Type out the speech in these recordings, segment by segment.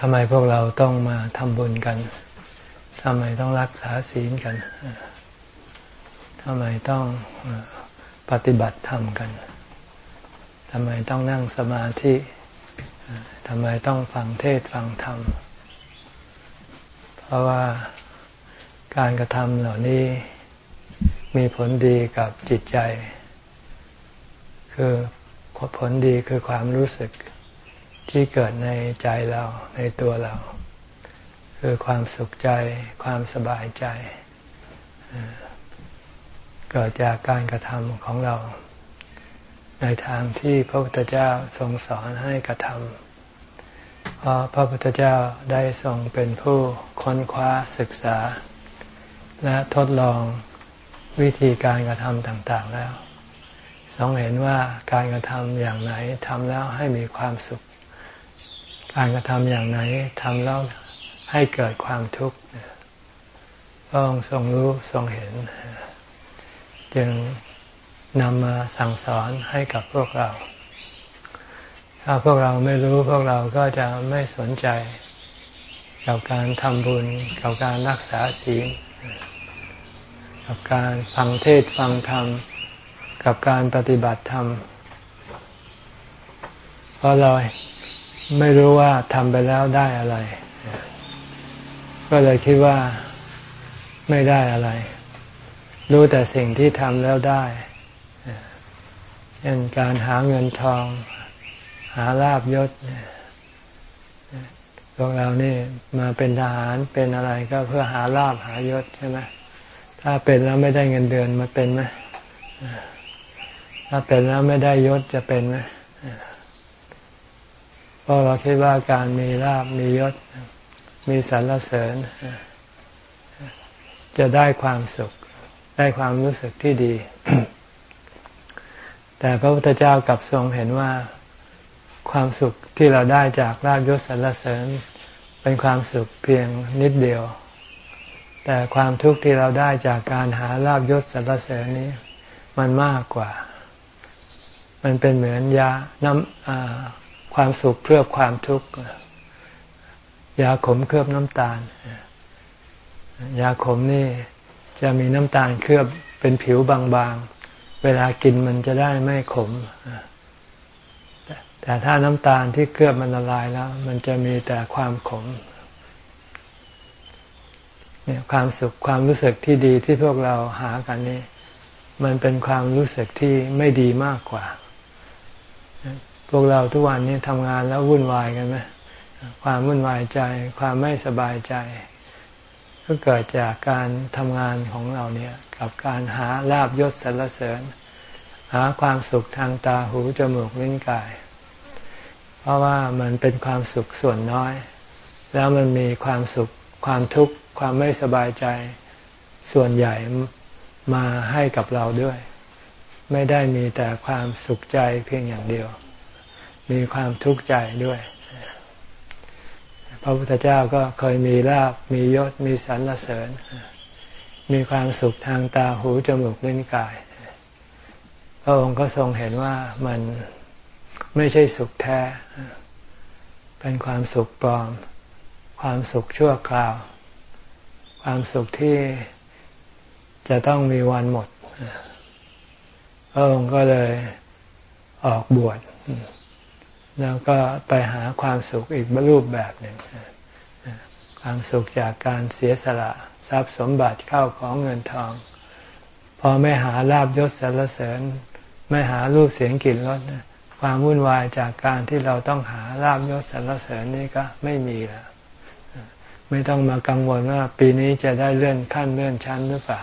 ทำไมพวกเราต้องมาทำบุญกันทำไมต้องรักษาศีลกันทำไมต้องปฏิบัติธรรมกันทำไมต้องนั่งสมาธิทำไมต้องฟังเทศฟังธรรม เพราะว่าการกระทำเหล่านี้มีผลดีกับจิตใจ คือผลดีคือความรู้สึก ที่เกิดในใจเราในตัวเรา คือความสุขใจ ความสบายใจ เกิดจากการกระทำของเรา ในทางที่พระพุทธเจ้าทรงสอนให้กระทำเพราะพระพุทธเจ้าได้ทรงเป็นผู้ค้นคว้าศึกษา และทดลองวิธีการกระทำต่างๆแล้วทรงเห็นว่าการกระทำอย่างไหนทำแล้วให้มีความสุข การกระทำอย่างไหนทำแล้วให้เกิดความทุกข์พระองค์ทรงรู้ทรงเห็น จึงนำมาสั่งสอนให้กับพวกเรา ถ้าพวกเราไม่รู้พวกเราก็จะไม่สนใจกับการทำบุญกับการรักษาศีลกับการฟังเทศฟังธรรม กับการปฏิบัติธรรม เพราะเรา ไม่รู้ว่าทำไปแล้วได้อะไร ก็เลยคิดว่าไม่ได้อะไร รู้แต่สิ่งที่ทำแล้วได้เช่นการหาเงินทอง หาลาบยศพวกเรานี่มาเป็นทหารเป็นอะไรก็เพื่อหาลาบหายศใช่ไหมถ้าเป็นแล้วไม่ได้เงินเดือนมาเป็นไหมถ้าเป็นแล้วไม่ได้ยศจะเป็นไหม เพราะเราคิดว่าการมีลาบมียศ มีสรรเสริญ จะได้ความสุข ได้ความรู้สึกที่ดี แต่พระพุทธเจ้ากลับทรงเห็นว่าความสุขที่เราได้จากลาบยศสรรเสริญ เป็นความสุขเพียงนิดเดียว แต่ความทุกข์ที่เราได้จากการหาลาบยศสรรเสริญนี้ มันมากกว่า มันเป็นเหมือนยาน้ำ ความสุขเคลือบความทุกข์ยาขมเคลือบน้ำตาล ยาขมนี่จะมีน้ำตาลเคลือบเป็นผิวบางๆ เวลากินมันจะได้ไม่ขม แต่ถ้าน้ำตาลที่เคลือบมันละลายแล้ว มันจะมีแต่ความขมเนี่ยความสุขความรู้สึกที่ดีที่พวกเราหากันนี่มันเป็นความรู้สึกที่ไม่ดีมากกว่า วกเราทุกวันนี้ทำงานแล้ววุ่นวายกันไหมความวุ่นวายใจ ความไม่สบายใจ ก็เกิดจากการทำงานของเราเนี่ย กับการหาลาบยศสรรเสริญ หาความสุขทางตาหูจมูกลิ้นกาย เพราะว่ามันเป็นความสุขส่วนน้อย แล้วมันมีความสุขความทุกข์ความไม่สบายใจส่วนใหญ่มาให้กับเราด้วย ไม่ได้มีแต่ความสุขใจเพียงอย่างเดียว มีความทุกข์ใจด้วย พระพุทธเจ้าก็เคยมีลาบมียศมีสรรเสริญ มีความสุขทางตาหูจมูกลิ้นกาย พระองค์ก็ทรงเห็นว่ามันไม่ใช่สุขแท้ เป็นความสุขปลอม ความสุขชั่วคราว ความสุขที่จะต้องมีวันหมดพระองค์ก็เลยออกบวช แล้วก็ไปหาความสุขอีกรูปแบบหนึ่งความสุขจากการเสียสละทรัพย์สมบัติเข้าของเงินทอง พอไม่หาลาบยศสรรเสริญ ไม่หารูปเสียงกลิ่นรสความวุ่นวายจากการที่เราต้องหาลาบยศสรรเสริญนี่ก็ไม่มีแล้วไม่ต้องมากังวลว่าปีนี้จะได้เลื่อนขั้นเลื่อนชั้นหรือเปล่า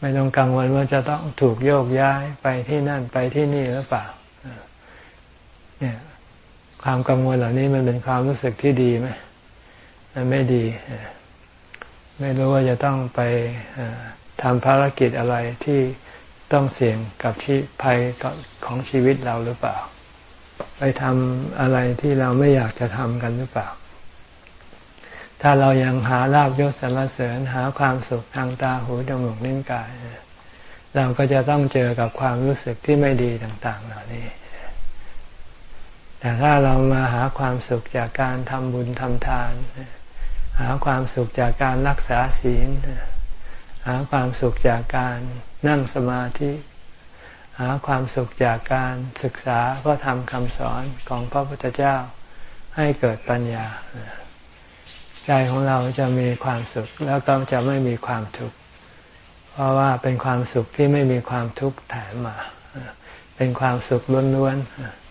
ไม่ต้องกังวลว่าจะต้องถูกโยกย้ายไปที่นั่นไปที่นี่หรือเปล่า เนี่ย ความกังวลเหล่านี้มันเป็นความรู้สึกที่ดีไหมมันไม่ดี ไม่รู้ว่าจะต้องไปทำภารกิจอะไรที่ต้องเสี่ยงกับชีภัยของชีวิตเราหรือเปล่า ไปทำอะไรที่เราไม่อยากจะทำกันหรือเปล่า ถ้าเรายังหาลาบยศสรรเสริญหาความสุขทางตาหูจมูกนิ้วกายเราก็จะต้องเจอกับความรู้สึกที่ไม่ดีต่าง ๆ เหล่านี้ แต่ถ้าเรามาหาความสุขจากการทำบุญทำทาน หาความสุขจากการรักษาศีล หาความสุขจากการนั่งสมาธิ หาความสุขจากการศึกษาพระธรรมคำสอนของพระพุทธเจ้าให้เกิดปัญญา ใจของเราจะมีความสุขแล้วก็จะไม่มีความทุกข์เพราะว่าเป็นความสุขที่ไม่มีความทุกข์แถมมา เป็นความสุขล้วนๆ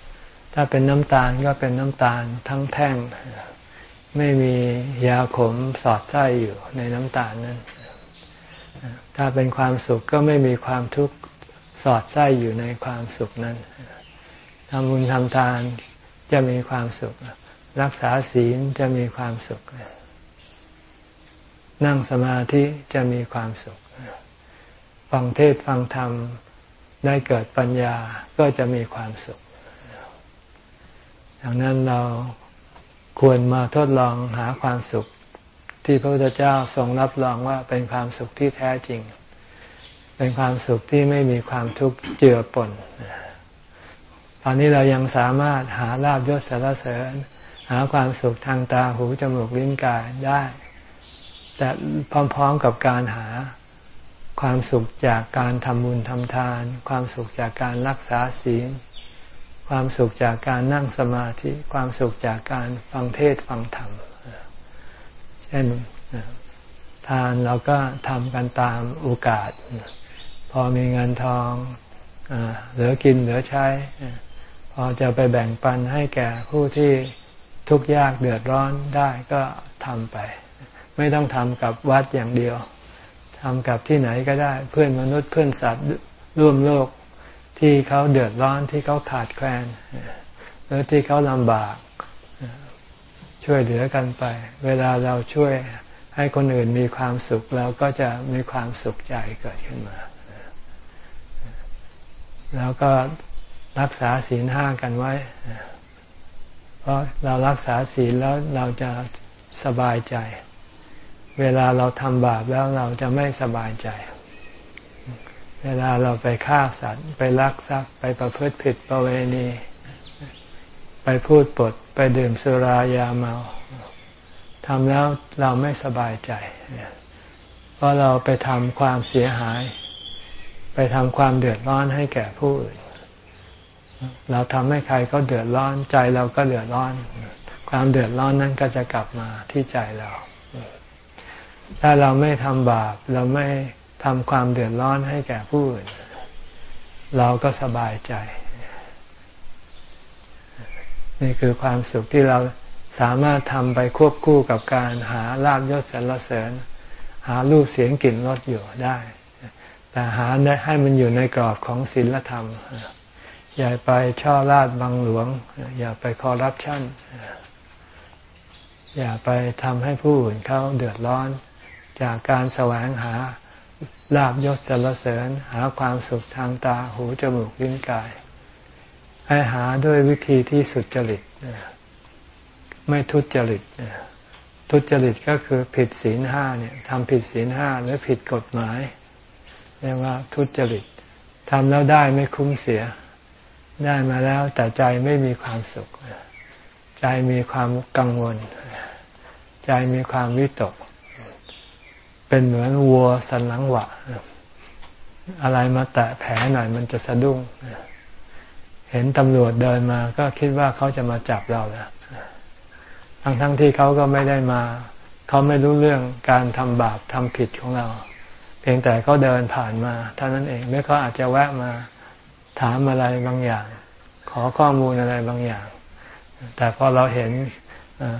ถ้าเป็นน้ำตาลก็เป็นน้ำตาลทั้งแท่ง ไม่มียาขมสอดไส้อยู่ในน้ำตาลนั้น ถ้าเป็นความสุขก็ไม่มีความทุกข์สอดไส้อยู่ในความสุขนั้นทำบุญทำทานจะมีความสุข รักษาศีลจะมีความสุข นั่งสมาธิจะมีความสุข ฟังเทศฟังธรรมได้เกิดปัญญาก็จะมีความสุข ดังนั้นเราควรมาทดลองหาความสุข ที่พระพุทธเจ้าทรงรับรองว่าเป็นความสุขที่แท้จริง เป็นความสุขที่ไม่มีความทุกข์เจือปนตอนนี้เรายังสามารถหาลาบยศสารเสริญ หาความสุขทางตาหูจมูกลิ้นกายได้ แต่พร้อมๆกับการหาความสุขจากการทำบุญทำทาน ความสุขจากการรักษาศีล ความสุขจากการนั่งสมาธิความสุขจากการฟังเทศฟังธรรมเช่นทานเราก็ทำกันตามโอกาส พอมีเงินทองเหลือกินเหลือใช้ พอจะไปแบ่งปันให้แก่ผู้ที่ทุกข์ยากเดือดร้อนได้ก็ทำไป ไม่ต้องทำกับวัดอย่างเดียวทำกับที่ไหนก็ได้ เพื่อนมนุษย์เพื่อนสัตว์ร่วมโลก ที่เขาเดือดร้อนที่เขาขาดแคลนหรือที่เขาลำบาก ช่วยเหลือกันไป เวลาเราช่วยให้คนอื่นมีความสุขเราก็จะมีความสุขใจเกิดขึ้นมา แล้วก็รักษาศีลห้ากันไว้ เพราะเรารักษาศีลแล้วเราจะสบายใจ เวลาเราทำบาปแล้วเราจะไม่สบายใจ เวลาเราไปฆ่าสัตว์ไปลักทรัพย์ไปประพฤติผิดประเวณี ไปพูดปด ไปดื่มสุรายาเมาทำแล้วเราไม่สบายใจ เพราะเราไปทำความเสียหาย ไปทำความเดือดร้อนให้แก่ผู้อื่น เราทำให้ใครเขาเดือดร้อนใจเราก็เดือดร้อน ความเดือดร้อนนั้นก็จะกลับมาที่ใจเรา ถ้าเราไม่ทำบาปเราไม่ ทำความเดือดร้อนให้แก่ผู้อื่น เราก็สบายใจ นี่คือความสุขที่เราสามารถทำไปควบคู่กับการหาลาบยศสรรเสริญ หารูปเสียงกลิ่นรสอยู่ได้ แต่หาให้มันอยู่ในกรอบของศีลธรรม อย่าไปช่อราดบังหลวง อย่าไปคอร์รัปชันอย่าไปทำให้ผู้อื่นเขาเดือดร้อน จากการแสวงหา ลาบยศสรรเสริญหาความสุขทางตาหูจมูกลิ้นกาย ให้หาด้วยวิธีที่สุดจริตไม่ทุจริตทุจริตก็คือผิดศีลห้าเนี่ยทำผิดศีลห้าหรือผิดกฎหมายเรียกว่าทุจริตทำแล้วได้ไม่คุ้มเสีย ได้มาแล้วแต่ใจไม่มีความสุข ใจมีความกังวล ใจมีความวิตก เป็นเหมือนวัวสันหลังหวะ อะไรมาแตะแผลหน่อยมันจะสะดุ้ง เห็นตำรวจเดินมาก็คิดว่าเขาจะมาจับเราแล้วทั้งทั้งที่เขาก็ไม่ได้มา เขาไม่รู้เรื่องการทำบาปทำผิดของเรา เพียงแต่เขาเดินผ่านมาเท่านั้นเองไม่เขาอาจจะแวะมาถามอะไรบางอย่าง ขอข้อมูลอะไรบางอย่าง แต่พอเราเห็น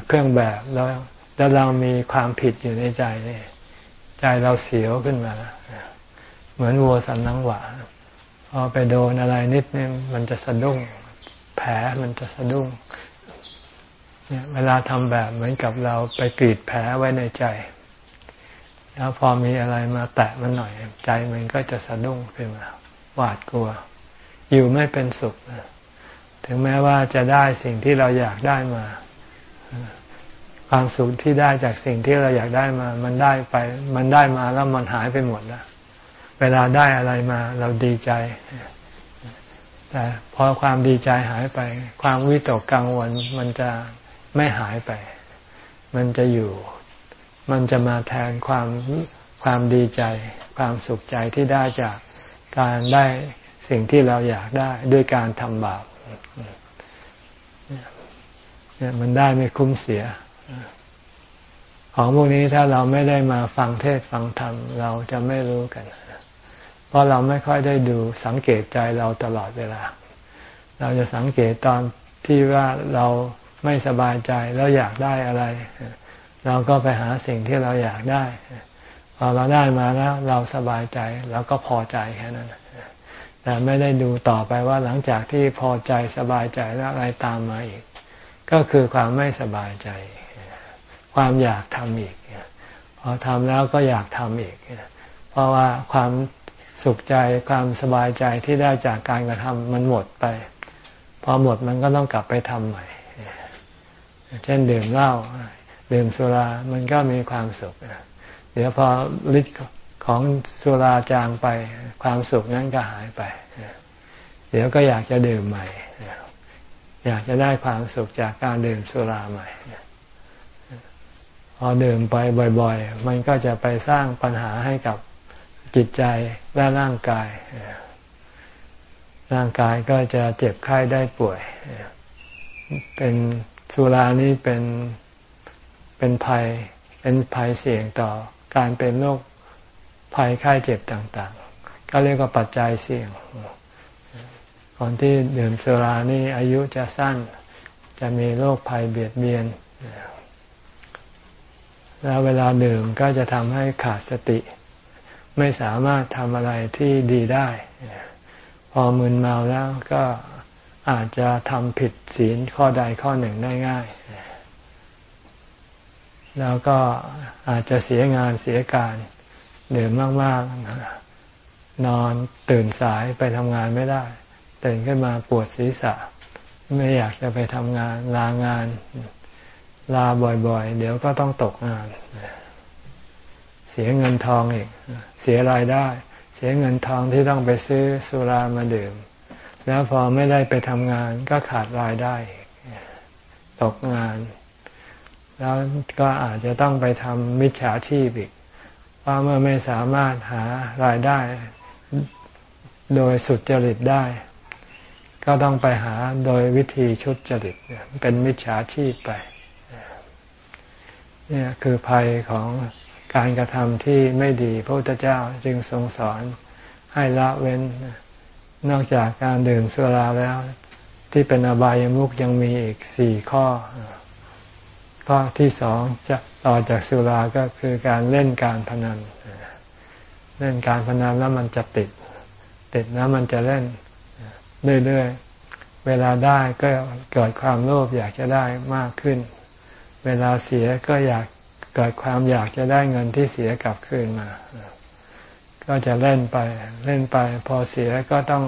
เครื่องแบบแล้วแล้วเรามีความผิดอยู่ในใจนี่ ใจเราเสียวขึ้นมา เหมือนวัวสันนังหวาพอไปโดนอะไรนิดนึงมันจะสะดุ้ง แผลมันจะสะดุ้งเนี่ยเวลาทำแบบเหมือนกับเราไปกรีดแผลไว้ในใจ แล้วพอมีอะไรมาแตะมันหน่อยใจมันก็จะสะดุ้งขึ้นมาหวาดกลัว อยู่ไม่เป็นสุข ถึงแม้ว่าจะได้สิ่งที่เราอยากได้มา ความสุขที่ได้จากสิ่งที่เราอยากได้มา มันได้ไป มันได้มาแล้วมันหายไปหมดแล้วเวลาได้อะไรมาเราดีใจ แต่พอความดีใจหายไป ความวิตกกังวลมันจะไม่หายไป มันจะอยู่ มันจะมาแทนความความดีใจ ความสุขใจที่ได้จากการได้สิ่งที่เราอยากได้ด้วยการทำบาปเนี่ยมันได้ไม่คุ้มเสีย ของพวกนี้ถ้าเราไม่ได้มาฟังเทศฟังธรรม เราจะไม่รู้กัน เพราะเราไม่ค่อยได้ดูสังเกตใจเราตลอดเวลา เราจะสังเกตตอนที่ว่าเราไม่สบายใจแล้วอยากได้อะไร เราก็ไปหาสิ่งที่เราอยากได้พอเราได้มาแล้ว เราสบายใจเราก็พอใจแค่นั้นแต่ไม่ได้ดูต่อไปว่าหลังจากที่พอใจสบายใจแล้วอะไรตามมาอีก ก็คือความไม่สบายใจ ความอยากทำอีกพอทำแล้วก็อยากทำอีก เพราะว่าความสุขใจความสบายใจที่ได้จากการกระทำมันหมดไป พอหมดมันก็ต้องกลับไปทำใหม่ เช่นดื่มเหล้าดื่มสุรา มันก็มีความสุข เดี๋ยวพอฤทธิ์ของสุราจางไป ความสุขนั้นก็หายไป เดี๋ยวก็อยากจะดื่มใหม่ อยากจะได้ความสุขจากการดื่มสุราใหม่ พอดื่มไปบ่อย ๆ มันก็จะไปสร้างปัญหาให้กับจิตใจและร่างกาย ร่างกายก็จะเจ็บไข้ได้ป่วย เป็นสุรานี้เป็นเป็นภัย เป็นภัยเสี่ยงต่อการเป็นโรคภัยไข้เจ็บต่างๆ ก็เรียกว่าปัจจัยเสี่ยง คนที่ดื่มสุรานี่อายุจะสั้น จะมีโรคภัยเบียดเบียน แล้วเวลาดื่มก็จะทำให้ขาดสติ ไม่สามารถทำอะไรที่ดีได้ พอมึนเมาแล้วก็อาจจะทำผิดศีลข้อใดข้อหนึ่งได้ง่าย แล้วก็อาจจะเสียงานเสียการดื่มมาก ๆ นอนตื่นสายไปทำงานไม่ได้ ตื่นขึ้นมาปวดศีรษะ ไม่อยากจะไปทำงานลางาน ลาบ่อยๆ เดี๋ยวก็ต้องตกงาน เสียเงินทองอีก เสียรายได้ เสียเงินทองที่ต้องไปซื้อสุรามาดื่ม แล้วพอไม่ได้ไปทำงานก็ขาดรายได้ ตกงาน แล้วก็อาจจะต้องไปทำมิจฉาชีพอีกพราะเมื่อไม่สามารถหารายได้ โดยสุดจริตได้ ก็ต้องไปหาโดยวิธีชุดจริตเป็นมิจฉาชีพไป นี่คือภัยของการกระทำที่ไม่ดีพระพุทธเจ้าจึงทรงสอนให้ละเว้น นอกจากการดื่มสุราแล้ว ที่เป็นอบายามุกยังมีอีกสี่ข้อ ข้อที่สองจะต่อจากสุราก็คือการเล่นการพนัน เล่นการพนันแล้วมันจะติด ติดแล้วมันจะเล่นเรื่อยๆเวลาได้ก็เกิดความโลภอยากจะได้มากขึ้น เวลาเสียก็อยากเกิดความอยากจะได้เงินที่เสียกลับคืนมา ก็จะเล่นไปเล่นไป พอเสียก็ต้อง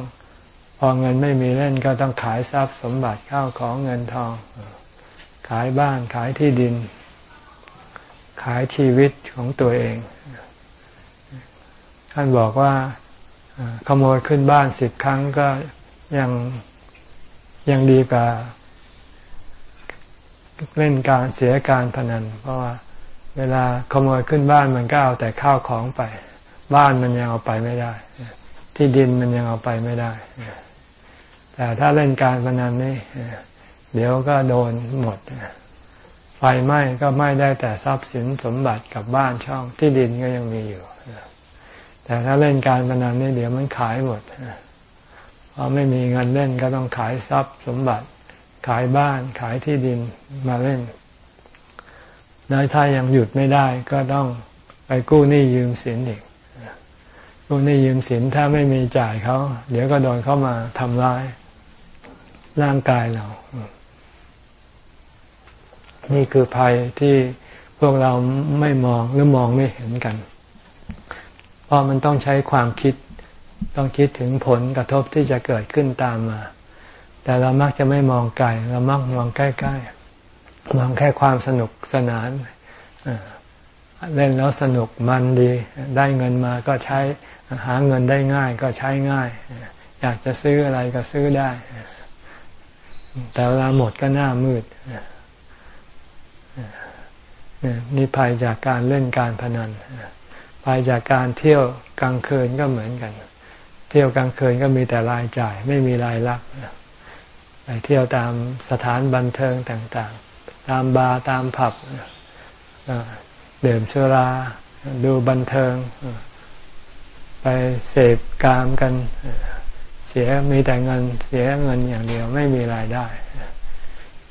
พอเงินไม่มีเล่นก็ต้องขายทรัพย์สมบัติเข้าของเงินทอง ขายบ้านขายที่ดิน ขายชีวิตของตัวเองท่านบอกว่าขโมยขึ้นบ้านสิบครั้งก็ยังยังดีกว่า เล่นการเสียการพนัน เพราะว่า เวลาขโมยขึ้นบ้านมันก็เอาแต่ข้าวของไป บ้านมันยังเอาไปไม่ได้ ที่ดินมันยังเอาไปไม่ได้ แต่ถ้าเล่นการพนันนี่เดี๋ยวก็โดนหมดไฟไหม้ก็ไหม้ได้แต่ทรัพย์สินสมบัติกับบ้านช่องที่ดินก็ยังมีอยู่แต่ถ้าเล่นการพนันนี่เดี๋ยวมันขายหมดพอไม่มีเงินเล่นก็ต้องขายทรัพย์สมบัติ ขายบ้านขายที่ดินมาเล่น แล้วถ้ายังหยุดไม่ได้ก็ต้องไปกู้หนี้ยืมสินอีก กู้หนี้ยืมสินถ้าไม่มีจ่ายเขา เดี๋ยวก็โดนเข้ามาทำร้าย ร่างกายเรา นี่คือภัยที่พวกเราไม่มองหรือมองไม่เห็นกันเพราะมันต้องใช้ความคิด ต้องคิดถึงผลกระทบที่จะเกิดขึ้นตามมา แต่เรามักจะไม่มองไกลเรามักมองใกล้ๆมองแค่ความสนุกสนานเล่นแล้วสนุกมันดี ได้เงินมาก็ใช้หาเงินได้ง่ายก็ใช้ง่ายออยากจะซื้ออะไรก็ซื้อได้ แต่เวลาหมดก็หน้ามืดนี่ภัยจากการเล่นการพนันภัยจากการเที่ยวกลางคืนก็เหมือนกัน เที่ยวกลางคืนก็มีแต่รายจ่าย ไม่มีรายรับ ไปเที่ยวตามสถานบันเทิงต่างๆ ตามบาร์ตามผับเดื่มสุรา ดูบันเทิง ไปเสพกามกัน เสียมีแต่เงินเสียเงินอย่างเดียวไม่มีรายได้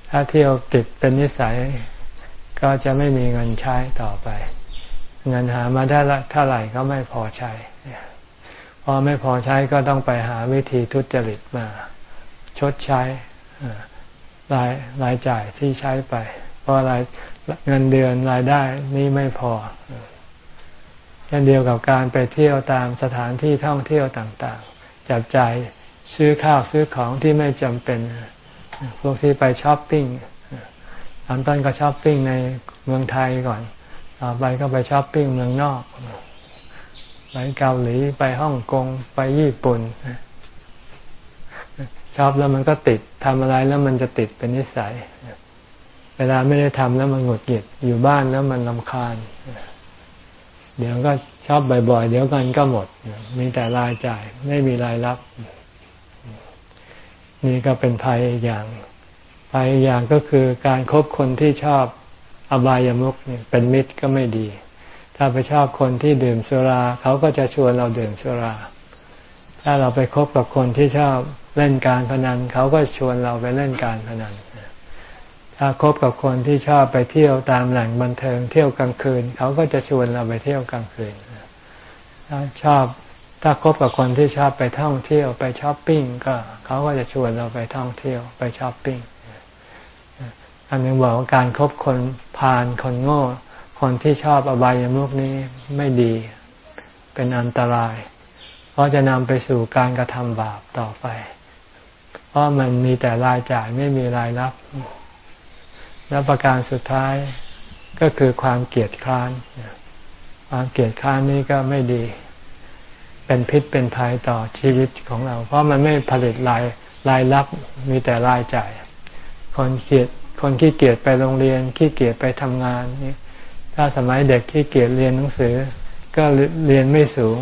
ถ้าเที่ยวติดเป็นนิสัยก็จะไม่มีเงินใช้ต่อไป เงินหามาได้เท่าไหร่ก็ไม่พอใช้ พอไม่พอใช้ก็ต้องไปหาวิธีทุจริตมา ชดใช้รายรายจ่ายที่ใช้ไป เพราะรายเงินเดือนรายได้นี่ไม่พอเช่นเดียวกับการไปเที่ยวตามสถานที่ท่องเที่ยวต่างๆ จับจ่ายซื้อข้าวซื้อของที่ไม่จำเป็น พวกที่ไปช้อปปิ้งตอนต้นก็ช้อปปิ้งในเมืองไทยก่อน ต่อไปก็ไปช้อปปิ้งเมืองนอก ไปเกาหลีไปฮ่องกงไปญี่ปุ่น ชอบแล้วมันก็ติดทำอะไรแล้วมันจะติดเป็นนิสัย เวลาไม่ได้ทำแล้วมันหงุดหงิดอยู่บ้านแล้วมันรำคาญ เดี๋ยวก็ชอบบ่อยๆ เดี๋ยวกันก็หมด มีแต่รายจ่ายไม่มีรายรับ นี่ก็เป็นภัยอย่างภัยอย่างก็คือการครบคนที่ชอบอบายามุกเป็นมิตรก็ไม่ดี ถ้าไปชอบคนที่ดื่มสุรา เขาก็จะชวนเราดื่มสุรา ถ้าเราไปคบกับคนที่ชอบ เล่นการพนันเขาก็ชวนเราไปเล่นการพนัน ถ้าคบกับคนที่ชอบไปเที่ยวตามแหล่งบันเทิง เที่ยวกลางคืน เขาก็จะชวนเราไปเที่ยวกลางคืนถ้าชอบถ้าคบกับคนที่ชอบไปท่องเที่ยวไปช้อปปิ้งก็เขาก็จะชวนเราไปท่องเที่ยวไปช้อปปิ้งอันนึงบอกว่าการครบคนพาลคนโง่ คนที่ชอบอบายามุกนี้ไม่ดี เป็นอันตราย เพราะจะนำไปสู่การกระทำบาปต่อไป เพราะมันมีแต่รายจ่ายไม่มีรายรับ และประการสุดท้ายก็คือความเกลียดคร้าน ความเกลียดคร้านนี้ก็ไม่ดี เป็นพิษเป็นภัยต่อชีวิตของเรา เพราะมันไม่ผลิตรายรายรับมีแต่รายจ่าย คนเกลียดคนขี้เกียจไปโรงเรียนขี้เกียจไปทำงานนี่ถ้าสมัยเด็กขี้เกียจเรียนหนังสือ ก็เรียนไม่สูง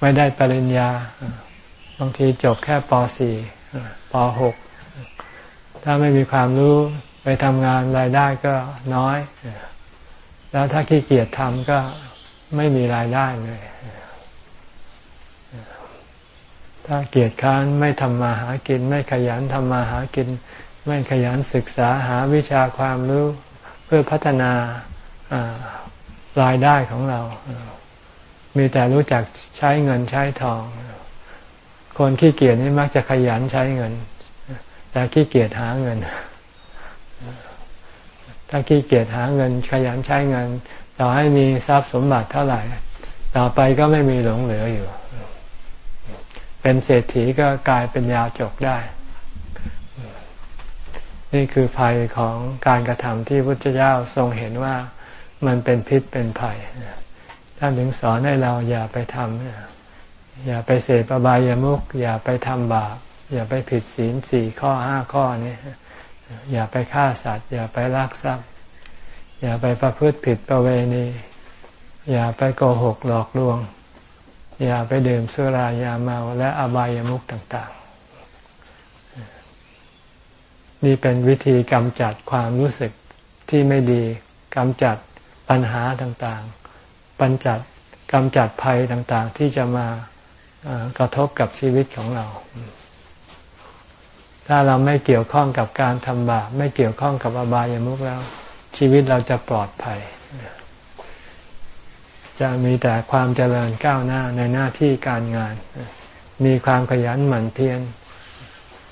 ไม่ได้ปริญญา บางทีจบแค่ป .4 ป .6 ถ้าไม่มีความรู้ไปทำงานรายได้ก็น้อย แล้วถ้าขี้เกียจทำก็ไม่มีรายได้เลย ถ้าเกียจค้านไม่ทำมาหากิน ไม่ขยันทำมาหากิน ไม่ขยันศึกษาหาวิชาความรู้เพื่อพัฒนารายได้ของเรา มีแต่รู้จักใช้เงินใช้ทอง คนขี้เกียจนี่มักจะขยันใช้เงิน แต่ขี้เกียจหาเงิน ถ้าขี้เกียจหาเงิน ขยันใช้เงิน ต่อให้มีทรัพย์สมบัติเท่าไหร่ ต่อไปก็ไม่มีหลงเหลืออยู่ เป็นเศรษฐีก็กลายเป็นยาจกได้ นี่คือภัยของการกระทำที่พุทธเจ้าทรงเห็นว่ามันเป็นพิษเป็นภัยท่านถึงสอนให้เราอย่าไปทำ อย่าไปเสพอบายามุขอย่าไปทำบาปอย่าไปผิดศีลสี่ข้อห้าข้อนี้อย่าไปฆ่าสัตว์ อย่าไปลักทรัพย์ อย่าไปประพฤติผิดประเวณี อย่าไปโกหกหลอกลวง อย่าไปดื่มสุรายาเมาและอบายามุขต่างๆ นี่เป็นวิธีกำจัดความรู้สึกที่ไม่ดีกำจัดปัญหาต่างๆปัญจัดกำจัดภัยต่างๆ ที่จะมา กระทบกับชีวิตของเรา ถ้าเราไม่เกี่ยวข้องกับการทำบาปไม่เกี่ยวข้องกับอบายามุขแล้ว ชีวิตเราจะปลอดภัย จะมีแต่ความเจริญก้าวหน้าในหน้าที่การงาน มีความขยันหมั่นเพียร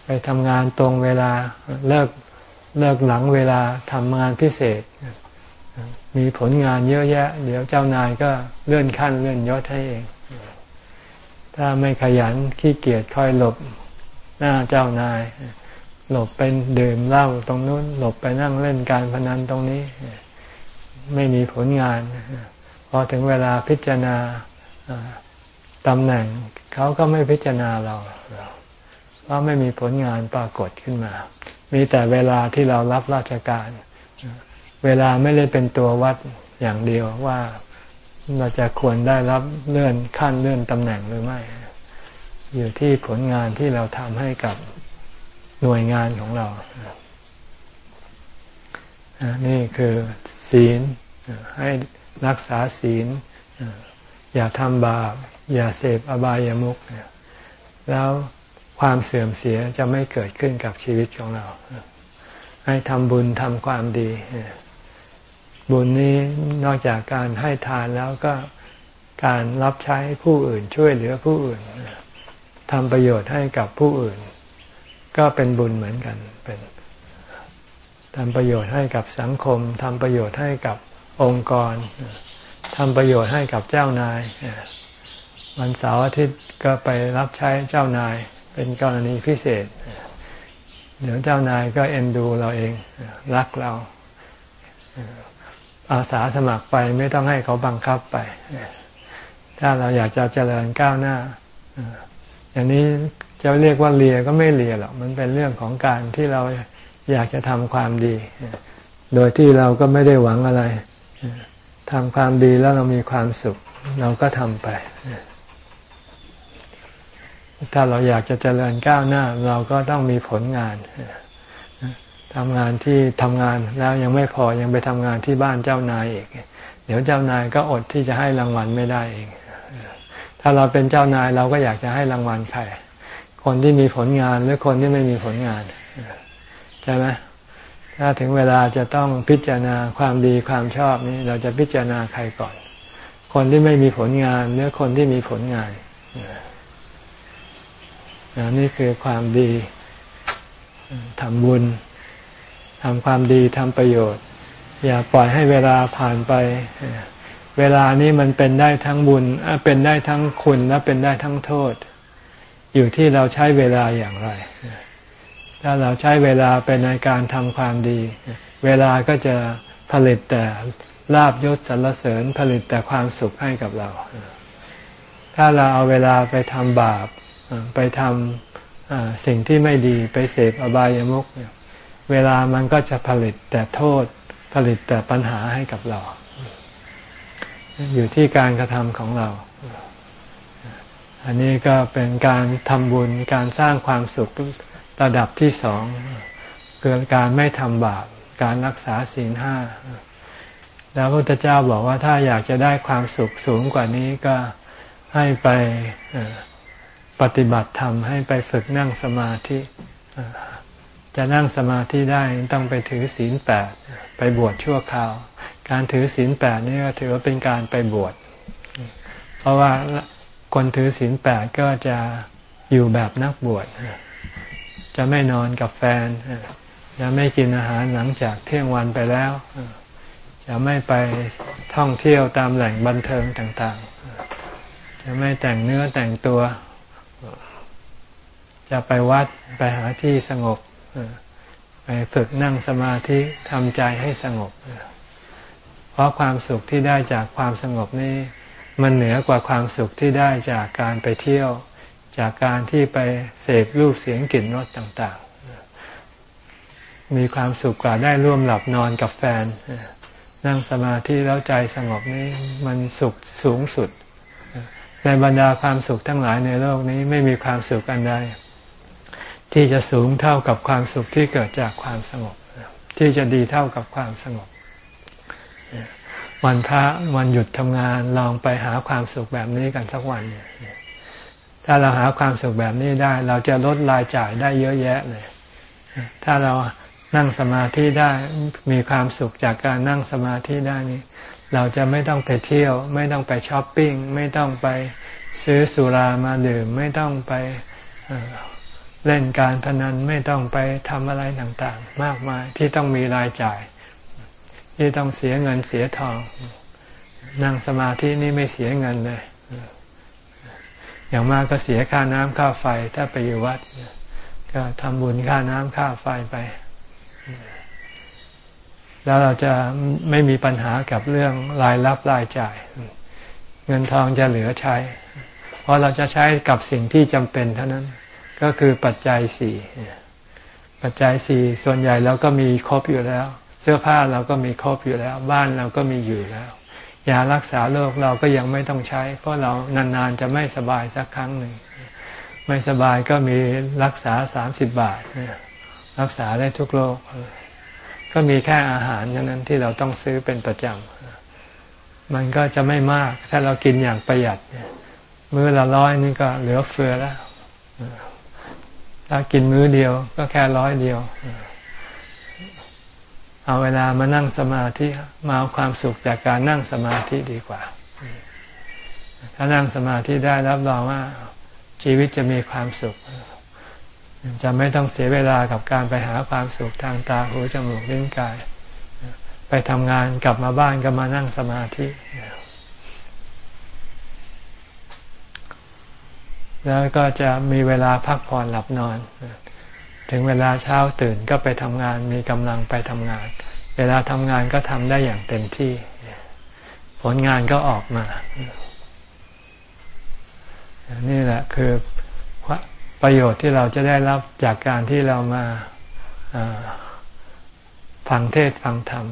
ไปทำงานตรงเวลาเลิกเลิกหลังเวลาทำงานพิเศษ มีผลงานเยอะแยะ เดี๋ยวเจ้านายก็เลื่อนขั้นเลื่อนยศให้เอง ถ้าไม่ขยันขี้เกียจคอยหลบหน้าเจ้านาย หลบไปดื่มเหล้าตรงนู้น หลบไปนั่งเล่นการพนันตรงนี้ ไม่มีผลงาน พอถึงเวลาพิจารณาตำแหน่งเขาก็ไม่พิจารณาเราเพราะไม่มีผลงานปรากฏขึ้นมา มีแต่เวลาที่เรารับราชการ เวลาไม่ได้เป็นตัววัดอย่างเดียวว่า เราจะควรได้รับเลื่อนขั้นเลื่อนตำแหน่งหรือไม่ อยู่ที่ผลงานที่เราทำให้กับหน่วยงานของเรา นี่คือศีลให้รักษาศีล อย่าทำบาป อย่าเสพอบายามุขแล้วความเสื่อมเสียจะไม่เกิดขึ้นกับชีวิตของเรา ให้ทำบุญทำความดี บุญนี้นอกจากการให้ทานแล้วก็การรับใช้ผู้อื่นช่วยเหลือผู้อื่นทำประโยชน์ให้กับผู้อื่น ก็เป็นบุญเหมือนกันเป็นทำประโยชน์ให้กับสังคมทำประโยชน์ให้กับองค์กรทำประโยชน์ให้กับเจ้านาย วันเสาร์อาทิตย์ก็ไปรับใช้เจ้านาย เป็นกรณีพิเศษ เดี๋ยวเจ้านายก็เอ็นดูเราเอง รักเรา อาสาสมัครไปไม่ต้องให้เขาบังคับไป ถ้าเราอยากจะเจริญก้าวหน้าอย่างนี้จะเรียกว่าเลียก็ไม่เลียหรอกมันเป็นเรื่องของการที่เราอยากจะทำความดี โดยที่เราก็ไม่ได้หวังอะไรทำความดีแล้วเรามีความสุข เราก็ทำไป ถ้าเราอยากจะเจริญก้าวหน้า เราก็ต้องมีผลงาน ทำงานที่ทำงานแล้วยังไม่พอยังไปทำงานที่บ้านเจ้านายอีก เดี๋ยวเจ้านายก็อดที่จะให้รางวัลไม่ได้เอง ถ้าเราเป็นเจ้านายเราก็อยากจะให้รางวัลใคร คนที่มีผลงานหรือคนที่ไม่มีผลงานใช่ไหมถ้าถึงเวลาจะต้องพิจารณาความดีความชอบนี้ เราจะพิจารณาใครก่อน คนที่ไม่มีผลงานหรือคนที่มีผลงานนี่คือความดีทำบุญ ทำความดีทำประโยชน์ อย่าปล่อยให้เวลาผ่านไป เวลานี้มันเป็นได้ทั้งบุญเป็นได้ทั้งคุณและเป็นได้ทั้งโทษ อยู่ที่เราใช้เวลาอย่างไร ถ้าเราใช้เวลาไปในการทำความดี เวลาก็จะผลิตแต่ลาบยศสรรเสริญผลิตแต่ความสุขให้กับเรา ถ้าเราเอาเวลาไปทำบาป ไปทำสิ่งที่ไม่ดีไปเสพอบายามุขเเวลามันก็จะผลิตแต่โทษ ผลิตแต่ปัญหาให้กับเรา อยู่ที่การกระทำของเรา อันนี้ก็เป็นการทำบุญการสร้างความสุขระดับที่สองคือการไม่ทำบาปการรักษาศีลห้าแล้วพระพุทธเจ้าบอกว่าถ้าอยากจะได้ความสุขสูงกว่านี้ก็ให้ไปปฏิบัติธรรมให้ไปฝึกนั่งสมาธิ จะนั่งสมาธิได้ต้องไปถือศีลแปดไปบวชชั่วคราว การถือศีลแปดนี่ก็ถือว่าเป็นการไปบวช เพราะว่าคนถือศีลแปดก็จะอยู่แบบนักบวช จะไม่นอนกับแฟน จะไม่กินอาหารหลังจากเที่ยงวันไปแล้ว จะไม่ไปท่องเที่ยวตามแหล่งบันเทิงต่างๆ จะไม่แต่งเนื้อแต่งตัว จะไปวัดไปหาที่สงบ ไปฝึกนั่งสมาธิทำใจให้สงบ เพราะความสุขที่ได้จากความสงบนี้มันเหนือกว่าความสุขที่ได้จากการไปเที่ยว จากการที่ไปเสพรูปเสียงกลิ่นรสต่างๆ มีความสุขกว่าได้ร่วมหลับนอนกับแฟน นั่งสมาธิแล้วใจสงบนี้มันสุขสูงสุด ในบรรดาความสุขทั้งหลายในโลกนี้ไม่มีความสุขอันใด ที่จะสูงเท่ากับความสุขที่เกิดจากความสงบ ที่จะดีเท่ากับความสงบ วันพระวันหยุดทำงานลองไปหาความสุขแบบนี้กันสักวัน ถ้าเราหาความสุขแบบนี้ได้ เราจะลดรายจ่ายได้เยอะแยะเลย ถ้าเรานั่งสมาธิได้มีความสุขจากการนั่งสมาธิได้นี้เราจะไม่ต้องไปเที่ยว ไม่ต้องไปช้อปปิ้ง ไม่ต้องไปซื้อสุรามาดื่ม ไม่ต้องไป เล่นการพนันไม่ต้องไปทำอะไรต่างๆ มากมายที่ต้องมีรายจ่าย ที่ต้องเสียเงินเสียทอง นั่งสมาธินี่ไม่เสียเงินเลย อย่างมากก็เสียค่าน้ำค่าไฟถ้าไปอยู่วัด ก็ทำบุญค่าน้ำค่าไฟไป แล้วเราจะไม่มีปัญหากับเรื่องรายรับรายจ่าย เงินทองจะเหลือใช้ เพราะเราจะใช้กับสิ่งที่จำเป็นเท่านั้น ก็คือปัจจัยสี่ปัจจัยสี่ส่วนใหญ่เราก็มีครบอยู่แล้ว เสื้อผ้าเราก็มีครบอยู่แล้ว บ้านเราก็มีอยู่แล้วยารักษาโรคเราก็ยังไม่ต้องใช้ เพราะเรานานๆจะไม่สบายสักครั้งหนึ่งไม่สบายก็มีรักษาสามสิบบาทรักษาได้ทุกโรคก็มีแค่อาหารเท่านั้นที่เราต้องซื้อเป็นประจำมันก็จะไม่มาก ถ้าเรากินอย่างประหยัดมื้อละร้อยนี่ก็เหลือเฟือแล้ว ถ้ากินมื้อเดียว ก็แค่ร้อยเดียว เอาเวลามานั่งสมาธิมาเอาความสุขจากการนั่งสมาธิดีกว่า ถ้านั่งสมาธิได้รับรองว่า ชีวิตจะมีความสุข จะไม่ต้องเสียเวลากับการไปหาความสุขทางตาหูจมูกลิ้นกาย ไปทำงานกลับมาบ้านก็มานั่งสมาธิ แล้วก็จะมีเวลาพักผ่อนหลับนอน ถึงเวลาเช้าตื่นก็ไปทำงานมีกำลังไปทำงาน เวลาทำงานก็ทำได้อย่างเต็มที่ ผลงานก็ออกมา นี่แหละคือประโยชน์ที่เราจะได้รับจากการที่เรามาฟังเทศฟังธรรม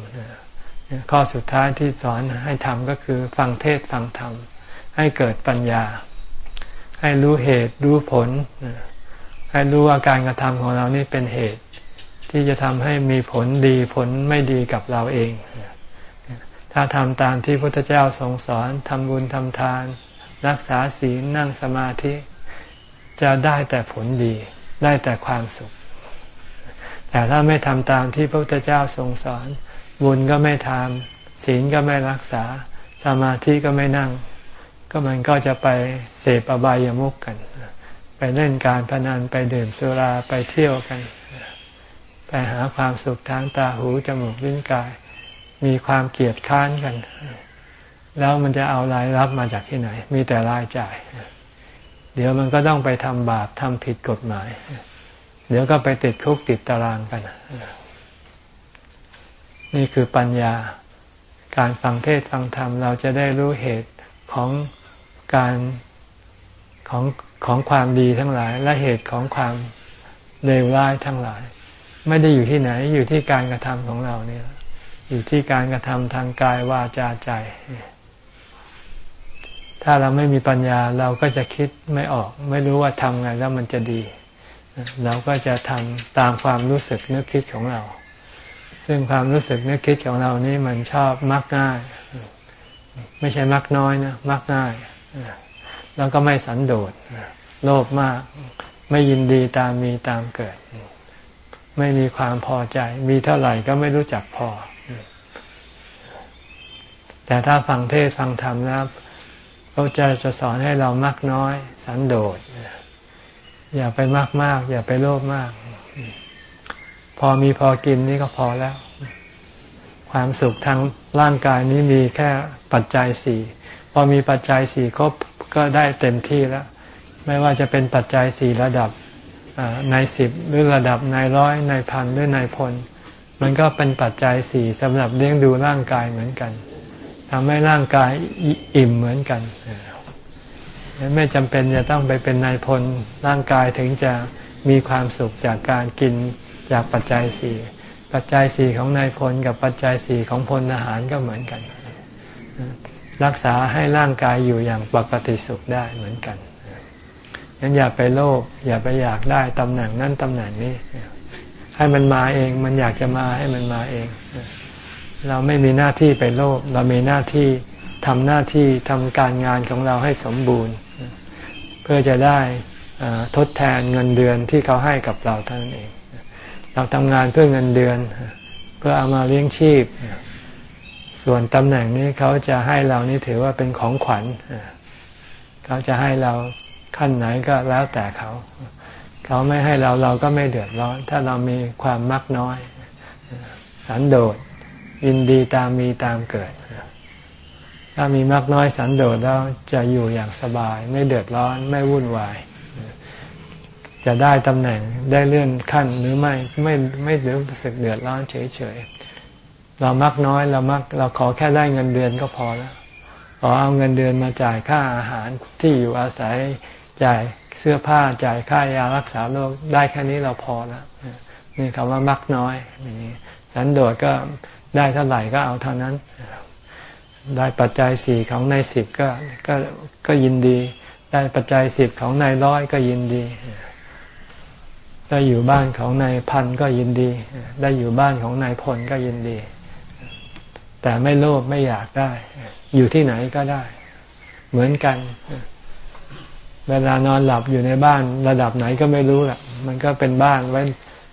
ข้อสุดท้ายที่สอนให้ทำก็คือฟังเทศฟังธรรม ให้เกิดปัญญา ให้รู้เหตุรู้ผล ให้รู้ว่าการกระทำของเรานี่เป็นเหตุ ที่จะทำให้มีผลดีผลไม่ดีกับเราเอง ถ้าทำตามที่พระพุทธเจ้าทรงสอนทำบุญทำทาน รักษาศีลนั่งสมาธิ จะได้แต่ผลดี ได้แต่ความสุข แต่ถ้าไม่ทำตามที่พระพุทธเจ้าทรงสอน บุญก็ไม่ทำศีลก็ไม่รักษาสมาธิก็ไม่นั่ง ก็มันก็จะไปเสพอบายามุกกัน ไปเล่นการพนันไปดื่มสุราไปเที่ยวกัน ไปหาความสุขทางตาหูจมูกลิ้นกาย มีความเกลียดค้านกัน แล้วมันจะเอารายรับมาจากที่ไหน มีแต่รายจ่าย เดี๋ยวมันก็ต้องไปทำบาปทำผิดกฎหมาย เดี๋ยวก็ไปติดคุกติดตารางกัน นี่คือปัญญาการฟังเทศฟังธรรมเราจะได้รู้เหตุของ การของของความดีทั้งหลาย และเหตุของความเลวร้ายทั้งหลาย ไม่ได้อยู่ที่ไหนอยู่ที่การกระทำของเราเนี่ยอยู่ที่การกระทำทางกายวาจาใจ ถ้าเราไม่มีปัญญาเราก็จะคิดไม่ออก ไม่รู้ว่าทำไงแล้วมันจะดี เราก็จะทำตามความรู้สึกนึกคิดของเรา ซึ่งความรู้สึกนึกคิดของเรานี่มันชอบมักง่าย ไม่ใช่มักน้อยนะ มักง่าย แล้วก็ไม่สันโดษโลภมาก ไม่ยินดีตามมีตามเกิด ไม่มีความพอใจ มีเท่าไหร่ก็ไม่รู้จักพอ แต่ถ้าฟังเทศฟังธรรมนะพระเจ้าจะสอนให้เรามักน้อย สันโดษอย่าไปมากมาก อย่าไปโลภมาก พอมีพอกินนี่ก็พอแล้ว ความสุขทางร่างกายนี้มีแค่ปัจจัยสี่ พอมีปัจจัยสี่ครบก็ได้เต็มที่แล้ว ไม่ว่าจะเป็นปัจจัยสี่ระดับในสิบหรือระดับในร้อยในพันหรือในพลมันก็เป็นปัจจัยสี่สำหรับเลี้ยงดูร่างกายเหมือนกันทำให้ร่างกายอิ่มเหมือนกันไม่จำเป็นจะต้องไปเป็นนายพลร่างกายถึงจะมีความสุขจากการกินจากปัจจัยสี่ปัจจัยสี่ของนายพลกับปัจจัยสี่ของพลทหารก็เหมือนกัน รักษาให้ร่างกายอยู่อย่างปกติสุขได้เหมือนกันงั้นอย่าไปโลภอย่าไปอยากได้ตำแหน่งนั้นตำแหน่งนี้ ให้มันมาเองมันอยากจะมาให้มันมาเอง เราไม่มีหน้าที่ไปโลภเรามีหน้าที่ทำหน้าที่ทำการงานของเราให้สมบูรณ์ เพื่อจะได้ทดแทนเงินเดือนที่เขาให้กับเราเท่านั้นเอง เราทำงานเพื่อเงินเดือน เพื่อเอามาเลี้ยงชีพ ส่วนตำแหน่งนี้เขาจะให้เรานี่ถือว่าเป็นของขวัญเขาจะให้เราขั้นไหนก็แล้วแต่เขา เขาไม่ให้เราเราก็ไม่เดือดร้อน ถ้าเรามีความมักน้อย สันโดษยินดีตามมีตามเกิด ถ้ามีมักน้อยสันโดษแล้วจะอยู่อย่างสบาย ไม่เดือดร้อนไม่วุ่นวาย จะได้ตำแหน่งได้เลื่อนขั้นหรือไม่ไม่ไม่รู้สึกเดือดร้อนเฉยๆ เรามักน้อยเรามักเราขอแค่ได้เงินเดือนก็พอแล้วขอเอาเงินเดือนมาจ่ายค่าอาหารที่อยู่อาศัยจ่ายเสื้อผ้าจ่ายค่ายารักษาโรคได้แค่นี้เราพอแล้วนี่คำว่ามักน้อยสันโดษก็ได้เท่าไหร่ก็เอาเท่านั้น ได้ปัจจัยสี่ของในสิบก็ก็ก็ยินดี ได้ปัจจัยสิบของในร้อยก็ยินดีได้อยู่บ้านของนายพันก็ยินดี ได้อยู่บ้านของนายพลก็ยินดี แต่ไม่โลภไม่อยากได้ อยู่ที่ไหนก็ได้ เหมือนกัน เวลานอนหลับอยู่ในบ้าน ระดับไหนก็ไม่รู้แหละมันก็เป็นบ้านไว้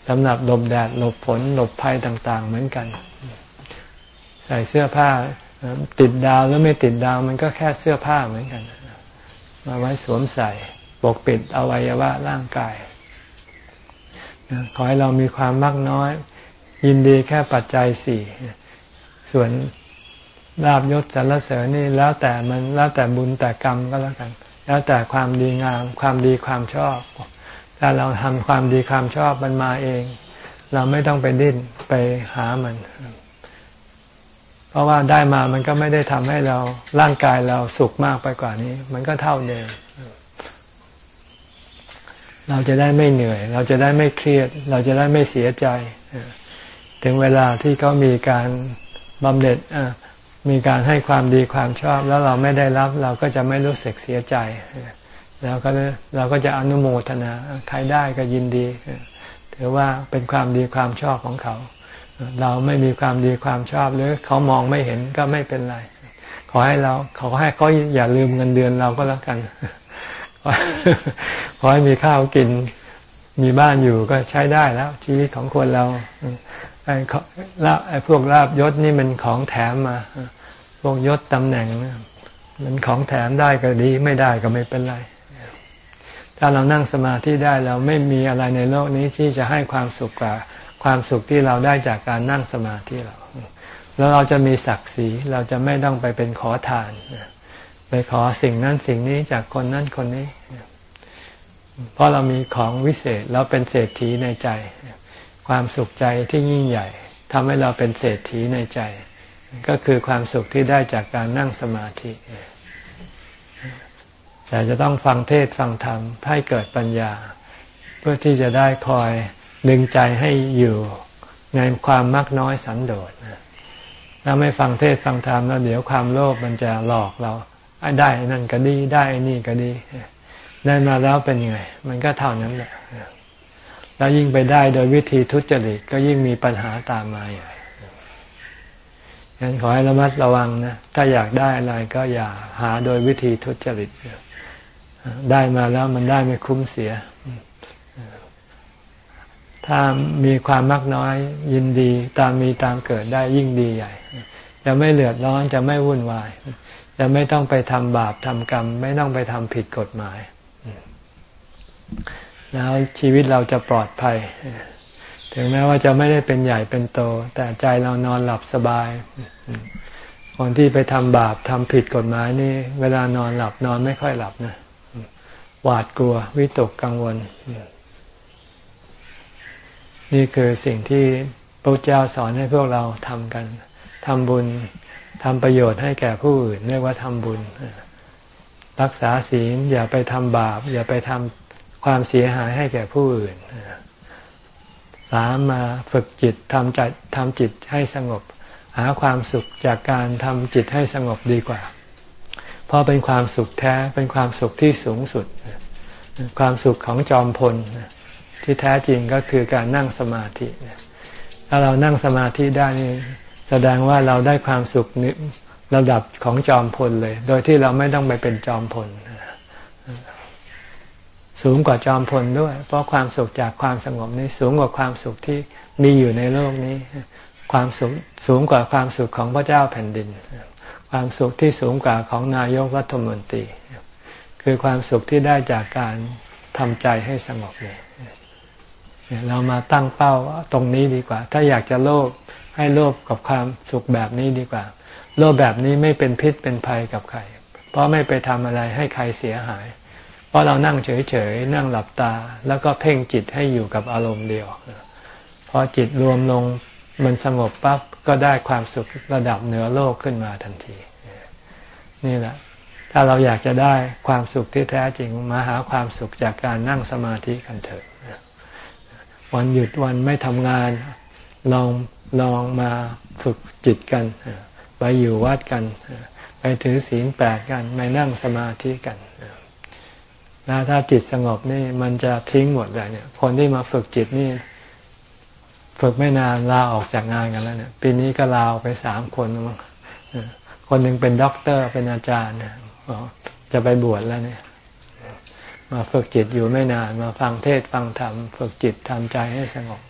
สำหรับหลบแดดหลบฝนหลบภัยต่าง ๆ เหมือนกัน ใส่เสื้อผ้าติดดาวหรือไม่ติดดาว มันก็แค่เสื้อผ้าเหมือนกันมาไว้สวมใส่ปกปิดอวัยวะร่างกายขอให้เรามีความมากน้อย ยินดีแค่ปัจจัยสี่ ส่วนลาบยศสรรเสริญนี่แล้วแต่มันแล้วแต่บุญแต่กรรมก็แล้วกัน แล้วแต่ความดีงามความดีความชอบถ้าเราทำความดีความชอบมันมาเอง เราไม่ต้องไปดิ้นไปหามัน เพราะว่าได้มามันก็ไม่ได้ทำให้เราร่างกายเราสุขมากไปกว่านี้ มันก็เท่าเดิมเราจะได้ไม่เหนื่อย เราจะได้ไม่เครียด เราจะได้ไม่เสียใจ ถึงเวลาที่เขามีการ บำเหน็จมีการให้ความดีความชอบ แล้วเราไม่ได้รับเราก็จะไม่รู้สึกเสียใจแล้วก็เราก็จะอนุโมทนาใครได้ก็ยินดีถือว่าเป็นความดีความชอบของเขา เราไม่มีความดีความชอบหรือเขามองไม่เห็นก็ไม่เป็นไร ขอให้เราขอให้เขาอย่าลืมเงินเดือนเราก็แล้วกัน ขอให้มีข้าวกินมีบ้านอยู่ก็ใช้ได้แล้ว ชีวิตของคนเรา ไอ้ลาไอ้พวกลาบยศนี่มันของแถมมา พวกยศตำแหน่งมันของแถมได้ก็ดี ไม่ได้ก็ไม่เป็นไร ถ้าเรานั่งสมาธิได้เราไม่มีอะไรในโลกนี้ที่จะให้ความสุขกว่าความสุขที่เราได้จากการนั่งสมาธิเรา แล้วเราจะมีศักดิ์ศรีเราจะไม่ต้องไปเป็นขอทาน ไปขอสิ่งนั้นสิ่งนี้จากคนนั้นคนนี้ เพราะเรามีของวิเศษเราเป็นเศรษฐีในใจ ความสุขใจที่ยิ่งใหญ่ทำให้เราเป็นเศรษฐีในใจ ก็คือความสุขที่ได้จากการนั่งสมาธิแต่จะต้องฟังเทศฟังธรรมให้เกิดปัญญา เพื่อที่จะได้คอยดึงใจให้อยู่ในความมักน้อยสันโดษถ้าไม่ฟังเทศฟังธรรมแล้วเดี๋ยวความโลภมันจะหลอกเราได้นั่นก็ดีได้นี่ก็ดี ได้มาแล้วเป็นยังไง มันก็เท่านั้นแหละ แล้วยิ่งไปได้โดยวิธีทุจริตก็ยิ่งมีปัญหาตามมาใหญ่งั้นขอให้ระมัดระวังนะถ้าอยากได้อะไรก็อย่าหาโดยวิธีทุจริตได้มาแล้วมันได้ไม่คุ้มเสีย ถ้ามีความมากน้อยยินดีตามมีตามเกิดได้ยิ่งดีใหญ่ จะไม่เหลือดร้อนจะไม่วุ่นวาย จะไม่ต้องไปทำบาปทำกรรม ไม่ต้องไปทำผิดกฎหมาย แล้วชีวิตเราจะปลอดภัย ถึงแม้ว่าจะไม่ได้เป็นใหญ่เป็นโต แต่ใจเรานอนหลับสบาย คนที่ไปทำบาปทำผิดกฎหมายนี่เวลานอนหลับนอนไม่ค่อยหลับนะหวาดกลัววิตกกังวล นี่คือสิ่งที่พระเจ้าสอนให้พวกเราทำกันทำบุญทำประโยชน์ให้แก่ผู้อื่นเรียกว่าทำบุญ รักษาศีลอย่าไปทำบาป อย่าไปทำ ความเสียหายให้แก่ผู้อื่นสามมาฝึกจิตทำจิตทำจิตให้สงบ หาความสุขจากการทำจิตให้สงบดีกว่า เพราะเป็นความสุขแท้เป็นความสุขที่สูงสุด ความสุขของจอมพล ที่แท้จริงก็คือการนั่งสมาธิ ถ้าเรานั่งสมาธิได้นี่แสดงว่าเราได้ความสุขระดับของจอมพลเลย โดยที่เราไม่ต้องไปเป็นจอมพล สูงกว่าจอมพลด้วย เพราะความสุขจากความสงบนี้สูงกว่าความสุขที่มีอยู่ในโลกนี้ ความสุขสูงกว่าความสุขของพระเจ้าแผ่นดิน ความสุขที่สูงกว่าของนายกรัฐมนตรี คือความสุขที่ได้จากการทำใจให้สงบเลยเรามาตั้งเป้าตรงนี้ดีกว่า ถ้าอยากจะโลภให้โลภกับความสุขแบบนี้ดีกว่า โลภแบบนี้ไม่เป็นพิษเป็นภัยกับใคร เพราะไม่ไปทำอะไรให้ใครเสียหาย เพราะเรานั่งเฉยๆนั่งหลับตา แล้วก็เพ่งจิตให้อยู่กับอารมณ์เดียวพอจิตรวมลงมันสงบปั๊บก็ได้ความสุขระดับเหนือโลกขึ้นมาทันที นี่แหละ ถ้าเราอยากจะได้ความสุขที่แท้จริงมาหาความสุขจากการนั่งสมาธิกันเถอะวันหยุดวันไม่ทำงานลองลองมาฝึกจิตกันไปอยู่วัดกัน ไปถือศีลแปดกันไปนั่งสมาธิกัน แล้วถ้าจิตสงบนี่มันจะทิ้งหมดเลยเนี่ย คนที่มาฝึกจิตนี่ ฝึกไม่นานลาออกจากงานกันแล้วเนี่ยปีนี้ก็ลาออกไปสามคนมั้งคนหนึ่งเป็นด็อกเตอร์เป็นอาจารย์จะไปบวชแล้วเนี่ย มาฝึกจิตอยู่ไม่นาน มาฟังเทศฟังธรรมฝึกจิตทำใจให้สงบ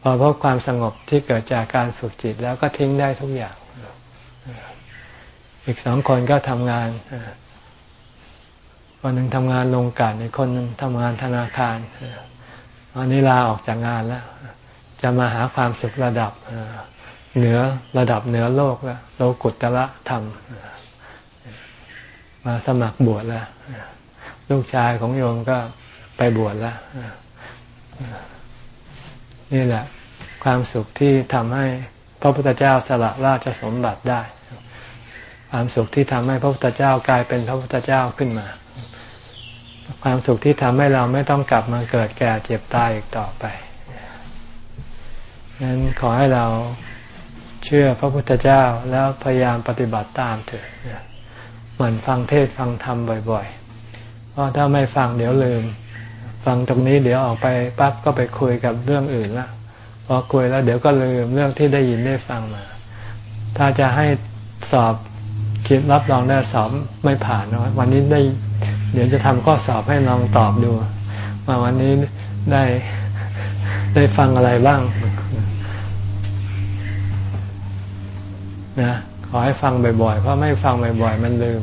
พอพบความสงบที่เกิดจากการฝึกจิตแล้วก็ทิ้งได้ทุกอย่าง อีกสองคนก็ทำงาน คนหนึ่งทำงานลงกันอีกคนหนึ่งทำงานธนาคารวันนี้ลาออกจากงานแล้ว จะมาหาความสุขระดับเหนือระดับเหนือโลกแล้วโลกุตละธรรมมาสมัครบวชแล้วลูกชายของโยมก็ไปบวชแล้วนี่แหละ ความสุขที่ทำให้พระพุทธเจ้าสละราชสมบัติได้ ความสุขที่ทำให้พระพุทธเจ้ากลายเป็นพระพุทธเจ้าขึ้นมา ความสุขที่ทำให้เราไม่ต้องกลับมาเกิดแก่เจ็บตายอีกต่อไปนั้นขอให้เราเชื่อพระพุทธเจ้าแล้วพยายามปฏิบัติตามเถิดหมั่นฟังเทศฟังธรรมบ่อยๆ เพราะถ้าไม่ฟังเดี๋ยวลืม ฟังตรงนี้เดี๋ยวออกไปปั๊บก็ไปคุยกับเรื่องอื่นละพอคุยแล้วเดี๋ยวก็ลืมเรื่องที่ได้ยินได้ฟังมา ถ้าจะให้สอบคิดรับรองได้สอบไม่ผ่านนะวันนี้ได้ เดี๋ยวจะทำข้อสอบให้ลองตอบดูว่าวันนี้ได้ได้ฟังอะไรบ้างนะขอให้ฟังบ่อยๆ เพราะไม่ฟังบ่อยๆ มันลืม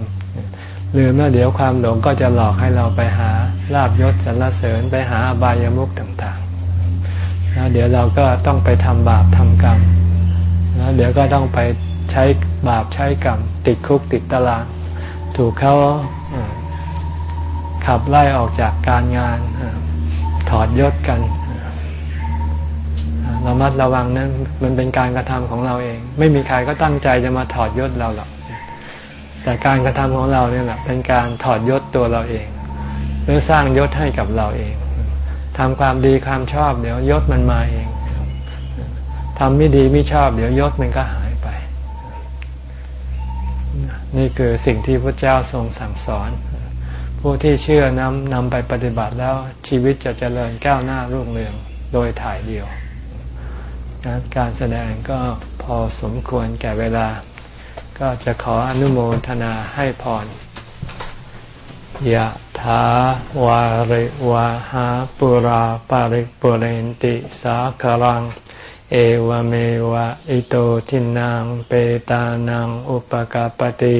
ลืมแล้วเดี๋ยวความหลงก็จะหลอกให้เราไปหาลาบยศสรรเสริญไปหาอบายามุขต่างๆ แล้วเดี๋ยวเราก็ต้องไปทำบาปทำกรรม แล้วเดี๋ยวก็ต้องไปใช้บาปใช้กรรม ติดคุกติดตาราง ถูกเขา ขับไล่ออกจากการงาน ถอดยศกันระมัดระวังนั้นมันเป็นการกระทำของเราเอง ไม่มีใครก็ตั้งใจจะมาถอดยศเราหรอกแต่การกระทำของเราเนี่ยแหละเป็นการถอดยศตัวเราเอง หรือสร้างยศให้กับเราเองทำความดีความชอบเดี๋ยวยศมันมาเองทำไม่ดีไม่ชอบ เดี๋ยวยศมันก็หายไป นี่คือสิ่งที่พระเจ้าทรงสั่งสอน ผู้ที่เชื่อนำนำไปปฏิบัติแล้วชีวิตจะเจริญก้าวหน้ารุ่งเรืองโดยถ่ายเดียวการแสดงก็พอสมควรแก่เวลา ก็จะขออนุโมทนาให้พรยะถาวาริวะหาปุราปาริปุเรนติสาคลัง เอวเมวะอิโตทินังเปตานังอุปกาปติ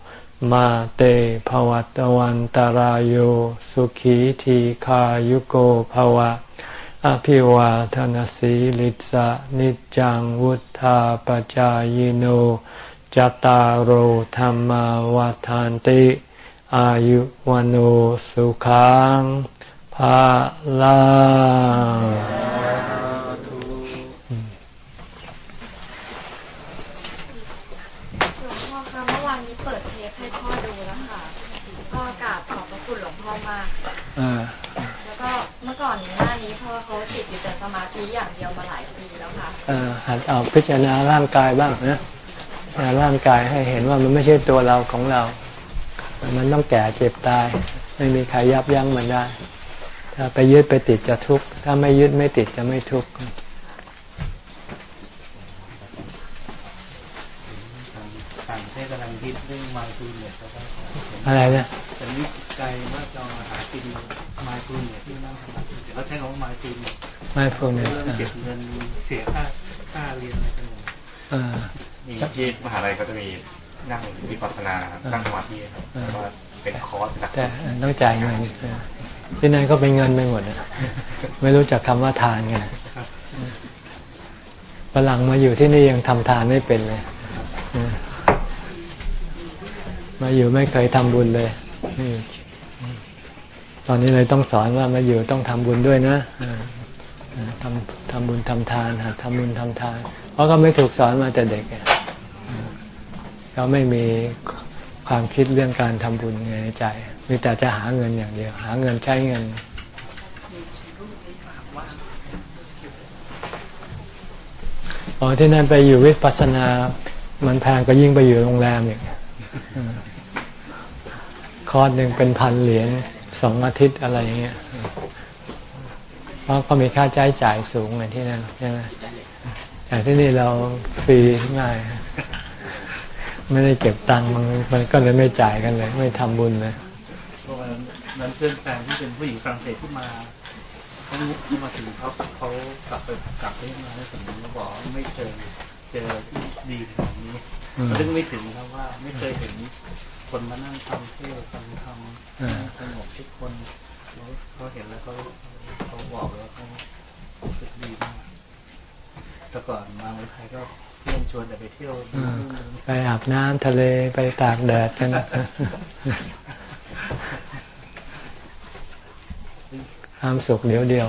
มาเตภวัตวันตารโยสุขีทีขายุโกภวะ อภิวาทนสีลิสะนิจังวุธาปจายโนจตารโธรรมวาทานติ อายุวันโอสุขังภาลา แล้วก็เมื่อก่อนหน้านี้พ่อเขาติดอยู่แต่สมาธิอย่างเดียวมาหลายปีแล้วค่ะหัดเอาพิจารณาร่างกายบ้างนะร่างกายให้เห็นว่ามันไม่ใช่ตัวเราของเรา มันต้องแก่เจ็บตาย ไม่มีใครยับยั้งมันได้ ถ้าไปยึดไปติดจะทุกข์ ถ้าไม่ยึดไม่ติดจะไม่ทุกข์ต่างประเทศกำลังคิดเรื่องมาคูเนียอะไรเนี่ยแต่นี่ไกลมากเรามาหากินมาคูเนียที่นั่งทำเขาใช้คำว่ามาคู เนียมาคูเนียเรื่องเก็บเงินเสียค่าค่าเรียนอะไรกันหมดที่มหาลัยก็จะมีนั่งวิปัสสนานั่งสมาธิครับว่าเป็นคอร์สแต่ต้องจ่ายเงินที่นั่นก็เป็นเงินไปหมดไม่รู้จักคำว่าทานไงฝรั่งมาอยู่ที่นี่ยังทำทานไม่เป็นเลยมาอยู่ไม่เคยทำบุญเลยตอนนี้เลยต้องสอนว่ามาอยู่ต้องทำบุญด้วยนะ ทำทำบุญทำทานทำบุญทำทาน เพราะก็ไม่ถูกสอนมาแต่เด็กเขาไม่มีความคิดเรื่องการทำบุญในใจ มีแต่จะหาเงินอย่างเดียว หาเงินใช้เงินอ๋อที่นั่นไปอยู่วิปัสนา มันแพงก็ยิ่งไปอยู่โรงแรมอย่างคอร์สหนึ่งเป็นพันเหรียญสองอาทิตย์อะไรอย่างเงี้ย ราะก็มีค่าใช้จ่ายสูงไงที่นั่นใช่ไหมแต่ที่นี่เราฟรีง่าย ไม่ได้เก็บตังค์มันมันก็เลยไม่จ่ายกันเลย ไม่ทำบุญเลยเพราะว่านั้นเพื่อนแฟนที่เป็นผู้หญิงฝรั่งเศสที่มาเขาที่มาถึงเขาเขากลับไปกลับไปมาให้ผมบอกไม่เคยเจอที่ดีขนาดนี้ซึ่งไม่ถึงครับว่า ไม่เคยเห็นคนมานั่งทำเทศฟังธรรมสงบทุกคนเขาเห็นแล้วเขา เขาบอกแล้วเขาสุดดีมากแต่ก่อนมาเมืองไทยก็เพื่อนชวนแต่ไปเที่ยวไปอาบน้ำทะเลไปตากแดดกันความสุขเดี๋ยวเดียว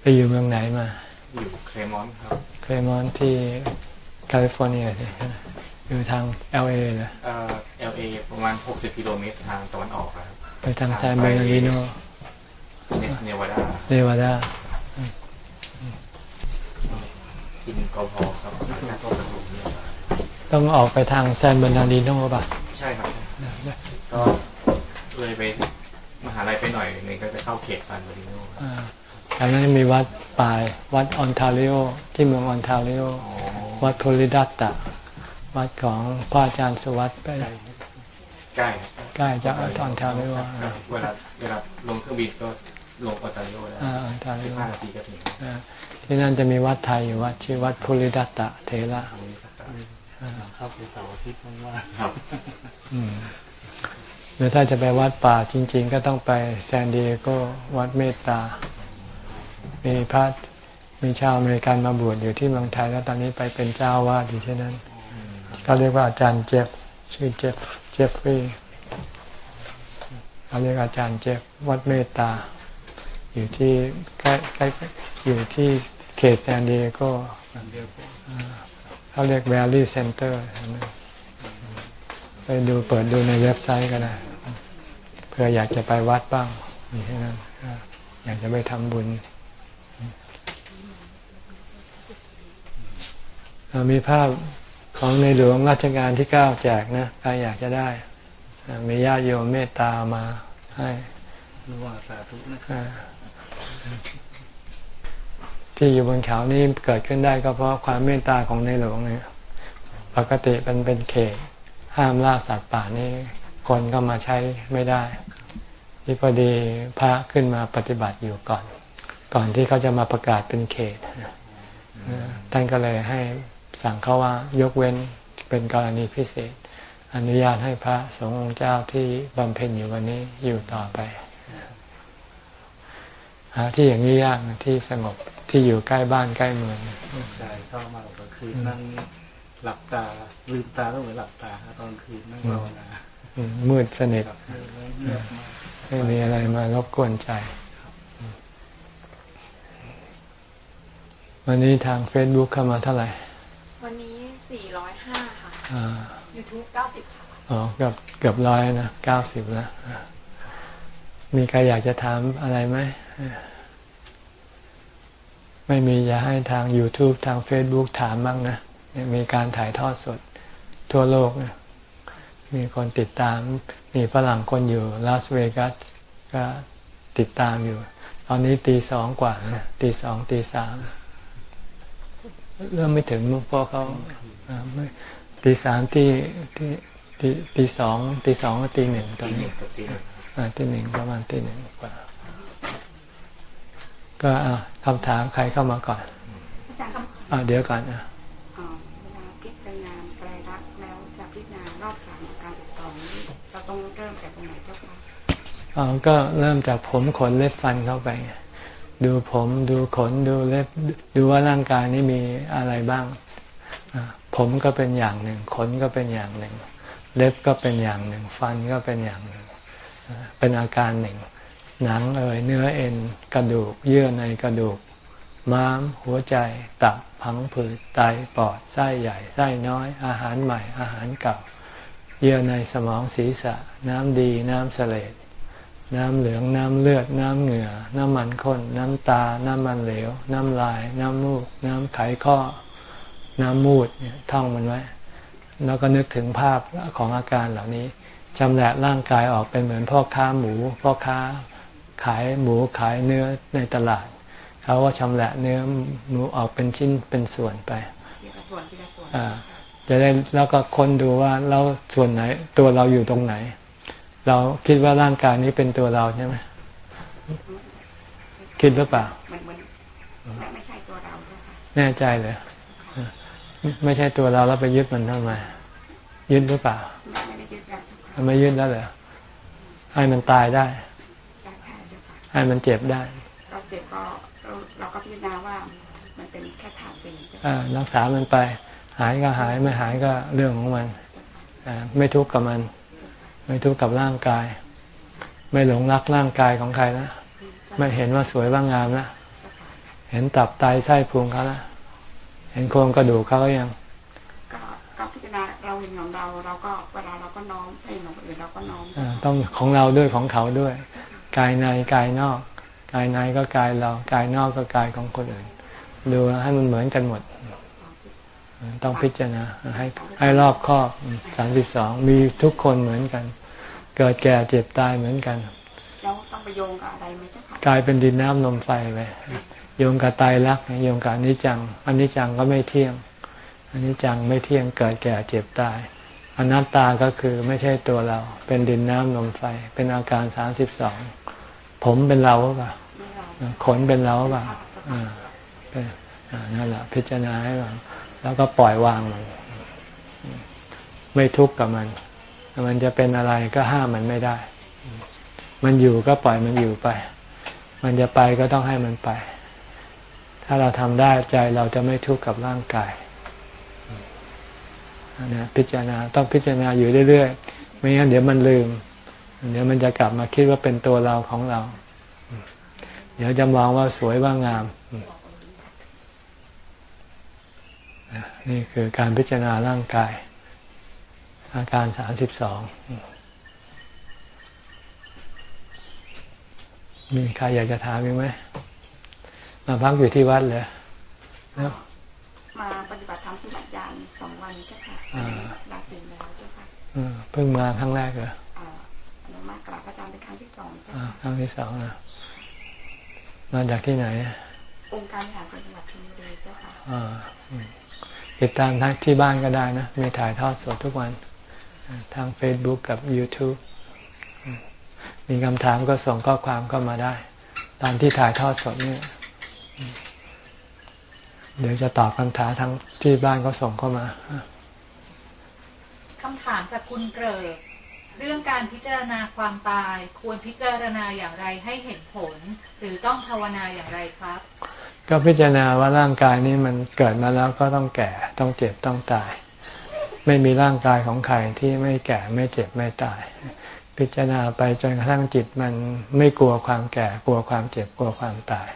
ไปอยู่เมืองไหนมา อยู่ Claremont ครับ Claremont ที่แคลิฟอร์เนียใช่ไหม อยู่ทาง LA เหรอเอ่อ LA ประมาณ 60 กิโลเมตรทางตะวันออกครับ ไปทาง San Bernardino เนวาดาเนวาดากินกอพอครับต้องออกไปทางซานเบอร์นาดิโนป่ะ ใช่ครับ ก็เลยไปมหาลัยไปหน่อยนึงก็จะเข้าเขตซานเบอร์นาริโนแถวนั้นมีวัดป่ายวัดออนทาริโอที่เมืองออนทาริโอวัดโพลิดัตตะ วัดของพระอาจารย์สุวัตใกล้ใกล้ใกล้จะออนทาริโอเวลาเวลาลงเครื่องบินก็ลงออนทาริโอได้ออนทาริโอห้านาทีก็ถึงที่นั่นจะมีวัดไทยอยู่วัดชื่อวัดโพลิดัตตะเทระครับไปเสาร์อาทิตย์ว่างครับหรือถ้าจะไปวัดป่าจริง ๆ ก็ต้องไปแซนดิเอโกวัดเมตตา มีพระมีชาวอเมริกันมาบวชอยู่ที่เมืองไทย แล้วตอนนี้ไปเป็นเจ้าวาดอยู่ที่นั้น เขาเรียกว่าอาจารย์เจฟชื่อเจฟเจฟฟรีเขาเรียกอาจารย์เจฟวัดเมตตา อยู่ที่ใกล้ใกล้อยู่ที่เขต San Diego เขาเรียก Valley Center ไปดูเปิดดูในเว็บไซต์ก็ได้เพื่ออยากจะไปวัดบ้างที่นั้นอยากจะไปทำบุญมีภาพ ของในหลวงรัชกาลที่เก้าแจกนะใครอยากจะได้ มีญาติโยมเมตตามาให้รู้ว่าสาธุนะที่อยู่บนเขานี่เกิดขึ้นได้ก็เพราะความเมตตาของในหลวงเนี่ย ปกติเป็นเป็นเขตห้ามล่าสัตว์ป่านี่คนก็มาใช้ไม่ได้ที่พอดีพระขึ้นมาปฏิบัติอยู่ก่อน ก่อนที่เขาจะมาประกาศเป็นเขตท่านก็เลยให้ สั่งเขาว่ายกเว้นเป็นกรณีพิเศษ อนุญาตให้พระสงฆ์องค์เจ้าที่บำเพ็ญอยู่วันนี้อยู่ต่อไปหาที่อย่างนี้ยากที่สงบที่อยู่ใกล้บ้านใกล้เมืองใช่เข้ามาตอนคืนนั่งหลับตาลืมตาต้องเหมือนหลับตาตอนคืนนั่งรอนามืดสนิทไม่มีอะไรมารบกวนใจ วันนี้ทางเฟซบุ๊กเข้ามาเท่าไหร่ วันนี้สี่ร้อยห้าค่ะยูทูบเก้าสิบค่ะอ๋อเกือบเกือบร้อยนะเก้าสิบแล้วมีใครอยากจะถามอะไรไหม ไม่มีอย่าให้ทาง YouTube ทาง Facebook ถามบ้างนะมีการถ่ายทอดสดทั่วโลกนะมีคนติดตาม มีฝรั่งคนอยู่ลาสเวกัสก็ติดตามอยู่ ตอนนี้ตีสองกว่านะตีสองตีสาม เริ่มไม่ถึงเพราะเขาตีสามที่ที่ที่ตีสองตีสองตีหนึ่งตอนนี้ตีหนึ่งประมาณตีหนึ่งกว่า ก็คำถามใครเข้ามาก่อนอ่าเดี๋ยวก่อนอะเวลาพิจารณาไตรลักษณ์แล้วจะพิจารณารอบสามการสิบสองเราต้องเริ่มจากตรงไหนเจ้าคะอ๋อก็เริ่มจากผมขนเล็บฟันเข้าไป ดูผมดูขนดูเล็บ ดูว่าร่างกายนี้มีอะไรบ้าง ผมก็เป็นอย่างหนึ่ง ขนก็เป็นอย่างหนึ่ง เล็บก็เป็นอย่างหนึ่ง ฟันก็เป็นอย่างหนึ่ง เป็นอาการหนึ่ง หนังเอ่ยเนื้อเอ็นกระดูก เยื่อในกระดูก ม้าม หัวใจ ตับพังผืดไตปอดไส้ใหญ่ไส้น้อย อาหารใหม่ อาหารเก่า เยื่อในสมองศีรษะ น้ำดีน้ำเสลด น้ำเหลือง น้ำเลือด น้ำเหงื่อ น้ำมันข้น น้ำตา น้ำมันเหลว น้ำลาย น้ำมูก น้ำไขข้อ น้ำมูดเนี่ยท่องมันไว้ แล้วก็นึกถึงภาพของอาการเหล่านี้ชำแหละร่างกายออกเป็นเหมือนพ่อค้าหมู พ่อค้าขายหมูขายเนื้อในตลาด เขาก็ชำแหละเนื้อหมูออกเป็นชิ้นเป็นส่วนไปจะได้แล้วก็ค้นดูว่าเราส่วนไหน ตัวเราอยู่ตรงไหน เราคิดว่าร่างกายนี้เป็นตัวเราใช่ไหมคิดหรือเปล่าไม่ใช่ตัวเราแน่ใจเลย ไม่ใช่ตัวเราแล้วไปยึดมันทำไมยึดหรือเปล่าไม่ยึดแล้วเหรอให้มันตายได้ ให้มันเจ็บได้เราเจ็บก็เราก็พิจารณาว่ามันเป็นแค่ถาสีอ่ารักษามันไป หายก็หายไม่หายก็เรื่องของมันอ่าไม่ทุกข์กับมัน ไม่ทุกข์กับร่างกาย ไม่หลงรักร่างกายของใครนะไม่เห็นว่าสวยว่างามนะเห็นตับไตไส้พุงเขาแล้วเห็นโครงกระดูกเขายังก็ก็พิจารณาเราเห็นของเราเราก็เวลาเราก็น้อมเห็นของอื่นเราก็น้อมต้องของเราด้วยของเขาด้วย กายในกายนอก กายในก็กายเรา กายนอกก็กายของคนอื่นดูให้มันเหมือนกันหมด ต้องพิจารณาให้ให้รอบครอบสามสิบสองมีทุกคนเหมือนกัน เกิดแก่เจ็บตายเหมือนกันแล้วต้องไปโยงกับอะไรไหมเจ้าค่ะกลายเป็นดินน้ำลมไฟไปโยงกับตายรักโยงกับอนิจจังอนิจจังก็ไม่เที่ยงอนิจจังไม่เที่ยงเกิดแก่เจ็บตายอนัตตาก็คือไม่ใช่ตัวเรา เป็นดินน้ำลมไฟ เป็นอาการสามสิบสองผมเป็นเราเปล่าขนเป็นเราเปล่าอ่าเป็นนั่นแหละพิจารณาให้เรา แล้วก็ปล่อยวางมัน ไม่ทุกข์กับมัน มันจะเป็นอะไรก็ห้ามมันไม่ได้ มันอยู่ก็ปล่อยมันอยู่ไป มันจะไปก็ต้องให้มันไป ถ้าเราทำได้ใจเราจะไม่ทุกข์กับร่างกายนะพิจารณาต้องพิจารณาอยู่เรื่อยๆ ไม่งั้นเดี๋ยวมันลืม เดี๋ยวมันจะกลับมาคิดว่าเป็นตัวเราของเรา เดี๋ยวจะมองว่าสวยว่างาม นี่คือการพิจารณาร่างกาย อาการสามสิบสองมีใครอยากจะถามอีกไหม มาพักอยู่ที่วัดเลยมาปฏิบัติธรรมสมัยานสองวันเจ้าค่ะลาสินแล้วเจ้าค่ะเพิ่งมาครั้งแรกเหรอมากราบอาจารย์เป็นครั้งที่สองเจ้าครั้งที่สองนะมาจากที่ไหนองค์การหาจังหวัดชลบุรีเจ้าค่ะ ติดตามทั้งที่บ้านก็ได้นะ มีถ่ายทอดสดทุกวัน ทาง Facebook กับ YouTube มีคำถามก็ส่งข้อความเข้ามาได้ ตอนที่ถ่ายทอดสดนี่เดี๋ยวจะตอบคำถามทั้งที่บ้านก็ส่งเข้ามาคำถามจากคุณเกริกเรื่องการพิจารณาความตาย ควรพิจารณาอย่างไรให้เห็นผล หรือต้องภาวนาอย่างไรครับ ก็พิจารณาว่าร่างกายนี้มันเกิดมาแล้วก็ต้องแก่ต้องเจ็บต้องตาย ไม่มีร่างกายของใครที่ไม่แก่ไม่เจ็บไม่ตาย พิจารณาไปจนกระทั่งจิตมันไม่กลัวความแก่กลัวความเจ็บกลัวความตาย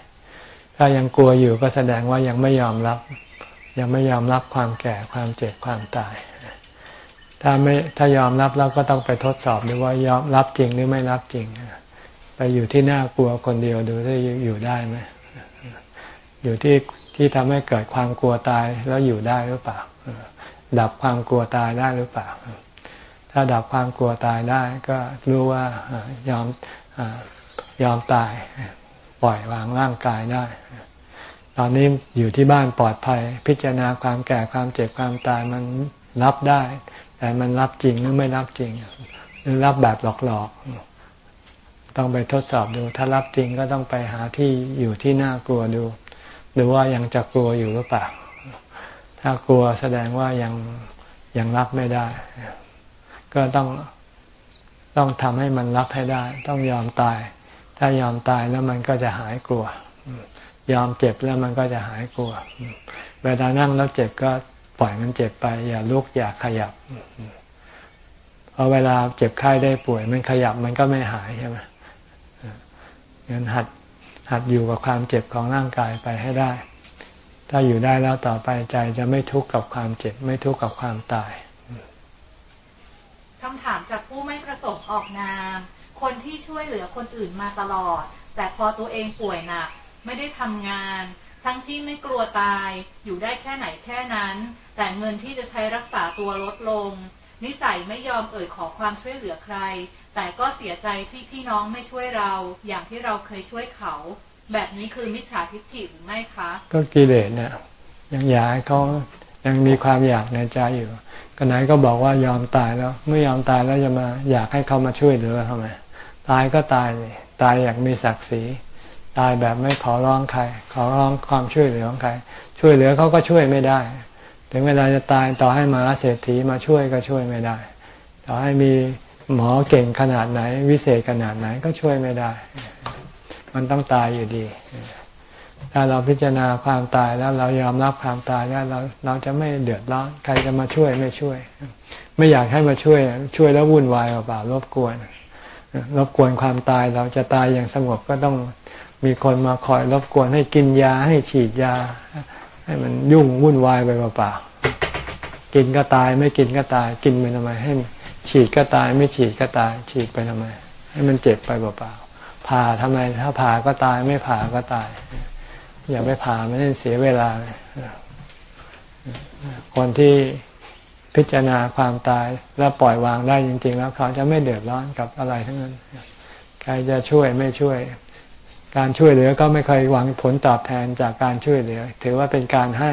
ถ้ายังกลัวอยู่ก็แสดงว่ายังไม่ยอมรับ ยังไม่ยอมรับความแก่ความเจ็บความตาย ถ้าไม่ถ้ายอมรับแล้วก็ต้องไปทดสอบดูว่ายอมรับจริงหรือไม่รับจริงไปอยู่ที่หน่ากลัวคนเดียวดูได้อยู่ได้ไหม อยู่ที่ที่ทำให้เกิดความกลัวตายแล้วอยู่ได้หรือเปล่า ดับความกลัวตายได้หรือเปล่า ถ้าดับความกลัวตายได้ก็รู้ว่ายอมยอมตายปล่อยวางร่างกายได้ ตอนนี้อยู่ที่บ้านปลอดภัย พิจารณาความแก่ความเจ็บความตายมันรับได้ แต่มันรับจริงหรือไม่รับจริง หรือรับแบบหลอกๆ ต้องไปทดสอบดู ถ้ารับจริงก็ต้องไปหาที่อยู่ที่น่ากลัวดู หรือว่ายังจะกลัวอยู่หรือเปล่า ถ้ากลัวแสดงว่ายังยังรับไม่ได้ ก็ต้องต้องทำให้มันรับให้ได้ ต้องยอมตาย ถ้ายอมตายแล้วมันก็จะหายกลัว ยอมเจ็บแล้วมันก็จะหายกลัว เวลานั่งแล้วเจ็บก็ปล่อยมันเจ็บไป อย่าลุกอย่าขยับเพราะเวลาเจ็บไข้ได้ป่วย มันขยับมันก็ไม่หายใช่ไหมงั้นหัด หัดอยู่กับความเจ็บของร่างกายไปให้ได้ ถ้าอยู่ได้แล้วต่อไปใจจะไม่ทุกข์กับความเจ็บ ไม่ทุกข์กับความตายคำถามจากผู้ไม่ประสงค์ออกนาม คนที่ช่วยเหลือคนอื่นมาตลอด แต่พอตัวเองป่วยหนักไม่ได้ทำงาน ทั้งที่ไม่กลัวตาย อยู่ได้แค่ไหนแค่นั้น แต่เงินที่จะใช้รักษาตัวลดลง นิสัยไม่ยอมเอ่ยขอความช่วยเหลือใคร แต่ก็เสียใจที่พี่น้องไม่ช่วยเราอย่างที่เราเคยช่วยเขา แบบนี้คือมิจฉาทิฏฐิหรือไม่คะ ก็กิเลสเนี่ยยังอยากให้เขายังมีความอยากในใจอยู่ก็ไหนก็บอกว่ายอมตายแล้วเมื่อยอมตายแล้วจะมาอยากให้เขามาช่วยเหลือทำไมตายก็ตายเลยตายอยากมีศักดิ์ศรีตายแบบไม่ขอร้องใคร ขอร้องความช่วยเหลือของใคร ช่วยเหลือเขาก็ช่วยไม่ได้ ถึงเวลาจะตายต่อให้มาเศรษฐีมาช่วยก็ช่วยไม่ได้ ต่อให้มี หมอเก่งขนาดไหน วิเศษขนาดไหนก็ช่วยไม่ได้ มันต้องตายอยู่ดี ถ้าเราพิจารณาความตายแล้วเรายอมรับความตายแล้วเราเราจะไม่เดือดร้อนใครจะมาช่วยไม่ช่วย ไม่อยากให้มาช่วย ช่วยแล้ววุ่นวายเปล่ารบกวนรบกวนความตายเราจะตายอย่างสงบก็ต้องมีคนมาคอยรบกวนให้กินยาให้ฉีดยา ให้มันยุ่งวุ่นวายไปเปล่ากินก็ตายไม่กินก็ตายกินไปทำไมให้ ฉีดก็ตายไม่ฉีดก็ตาย ฉีดไปทำไม ให้มันเจ็บไปเปล่าผ่าทำไม ถ้าผ่าก็ตายไม่ผ่าก็ตาย อย่าไปผ่าไม่ได้เสียเวลาคนที่พิจารณาความตายแล้วปล่อยวางได้จริง ๆ แล้วเขาจะไม่เดือดร้อนกับอะไรทั้งนั้น ใครจะช่วยไม่ช่วย การช่วยเหลือก็ไม่เคยหวังผลตอบแทนจากการช่วยเหลือ ถือว่าเป็นการให้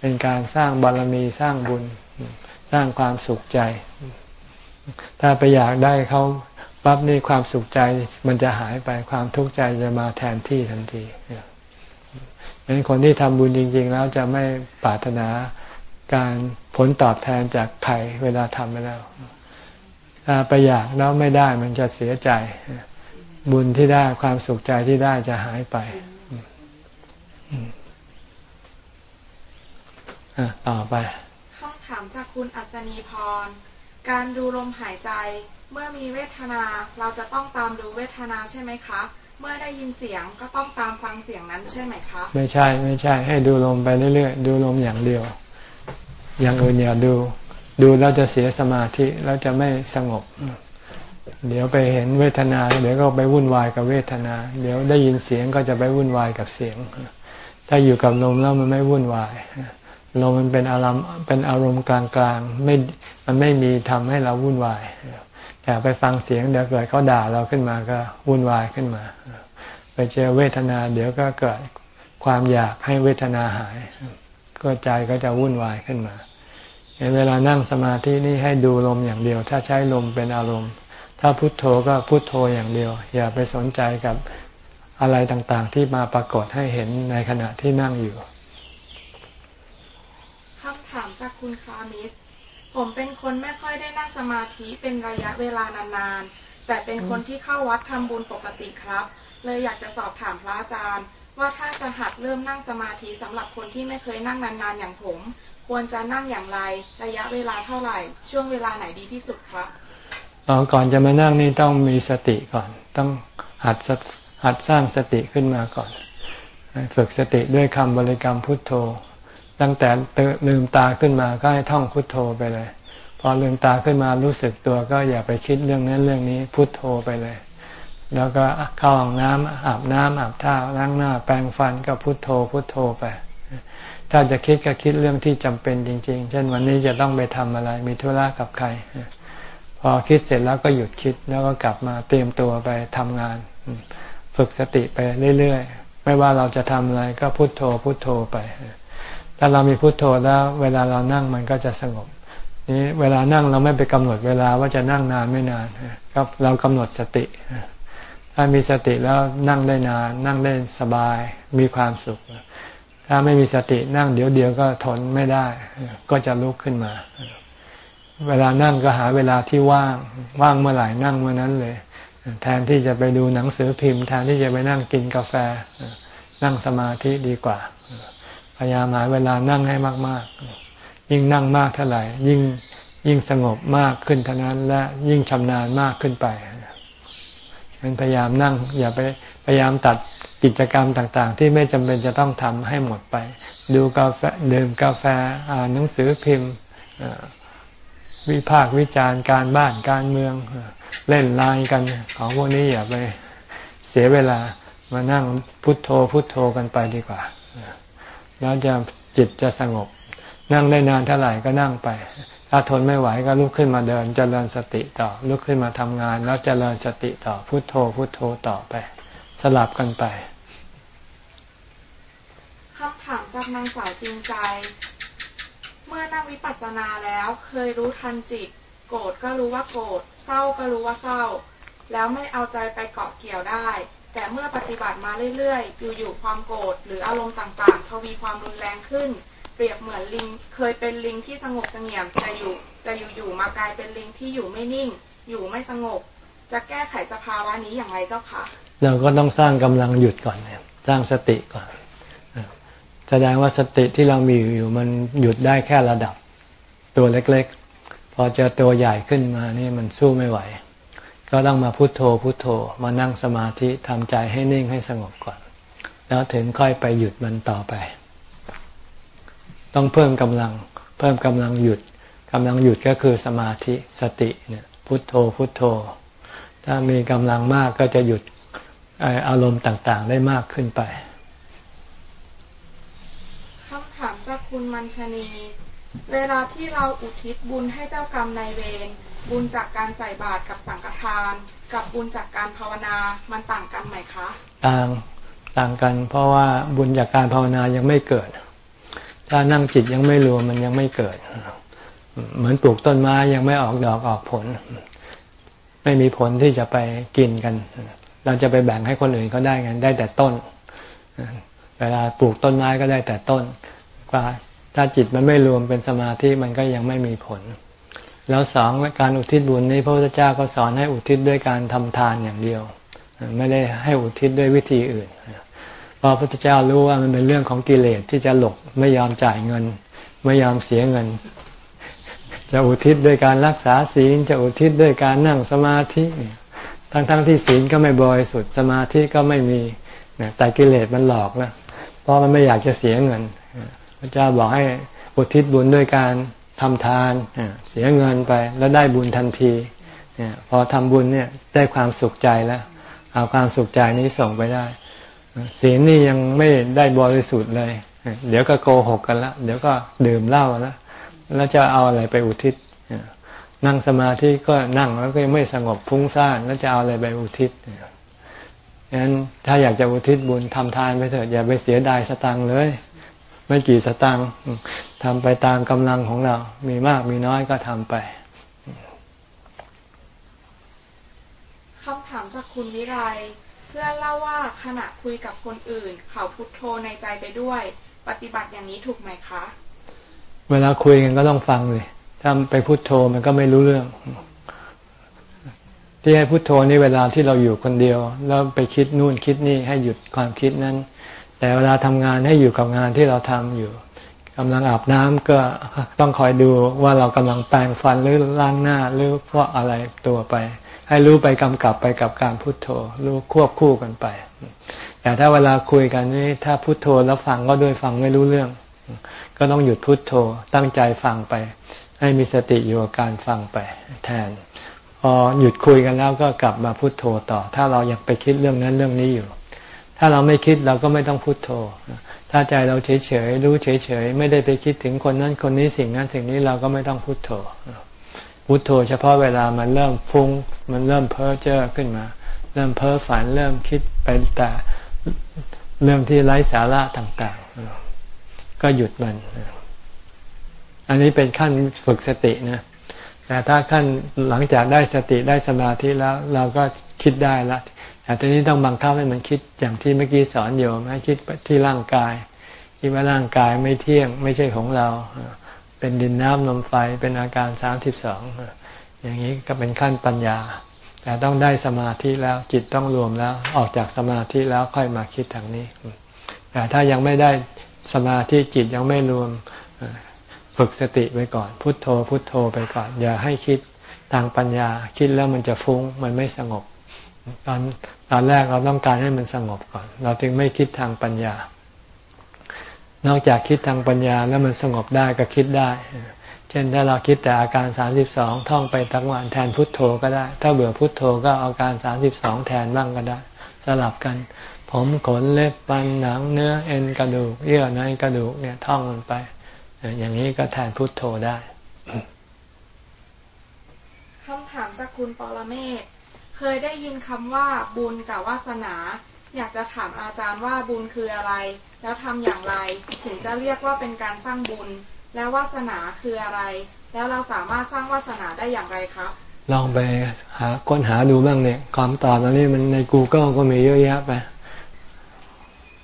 เป็นการสร้างบารมีสร้างบุญ สร้างความสุขใจ ถ้าไปอยากได้เขาปั๊บนี่ความสุขใจมันจะหายไปความทุกข์ใจจะมาแทนที่ทันทีดังนั้นคนที่ทำบุญจริง ๆ แล้วจะไม่ปรารถนาการผลตอบแทนจากใครเวลาทำไปแล้ว ถ้าไปอยากแล้วไม่ได้มันจะเสียใจ บุญที่ได้ความสุขใจที่ได้จะหายไปต่อไปคำถามจากคุณอัศนีพร การดูลมหายใจ เมื่อมีเวทนาเราจะต้องตามดูเวทนาใช่ไหมคะ เมื่อได้ยินเสียงก็ต้องตามฟังเสียงนั้นใช่ไหมคะ ไม่ใช่ไม่ใช่ ให้ดูลมไปเรื่อยๆ ดูลมอย่างเดียว อย่างอื่นอย่าดู ดูแล้วจะเสียสมาธิแล้วจะไม่สงบ เดี๋ยวไปเห็นเวทนา เดี๋ยวก็ไปวุ่นวายกับเวทนา เดี๋ยวได้ยินเสียงก็จะไปวุ่นวายกับเสียง ถ้าอยู่กับลมแล้วมันไม่วุ่นวายลมมันเป็นอารมณ์เป็นอารมณ์กลางๆไม่ มันไม่มีทำให้เราวุ่นวายแต่ไปฟังเสียงเดี๋ยวเกิดเขาด่าเราขึ้นมาก็วุ่นวายขึ้นมา ไปเจอเวทนา เดี๋ยวก็เกิดความอยากให้เวทนาหาย ก็ใจก็จะวุ่นวายขึ้นมาเวลานั่งสมาธินี่ให้ดูลมอย่างเดียว ถ้าใช้ลมเป็นอารมณ์ ถ้าพุทโธก็พุทโธอย่างเดียว อย่าไปสนใจกับอะไรต่างๆ ที่มาปรากฏให้เห็นในขณะที่นั่งอยู่คำถามจากคุณคามิส ผมเป็นคนไม่ค่อยได้นั่งสมาธิเป็นระยะเวลานานๆ แต่เป็นคนที่เข้าวัดทำบุญปกติครับ เลยอยากจะสอบถามพระอาจารย์ ว่าถ้าจะหัดเริ่มนั่งสมาธิสำหรับคนที่ไม่เคยนั่งนานๆอย่างผม ควรจะนั่งอย่างไร ระยะเวลาเท่าไหร่ ช่วงเวลาไหนดีที่สุดครับก่อนจะมานั่งนี่ต้องมีสติก่อน ต้องหัดหัดสร้างสติขึ้นมาก่อน ฝึกสติด้วยคำบริกรรมพุทโธ ตั้งแต่ลืมตาขึ้นมาก็ให้ท่องพุทโธไปเลย พอลืมตาขึ้นมารู้สึกตัวก็อย่าไปคิดเรื่องนั้นเรื่องนี้พุทโธไปเลย แล้วก็เข้าห้องน้ำอาบน้ำอาบท่าล้างหน้า แปรงฟันก็พุทโธพุทโธไป ถ้าจะคิดก็คิดเรื่องที่จำเป็นจริง ๆ เช่นวันนี้จะต้องไปทำอะไร มีธุระกับใคร พอคิดเสร็จแล้วก็หยุดคิดแล้วก็กลับมาเตรียมตัวไปทำงาน ฝึกสติไปเรื่อยๆ ไม่ว่าเราจะทำอะไรก็พุโทโธพุโทโธไป ถ้าเรามีพุโทโธแล้ว เวลาเรานั่งมันก็จะสงบนี้เวลานั่งเราไม่ไปกำหนดเวลาว่าจะนั่งนานไม่นานครับเรากำหนดสติ ถ้ามีสติแล้วนั่งได้นาน นั่งได้สบายมีความสุข ถ้าไม่มีสตินั่งเดี๋ยวเดียวก็ทนไม่ได้ ก็จะลุกขึ้นมา เวลานั่งก็หาเวลาที่ว่าง ว่างเมื่อไหร่นั่งเมื่อนั้นเลย แทนที่จะไปดูหนังสือพิมพ์ แทนที่จะไปนั่งกินกาแฟ นั่งสมาธิดีกว่า พยายามหาเวลานั่งให้มาก ๆ ยิ่งนั่งมากเท่าไหร่ ยิ่งยิ่งสงบมากขึ้นเท่านั้น และยิ่งชำนาญมากขึ้นไปงั้นพยายามนั่ง อย่าไปพยายามตัดกิจกรรมต่าง ๆ ที่ไม่จำเป็นจะต้องทำให้หมดไป ดูกาแฟดื่มกาแฟอ่านหนังสือพิมพ์วิพากษ์วิจารณ์การบ้านการเมืองเล่นไลน์กันของพวกนี้อย่าไปเสียเวลามานั่งพุทโธพุทโธกันไปดีกว่า แล้วจะจิตจะสงบ นั่งได้นานเท่าไหร่ก็นั่งไป ถ้าทนไม่ไหวก็ลุกขึ้นมาเดินจเจริญสติต่อ ลุกขึ้นมาทำงาน แล้วจเจริญสติต่อพุทโธพุทโธต่อไป สลับกันไปคำถามจากนางสาวจริงใจ เมื่อนั่งวิปัสสนาแล้วเคยรู้ทันจิต โกรธก็รู้ว่าโกรธเศร้าก็รู้ว่าเศร้า แล้วไม่เอาใจไปเกาะเกี่ยวได้ แต่เมื่อปฏิบัติมาเรื่อยๆ อยู่ๆ ความโกรธหรืออารมณ์ต่างๆ ทวีความรุนแรงขึ้น เปรียบเหมือนลิง เคยเป็นลิงที่สงบเสงี่ยมแต่อยู่แต่อยู่ๆ มากลายเป็นลิงที่อยู่ไม่นิ่ง อยู่ไม่สงบ จะแก้ไขสภาวะนี้อย่างไรเจ้าคะ เราก็ต้องสร้างกำลังหยุดก่อนเนี่ยสร้างสติก่อน แสดงว่าสติที่เรามีอยู่มันหยุดได้แค่ระดับตัวเล็กๆ พอเจอตัวใหญ่ขึ้นมานี่มันสู้ไม่ไหว ก็ต้องมาพุโทโธพุโทโธ มานั่งสมาธิทำใจให้นิ่งให้สงบก่อน แล้วถึงค่อยไปหยุดมันต่อไป ต้องเพิ่มกำลัง เพิ่มกำลังหยุดกำลังหยุดก็คือสมาธิสติเนี่ยพุโทโธพุโทโธ ถ้ามีกำลังมากก็จะหยุดอารมณ์ต่างๆ ได้มากขึ้นไปคำถามจากคุณมัญชนี เวลาที่เราอุทิศบุญให้เจ้ากรรมนายเวร บุญจากการใส่บาตรกับสังฆทาน กับบุญจากการภาวนามันต่างกันไหมคะ ต่างต่างกัน เพราะว่าบุญจากการภาวนายังไม่เกิด ถ้านั่งจิตยังไม่รวมมันยังไม่เกิด เหมือนปลูกต้นไม้ยังไม่ออกดอกออกผล ไม่มีผลที่จะไปกินกัน เราจะไปแบ่งให้คนอื่นเขาได้กันได้แต่ต้น เวลาปลูกต้นไม้ก็ได้แต่ต้นว่าถ้าจิตมันไม่รวมเป็นสมาธิมันก็ยังไม่มีผล แล้วสองการอุทิศบุญนี้พระพุทธเจ้าก็สอนให้อุทิศด้วยการทำทานอย่างเดียว ไม่ได้ให้อุทิศด้วยวิธีอื่นเพราะพระพุทธเจ้ารู้ว่ามันเป็นเรื่องของกิเลสที่จะหลบไม่ยอมจ่ายเงิน ไม่ยอมเสียเงิน จะอุทิศด้วยการรักษาศีล จะอุทิศด้วยการนั่งสมาธิทั้งๆทที่ศีลก็ไม่บริสุทธิ์สมาธิก็ไม่มีแต่กิเลสมันหลอกแล้วเพราะมันไม่อยากจะเสียเงินพระเจ้าบอกให้อุทิศบุญด้วยการ ทำทานเสียเงินไปแล้วได้บุญทันทีพอทำบุญเนี่ยได้ความสุขใจแล้ว เอาความสุขใจนี้ส่งไปได้ศีลนี่ยังไม่ได้บริสุทธิ์เลย เดี๋ยวก็โกหกกันละ เดี๋ยวก็ดื่มเหล้าแล้วแล้วจะเอาอะไรไปอุทิศนั่งสมาธิก็นั่งแล้วก็ยังไม่สงบพุ่งซ่านแล้วจะเอาอะไรไปอุทิศงั้นถ้าอยากจะอุทิศบุญทำทานไปเถิดอย่าไปเสียดายสตังเลย ไม่กี่สตาง ทำไปตามกำลังของเรา มีมากมีน้อยก็ทำไปคำถามจากคุณวิไรเพื่อเล่าว่าขณะคุยกับคนอื่น เขาพุทโธในใจไปด้วย ปฏิบัติอย่างนี้ถูกไหมคะ เวลาคุยกันก็ต้องฟังเลยถ้าไปพุทโธมันก็ไม่รู้เรื่อง ที่ให้พุทโธนี่เวลาที่เราอยู่คนเดียว แล้วไปคิดนู่นคิดนี่ให้หยุดความคิดนั้น แต่เวลาทำงานให้อยู่กับงานที่เราทำอยู่ กำลังอาบน้ำก็ต้องคอยดูว่าเรากำลังแปรงฟันหรือล้างหน้าหรือเพราะอะไรตัวไป ให้รู้ไปกำกับไปกับการพุโทโธรู้ควบคู่กันไป แต่ถ้าเวลาคุยกันนี่ถ้าพุโทโธแล้วฟังก็ด้วยฟังไม่รู้เรื่อง ก็ต้องหยุดพุโทโธตั้งใจฟังไป ให้มีสติอยู่กับการฟังไป แทนพอหยุดคุยกันแล้วก็กลับมาพุโทโธต่อ ถ้าเรายังไปคิดเรื่องนั้นเรื่องนี้อยู่ ถ้าเราไม่คิดเราก็ไม่ต้องพุโทโธ ถ้าใจเราเฉยเฉยรู้เฉยเฉยไม่ได้ไปคิดถึงคนนั้นคนนี้สิ่งนั้นสิ่งนี้เราก็ไม่ต้องพุโทโธพุโทโธเฉพาะเวลามันเริ่มพุ่งมันเริ่มเพ้อเจ้อขึ้นมา เริ่มเพ้อฝันเริ่มคิดไปแต่เรื่องที่ไร้สาระต่างๆ ก็หยุดมัน อันนี้เป็นขั้นฝึกสตินะแต่ถ้าขั้นหลังจากได้สติได้สมาธิแล้ว เราก็คิดได้ละ แต่ทีนี้ต้องบังคับให้มันคิดอย่างที่เมื่อกี้สอนโยมให้คิดที่ร่างกาย คิดว่าร่างกายไม่เที่ยง ไม่ใช่ของเรา เป็นดินน้ำลมไฟเป็นอาการสามสิบสองอย่างนี้ก็เป็นขั้นปัญญา แต่ต้องได้สมาธิแล้วจิตต้องรวมแล้ว ออกจากสมาธิแล้วค่อยมาคิดทางนี้ แต่ถ้ายังไม่ได้สมาธิจิตยังไม่รวมฝึกสติไว้ก่อน พุทโธ พุทโธไปก่อน อย่าให้คิดทางปัญญาคิดแล้วมันจะฟุ้งมันไม่สงบ ตอนตอนแรกเราต้องการให้มันสงบก่อน เราจึงไม่คิดทางปัญญา นอกจากคิดทางปัญญาแล้วมันสงบได้ก็คิดได้ เช่นถ้าเราคิดแต่อาการสามสิบสองท่องไปทั้งวันแทนพุทโธก็ได้ ถ้าเบื่อพุทโธก็เอาการสามสิบสองแทนบ้างก็ได้ สลับกัน ผมขนเล็บปันหนังเนื้อเอ็นกระดูก เยื่อในกระดูกเนี่ยท่องมันไป อย่างนี้ก็แทนพุทโธได้คำถามจากคุณปรเมศ เคยได้ยินคำว่าบุญกับวาสนา อยากจะถามอาจารย์ว่าบุญคืออะไร แล้วทำอย่างไร ถึงจะเรียกว่าเป็นการสร้างบุญ แล้ววาสนาคืออะไร แล้วเราสามารถสร้างวาสนาได้อย่างไรครับ ลองไปหาค้นหาดูบ้างเนี่ยคำตอบตอนนี้มันใน Google ก็มีเยอะแยะไป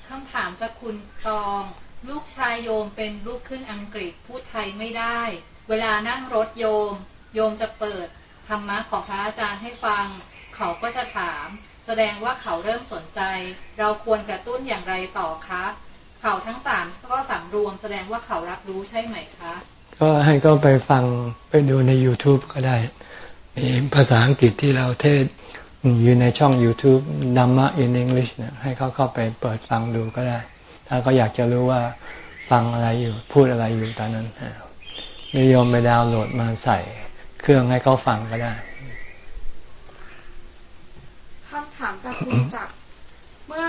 คำถามจากคุณตอง ลูกชายโยมเป็นลูกครึ่งอังกฤษพูดไทยไม่ได้ เวลานั่งรถโยม โยมจะเปิดธรรมะของพระอาจารย์ให้ฟัง เขาก็จะถาม แสดงว่าเขาเริ่มสนใจ เราควรกระตุ้นอย่างไรต่อคะ เขาทั้งสามก็สำรวม แสดงว่าเขารับรู้ใช่ไหมคะ ก็ให้เขาไปฟังไปดูใน YouTube ก็ได้มีภาษาอังกฤษที่เราเทศอยู่ในช่อง YouTube ดัมมะ in English เนี่ยให้เขาเข้าไปเปิดฟังดูก็ได้ ถ้าเขาอยากจะรู้ว่าฟังอะไรอยู่ พูดอะไรอยู่ตอนนั้นนิยมไปดาวน์โหลดมาใส่เครื่องให้เขาฟังก็ได้ คำถามจากคุณจักรเมื่อ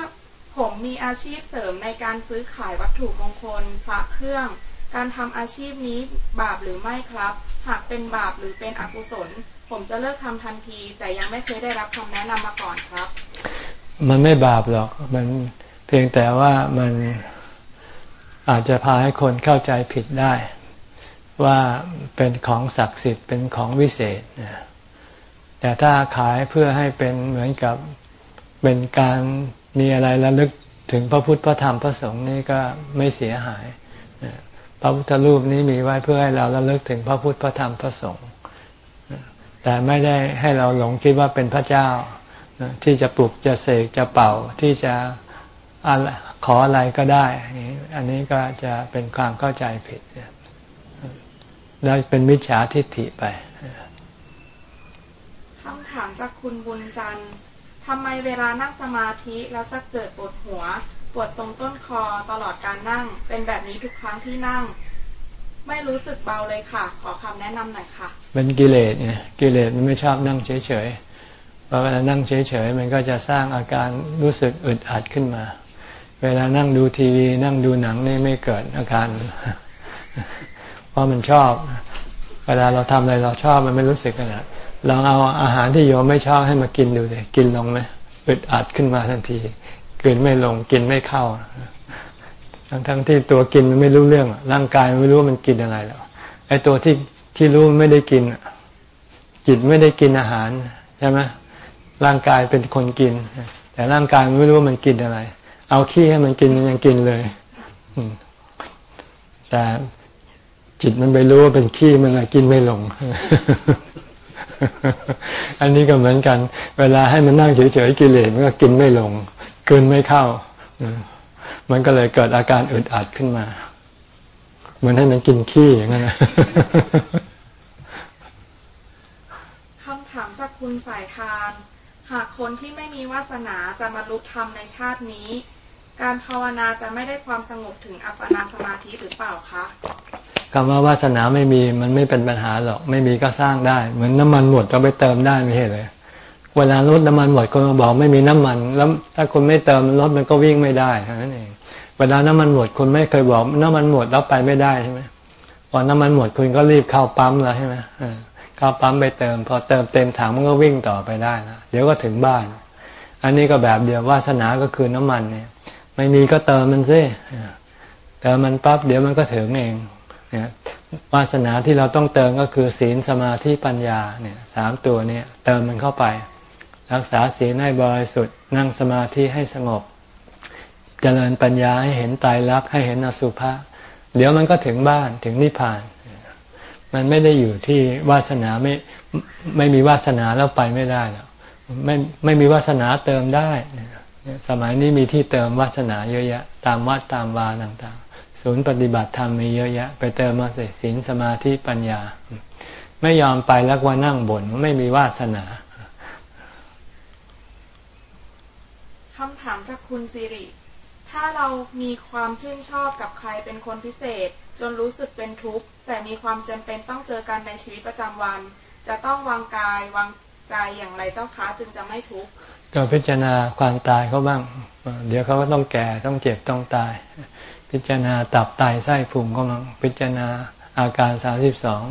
ผมมีอาชีพเสริมในการซื้อขายวัตถุมงคลพระเครื่อง การทำอาชีพนี้บาปหรือไม่ครับ หากเป็นบาปหรือเป็นอกุศล ผมจะเลิกทำทันที แต่ยังไม่เคยได้รับคำแนะนำมาก่อนครับ มันไม่บาปหรอก มันเพียงแต่ว่ามันอาจจะพาให้คนเข้าใจผิดได้ ว่าเป็นของศักดิ์สิทธิ์เป็นของวิเศษ แต่ถ้าขายเพื่อให้เป็นเหมือนกับเป็นการมีอะไรระลึกถึงพระพุทธพระธรรมพระสงฆ์นี่ก็ไม่เสียหาย พระพุทธรูปนี้มีไว้เพื่อให้เราระลึกถึงพระพุทธพระธรรมพระสงฆ์แต่ไม่ได้ให้เราหลงคิดว่าเป็นพระเจ้าที่จะปลุกจะเสกจะเป่าที่จะขออะไรก็ได้ อันนี้ก็จะเป็นความเข้าใจผิดแล้วเป็นมิจฉาทิฏฐิไป ถามจากคุณบุญจันทร์ทำไมเวลานั่งสมาธิแล้วจะเกิดปวดหัว ปวดตรงต้นคอตลอดการนั่ง เป็นแบบนี้ทุกครั้งที่นั่ง ไม่รู้สึกเบาเลยค่ะ ขอคำแนะนำหน่อยค่ะ เป็นกิเลสไงกิเลสมันไม่ชอบนั่งเฉยๆพอเวลานั่งเฉยๆมันก็จะสร้างอาการรู้สึกอึดอัดขึ้นมา เวลานั่งดูทีวีนั่งดูหนังนี่ไม่เกิดอาการเพราะมันชอบ เวลาเราทำอะไรเราชอบมันไม่รู้สึกขนาด ลองเอาอาหารที่โยมไม่ชอบให้มากินดูเลยกินลงไหมอึดอัดขึ้นมาทันทีกินไม่ลงกินไม่เข้า ทั้งทั้งที่ตัวกินมันไม่รู้เรื่อง ร่างกายไม่รู้ว่ามันกินอะไรแล้วไอ้ตัวที่ที่รู้ไม่ได้กิน จิตไม่ได้กินอาหารใช่ไหมร่างกายเป็นคนกิน แต่ร่างกายไม่รู้ว่ามันกินอะไร เอาขี้ให้มันกินมันยังกินเลยแต่จิตมันไปรู้ว่าเป็นขี้มันกินไม่ลง อันนี้ก็เหมือนกัน เวลาให้มันนั่งเฉยๆกิเลสมันก็กินไม่ลงกินไม่เข้า มันก็เลยเกิดอาการอึดอัดขึ้นมาเหมือนให้มันกินขี้อย่างนั้นคำถามจากคุณสายทาน หากคนที่ไม่มีวาสนาจะมาลุกธรรมในชาตินี้ การภาวนาจะไม่ได้ความสงบถึงอัปปนาสมาธิหรือเปล่าคะ คำว่าวาสนาไม่มีมันไม่เป็นปัญหาหรอก ไม่มีก็สร้างได้ เหมือนน้ามันหมดก็ไปเติมได้ไม่ใช่เลยเวลารถน้ำมันหมดคนมาบอกไม่มีน้ำมัน แล้วถ้าคนไม่เติมรถมันก็วิ่งไม่ได้เท่านั้นเองเวลาน้ำมันหมดคนไม่เคยบอกน้ำมันหมดแล้วไปไม่ได้ใช่ไหมพอน้ำมันหมดคุณก็รีบเข้าปั๊มแล้วใช่ไหมเข้าปั๊มไปเติม พอเติมเต็มถังมันก็วิ่งต่อไปได้นะเดี๋ยวก็ถึงบ้าน อันนี้ก็แบบเดียววาสนาก็คือน้ำมันเนี่ย ไม่มีก็เติมมันซิเติมมันปั๊บเดี๋ยวมันก็ถึงเอง เนี่ยวาสนาที่เราต้องเติมก็คือศีลสมาธิปัญญาเนี่ยสามตัวเนี่ยเติมมันเข้าไป รักษาศีลให้บริสุทธิ์นั่งสมาธิให้สงบ เจริญปัญญาให้เห็นตายรักให้เห็นอสุภะเดี๋ยวมันก็ถึงบ้านถึงนิพพาน มันไม่ได้อยู่ที่วาสนาไม่ไม่มีวาสนาแล้วไปไม่ได้หรอกไม่ไม่มีวาสนาเติมได้ สมัยนี้มีที่เติมวาสนาเยอะแยะ ตามวัดตามวาต่างๆ ศูนย์ปฏิบัติธรรมมีเยอะแยะ ไปเติมมาสิศีลสมาธิปัญญา ไม่ยอมไปแล้วว่านั่งบน่นไม่มีวาสนาคำถามจากคุณสิริ ถ้าเรามีความชื่นชอบกับใครเป็นคนพิเศษ จนรู้สึกเป็นทุกข์แต่มีความจำเป็นต้องเจอกันในชีวิตประจำวัน จะต้องวางกายวางใจอย่างไรเจ้าคะจึงจะไม่ทุกข์ก็พิจารณาความตายเขาบ้าง เดี๋ยวเขาก็ต้องแก่ต้องเจ็บต้องตาย พิจารณาตับไตไส้พุงก็มังพิจารณาอาการสามสิบสอง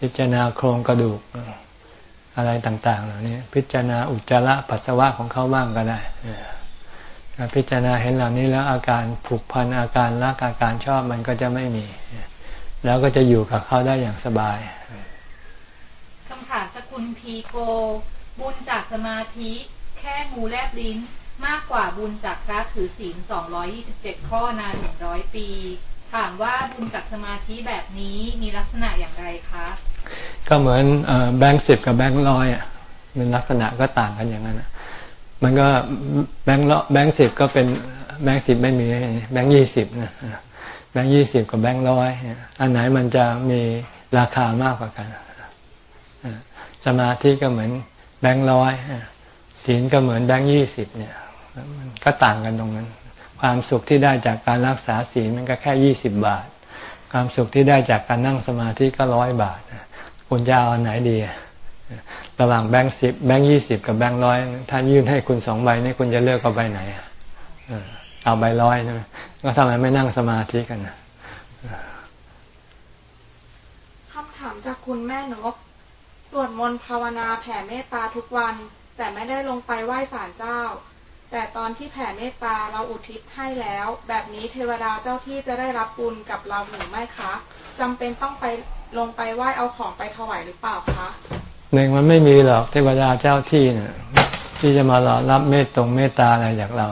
พิจารณาโครงกระดูกอะไรต่าง ๆ เหล่านี้ พิจารณาอุจจาระปัสสาวะของเขาบ้างก็ได้พิจารณาเห็นเหล่านี้แล้วอาการผูกพันอาการรักอาการชอบมันก็จะไม่มี แล้วก็จะอยู่กับเขาได้อย่างสบายคำถามจากคุณพีโก บุญจากสมาธิ แค่งูแลบลิ้น มากกว่าบุญจากพระถือศีล227 ข้อนาน100 ปี ถามว่าบุญจากสมาธิแบบนี้มีลักษณะอย่างไรคะ ก็เหมือนแบงค์สิบกับแบงค์ร้อยอะมันลักษณะก็ต่างกันอย่างนั้นมันก็แบงค์แบงค์สิบก็เป็นแบงค์สิบไม่มีแบงค์ยี่สิบนะแบงค์ยี่สิบกับแบงค์ร้อยอันไหนมันจะมีราคามากกว่ากันสมาธิก็เหมือนแบงค์ร้อยศีลก็เหมือนแบงค์ยี่สิบเนี่ย มันก็ต่างกันตรงนั้น ความสุขที่ได้จากการรักษาศีลมันก็แค่ยี่สิบบาท ความสุขที่ได้จากการนั่งสมาธิก็ร้อยบาทคุณจะเอาอันไหนดีระหว่างแบงค์สิบแบงค์ยี่สิบกับแบงค์ร้อยถ้ายื่นให้คุณสองใบนี่คุณจะเลือกเอาใบไหนเอาใบร้อยใช่ไหมก็ทำไมไม่นั่งสมาธิกันนะคำถามจากคุณแม่นกสวดมนต์ภาวนาแผ่เมตตาทุกวัน แต่ไม่ได้ลงไปไหว้ศาลเจ้า แต่ตอนที่แผ่เมตตาเราอุทิศให้แล้ว แบบนี้เทวดาเจ้าที่จะได้รับบุญกับเราหรือไม่คะจำเป็นต้องไปลงไปไหว้เอาของไปถวายหรือเปล่าคะหนึ่งมันไม่มีหรอกเทวดาเจ้าที่เนี่ยที่จะมารอรับเมตตรงเมตตาอะไรจากเรา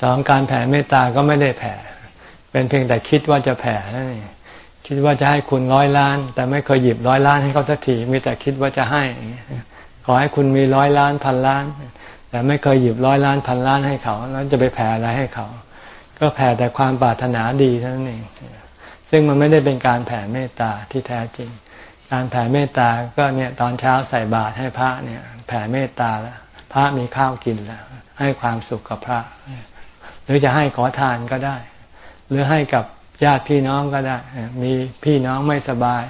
สองการแผ่เมตตาก็ไม่ได้แผ่ เป็นเพียงแต่คิดว่าจะแผ่นั่นเองคิดว่าจะให้คุณร้อยล้าน แต่ไม่เคยหยิบร้อยล้านให้เขาสักทีมีแต่คิดว่าจะให้ ขอให้คุณมีร้อยล้านพันล้าน แต่ไม่เคยหยิบร้อยล้านพันล้านให้เขา แล้วจะไปแผ่อะไรให้เขา ก็แผ่แต่ความปรารถนาดีเท่านั้นเอง ซึ่งมันไม่ได้เป็นการแผ่เมตตาที่แท้จริง การแผ่เมตตาก็เนี่ยตอนเช้าใส่บาตรให้พระเนี่ยแผ่เมตตาแล้ว พระมีข้าวกินแล้ว ให้ความสุขกับพระ หรือจะให้ขอทานก็ได้ หรือให้กับญาติพี่น้องก็ได้ มีพี่น้องไม่สบาย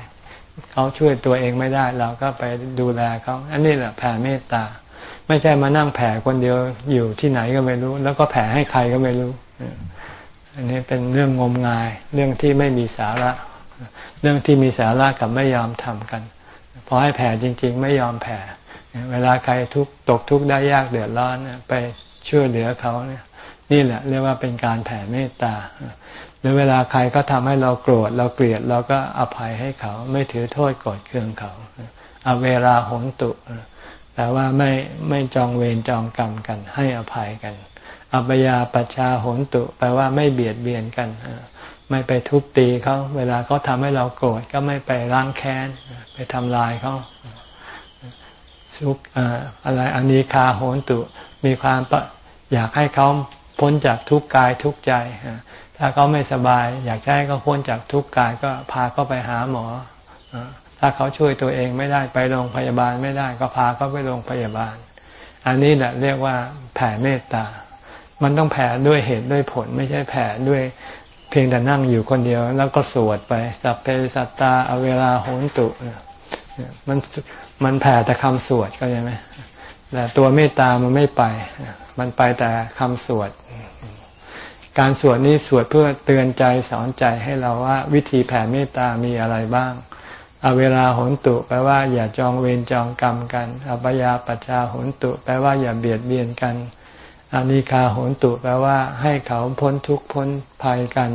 เขาช่วยตัวเองไม่ได้ เราก็ไปดูแลเขา อันนี้แหละแผ่เมตตา ไม่ใช่มานั่งแผ่คนเดียวอยู่ที่ไหนก็ไม่รู้ แล้วก็แผ่ให้ใครก็ไม่รู้ อันนี้เป็นเรื่องงมงาย เรื่องที่ไม่มีสาระ เรื่องที่มีสาระกับไม่ยอมทำกันพอให้แผ่จริง ๆ ไม่ยอมแผ่เวลาใครทุกตกทุกข์ได้ยากเดือดร้อนไปช่วยเหลือเขาเนี่ย นี่แหละ เรียกว่าเป็นการแผ่เมตตาหรือเวลาใครก็ทำให้เราโกรธเราเกลียดเราก็อภัยให้เขา ไม่ถือโทษกดเคืองเขาเอาเวลาหนตุ แต่ว่าไม่ไม่จองเวรจองกรรมกัน ให้อภัยกัน อัปยาปัชชาโหนตุ แปลว่าไม่เบียดเบียนกัน ไม่ไปทุบตีเขาเวลาเขาทาให้เราโกรธก็ไม่ไปล้างแค้น ไปทำลายเขาทุกอะไรอันนี้คาโหนตุ มีความอยากให้เขาพ้นจากทุกกายทุกใจ ถ้าเขาไม่สบาย อยากให้เขาพ้นจากทุกข์กายก็พาเขาไปหาหมอ ถ้าเขาช่วยตัวเองไม่ได้ไปโรงพยาบาลไม่ได้ก็พาเขาไปโรงพยาบาล อันนี้แหละเรียกว่าแผ่เมตตา มันต้องแผ่ด้วยเหตุด้วยผล ไม่ใช่แผ่ด้วยเพียงแต่นั่งอยู่คนเดียว แล้วก็สวดไปสัพเพสัตตาเอาเวลาโหนตุมันมันแผ่แต่คำสวดก็ใช่ไหมแต่ตัวเมตตามันไม่ไป มันไปแต่คำสวด การสวดนี้สวดเพื่อเตือนใจสอนใจให้เราว่า วิธีแผ่เมตตามีอะไรบ้าง อาเวลาหนตุแปลว่า อย่าจองเวรจองกรรมกันอปยาปัชชาหนตุแปลว่าอย่าเบียดเบียนกันอานิคาโหนตุแปลว่า ให้เขาพ้นทุกข์พ้นภัยกัน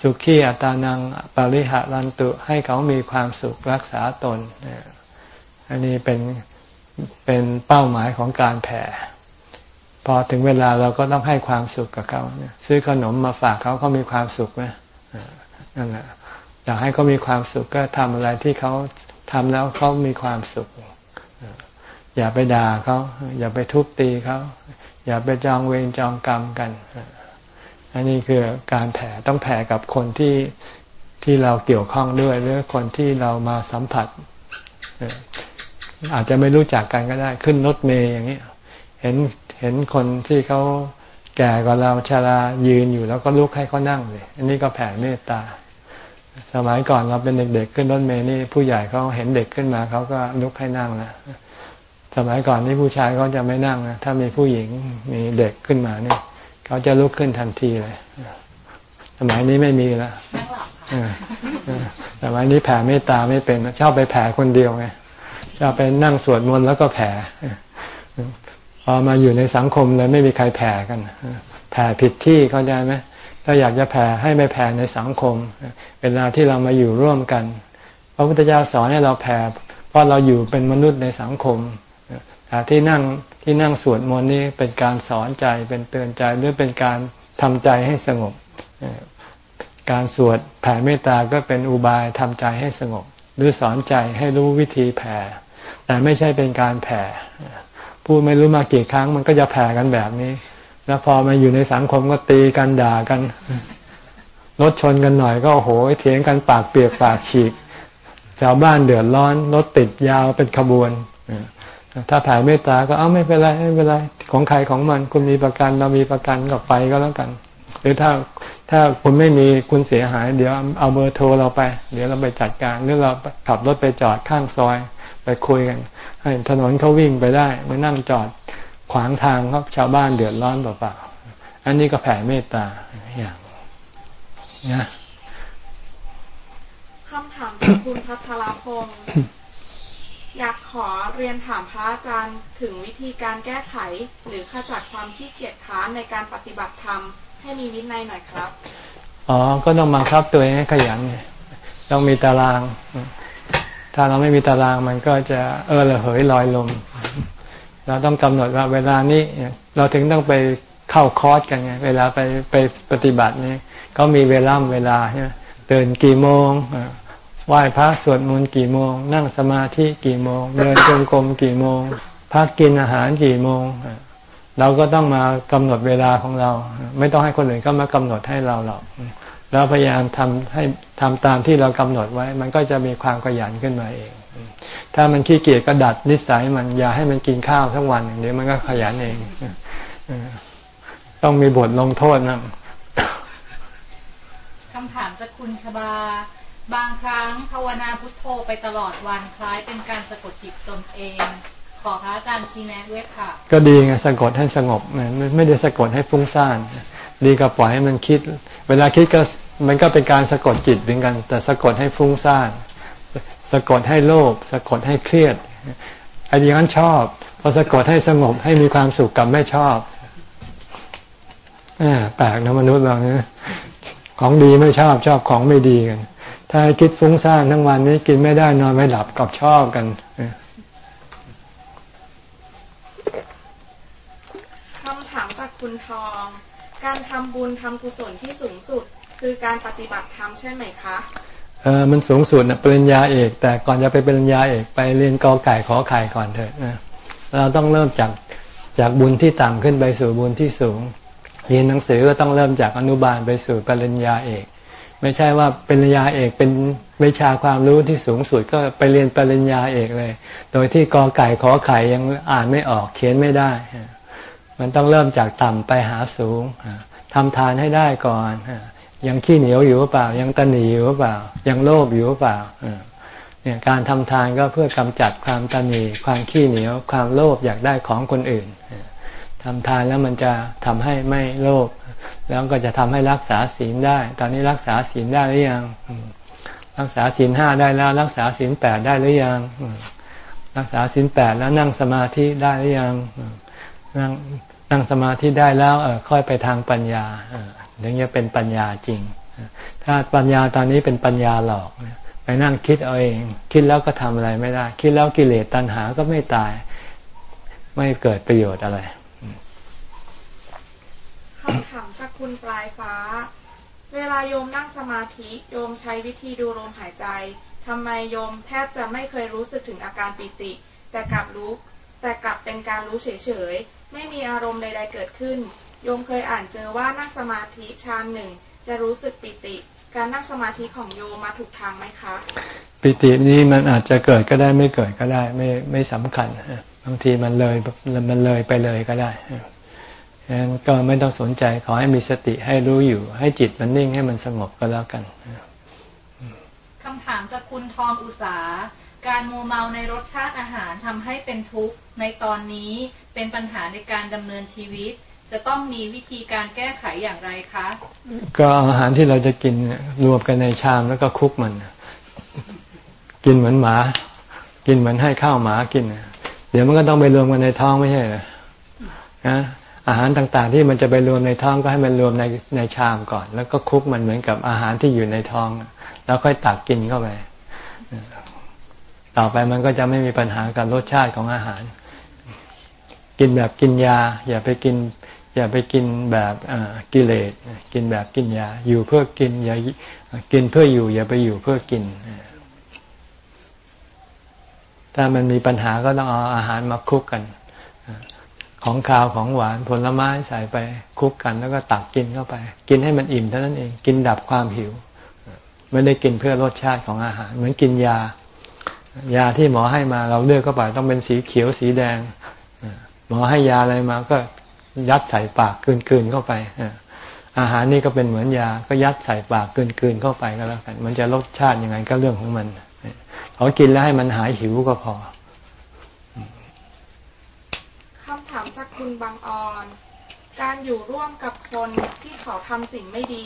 สุขีอัตานังปริหารันตุให้เขามีความสุขรักษาตน อันนี้เป็นเป็นเป้าหมายของการแผ่ พอถึงเวลาเราก็ต้องให้ความสุขกับเขา ซื้อขนมมาฝากเขาเขามีความสุขไหมนั่นแหละ อยากให้เขามีความสุขก็ทำอะไรที่เขาทำแล้วเขามีความสุข อย่าไปด่าเขาอย่าไปทุบตีเขาอย่าไปจองเวรจองกรรมกัน อันนี้คือการแผ่ต้องแผ่กับคนที่ที่เราเกี่ยวข้องด้วยหรือคนที่เรามาสัมผัส อาจจะไม่รู้จักกันก็ได้ ขึ้นรถเมย์อย่างนี้เห็นเห็นคนที่เขาแก่กว่าเราชารายืนอยู่แล้วก็ลุกให้เขานั่งเลย อันนี้ก็แผ่เมตตา สมัยก่อนเราเป็นเด็กๆขึ้นรถเมย์นี่ผู้ใหญ่เขาเห็นเด็กขึ้นมาเขาก็ลุกให้นั่งนะสมัยก่อนนี่ผู้ชายเขาจะไม่นั่งนะถ้ามีผู้หญิงมีเด็กขึ้นมาเนี่ยเขาจะลุกขึ้นทันทีเลยสมัยนี้ไม่มีแล้วสมัยนี้แผ่เมตตาไม่เป็นชอบไปแผ่คนเดียวไงชอบไปนั่งสวดมนต์แล้วก็แผ่พอมาอยู่ในสังคมเลยไม่มีใครแผ่กันแผ่ผิดที่เข้าใจไหม ถ้าอยากจะแผ่ให้ไม่แผ่ในสังคม เวลาที่เรามาอยู่ร่วมกัน พระพุทธเจ้าสอนให้เราแผ่เพราะเราอยู่เป็นมนุษย์ในสังคมแต่ที่นั่งที่นั่งสวดมนต์นี้เป็นการสอนใจเป็นเตือนใจหรือเป็นการทำใจให้สงบ การสวดแผ่เมตตาก็เป็นอุบายทำใจให้สงบ หรือสอนใจให้รู้วิธีแผ่ แต่ไม่ใช่เป็นการแผ่พูดไม่รู้มากี่ครั้งมันก็จะแผ่กันแบบนี้ แล้วพอมาอยู่ในสังคมก็ตีกันด่ากันรถชนกันหน่อยก็โอ้โหเถียงกันปากเปียกปากฉีกชาวบ้านเดือดร้อนรถติดยาวเป็นขบวนถ้าแผ่เมตตาก็เอ้าไม่เป็นไรไม่เป็นไรของใครของมัน คุณมีประกันเรามีประกันก็ไปก็แล้วกัน หรือถ้าถ้าคุณไม่มีคุณเสียหาย เดี๋ยวเอาเบอร์โทรเราไป เดี๋ยวเราไปจัดการหรือเราขับรถไปจอดข้างซอย ไปคุยกันให้ถนนเขาวิ่งไปได้ไม่นั่งจอด ขวางทางครับชาวบ้านเดือดร้อนเปล่าๆอันนี้ก็แผ่เมตตาอย่างนะคำถามจากคุณพัทรพงศ์อยากขอเรียนถามพระอาจารย์ถึงวิธีการแก้ไข หรือขจัดความขี้เกียจค้านในการปฏิบัติธรรมให้มีวินัยหน่อยครับ อ๋อ ก็ต้องบังคับตัวเองให้ขยันต้องมีตาราง ถ้าเราไม่มีตารางมันก็จะเออระเหยลอยลม เราต้องกำหนดว่าเวลานี้เราถึงต้องไปเข้าคอร์สกันไง เวลาไปไปปฏิบัตินี่ก็มีเวลาเวลาใช่ไหมตื่นกี่โมงไหว้พระสวดมนต์กี่โมง นั่งสมาธิกี่โมง เดินจงกรมกี่โมง พักกินอาหารกี่โมง เราก็ต้องมากำหนดเวลาของเรา ไม่ต้องให้คนอื่นเข้ามากำหนดให้เราหรอกเราพยายามทำให้ทำตามที่เรากำหนดไว้ มันก็จะมีความขยันขึ้นมาเอง ถ้ามันขี้เกียจก็ดัดนิสัยมันอย่าให้มันกินข้าวทั้งวันเดี๋ยวมันก็ขยันเองต้องมีบทลงโทษนะคำถามจากคุณชบา บางครั้งภาวนาพุทโธไปตลอดวันคล้ายเป็นการสะกดจิตตนเอง ขอพระอาจารย์ชี้แนะด้วยค่ะ ก็ดีไงสะกดให้สงบไม่ไม่ได้สะกดให้ฟุ้งซ่านดีกว่าปล่อยให้มันคิด เวลาคิดก็มันก็เป็นการสะกดจิตเหมือนกัน แต่สะกดให้ฟุ้งซ่าน สะกดให้โลภสะกดให้เครียดไอ้ยังนั้นชอบพอสะกดให้สงบให้มีความสุขกับไม่ชอบแปลกนะมนุษย์เราเนี่ยของดีไม่ชอบชอบของไม่ดีกัน ถ้าคิดฟุ้งซ่านทั้งวันนี้กินไม่ได้นอนไม่หลับกับชอบกันคำถามจากคุณทอง การทำบุญทำกุศลที่สูงสุด คือการปฏิบัติธรรมใช่ไหมคะ เออมันสูงสุดนะปริญญาเอก แต่ก่อนจะไปปริญญาเอกไปเรียนกอไก่ขอไข่ก่อนเถอะนะเราต้องเริ่มจากจากบุญที่ต่ำขึ้นไปสู่บุญที่สูง เรียนหนังสือก็ต้องเริ่มจากอนุบาลไปสู่ปริญญาเอก ไม่ใช่ว่าปริญญาเอกเป็นวิชาความรู้ที่สูงสุดก็ไปเรียนปริญญาเอกเลย โดยที่กอไก่ขอไข่ยังอ่านไม่ออกเขียนไม่ได้ มันต้องเริ่มจากต่ำไปหาสูงทำทานให้ได้ก่อน ยังขี้เหนียวอยู่หรือเปล่า ยังตนหนีอยู่หรือเปล่า ยังโลภอยู่หรือเปล่าเนี่ยการทำทานก็เพื่อกำจัดความตนหนีความขี้เหนียว ความโลภอยากได้ของคนอื่นทำทานแล้วมันจะทำให้ไม่โลภแล้วก็จะทำให้รักษาศีลได้ ตอนนี้รักษาศีลได้หรือยัง รักษาศีลห้าได้แล้ว รักษาศีลแปดได้หรือยัง รักษาศีลแปดแล้วนั่งสมาธิได้หรือยัง นั่งนั่งสมาธิได้แล้วเออค่อยไปทางปัญญา ถึงจะเป็นปัญญาจริง ถ้าปัญญาตอนนี้เป็นปัญญาหลอกไปนั่งคิดเอาเอง คิดแล้วก็ทำอะไรไม่ได้ คิดแล้วกิเลสตัณหาก็ไม่ตาย ไม่เกิดประโยชน์อะไรคำถามจากคุณปลายฟ้า เวลาโยมนั่งสมาธิโยมใช้วิธีดูลมหายใจทำไมโยมแทบจะไม่เคยรู้สึกถึงอาการปิติ แต่กลับรู้ แต่กลับเป็นการรู้เฉยๆไม่มีอารมณ์ใดๆเกิดขึ้น โยมเคยอ่านเจอว่านั่งสมาธิฌานหนึ่งจะรู้สึกปิติ การนั่งสมาธิของโยมมาถูกทางไหมคะ ปิตินี้มันอาจจะเกิดก็ได้ไม่เกิดก็ได้ ไม่ไม่สำคัญบางทีมันเลยมันเลยไปเลยก็ได้ฉะนั้นก็ไม่ต้องสนใจขอให้มีสติให้รู้อยู่ ให้จิตมันนิ่งให้มันสงบก็แล้วกันคำถามจากคุณทองอุสาการมัวเมาในรสชาติอาหารทำให้เป็นทุกข์ในตอนนี้เป็นปัญหาในการดำเนินชีวิต จะต้องมีวิธีการแก้ไขอย่างไรคะ ก็อาหารที่เราจะกินรวมกันในชามแล้วก็คุกมัน กินเหมือนหมา กินเหมือนให้ข้าวหมากินเดี๋ยวมันก็ต้องไปรวมกันในท้องไม่ใช่เหรอนะอาหารต่างๆ ที่มันจะไปรวมในท้องก็ให้มันรวมในในชามก่อน แล้วก็คุกมันเหมือนกับอาหารที่อยู่ในท้อง แล้วค่อยตักกินเข้าไป ต่อไปมันก็จะไม่มีปัญหากับรสชาติของอาหาร กินแบบกินยา อย่าไปกิน อย่าไปกินแบบกิเลสกินแบบกินยา อยู่เพื่อกินอย่ากินเพื่ออยู่ อย่าไปอยู่เพื่อกิน ถ้ามันมีปัญหาก็ต้องเอาอาหารมาคลุกกัน ของคาวของหวานผลไม้ใส่ไปคุกกัน แล้วก็ตักกินเข้าไป กินให้มันอิ่มเท่านั้นเอง กินดับความหิว ไม่ได้กินเพื่อรสชาติของอาหาร เหมือนกินยา ยาที่หมอให้มาเราเลือกเข้าไปต้องเป็นสีเขียวสีแดงหมอให้ยาอะไรมาก็ ยัดใส่ปากกืนๆเข้าไปอาหารนี่ก็เป็นเหมือนยาก็ยัดใส่ปากกืนๆเข้าไปก็แล้วกัน มันจะรสชาติยังไงก็เรื่องของมันเขากินแล้วให้มันหายหิวก็พอถามจากคุณบางออนการอยู่ร่วมกับคนที่เขาทำสิ่งไม่ดี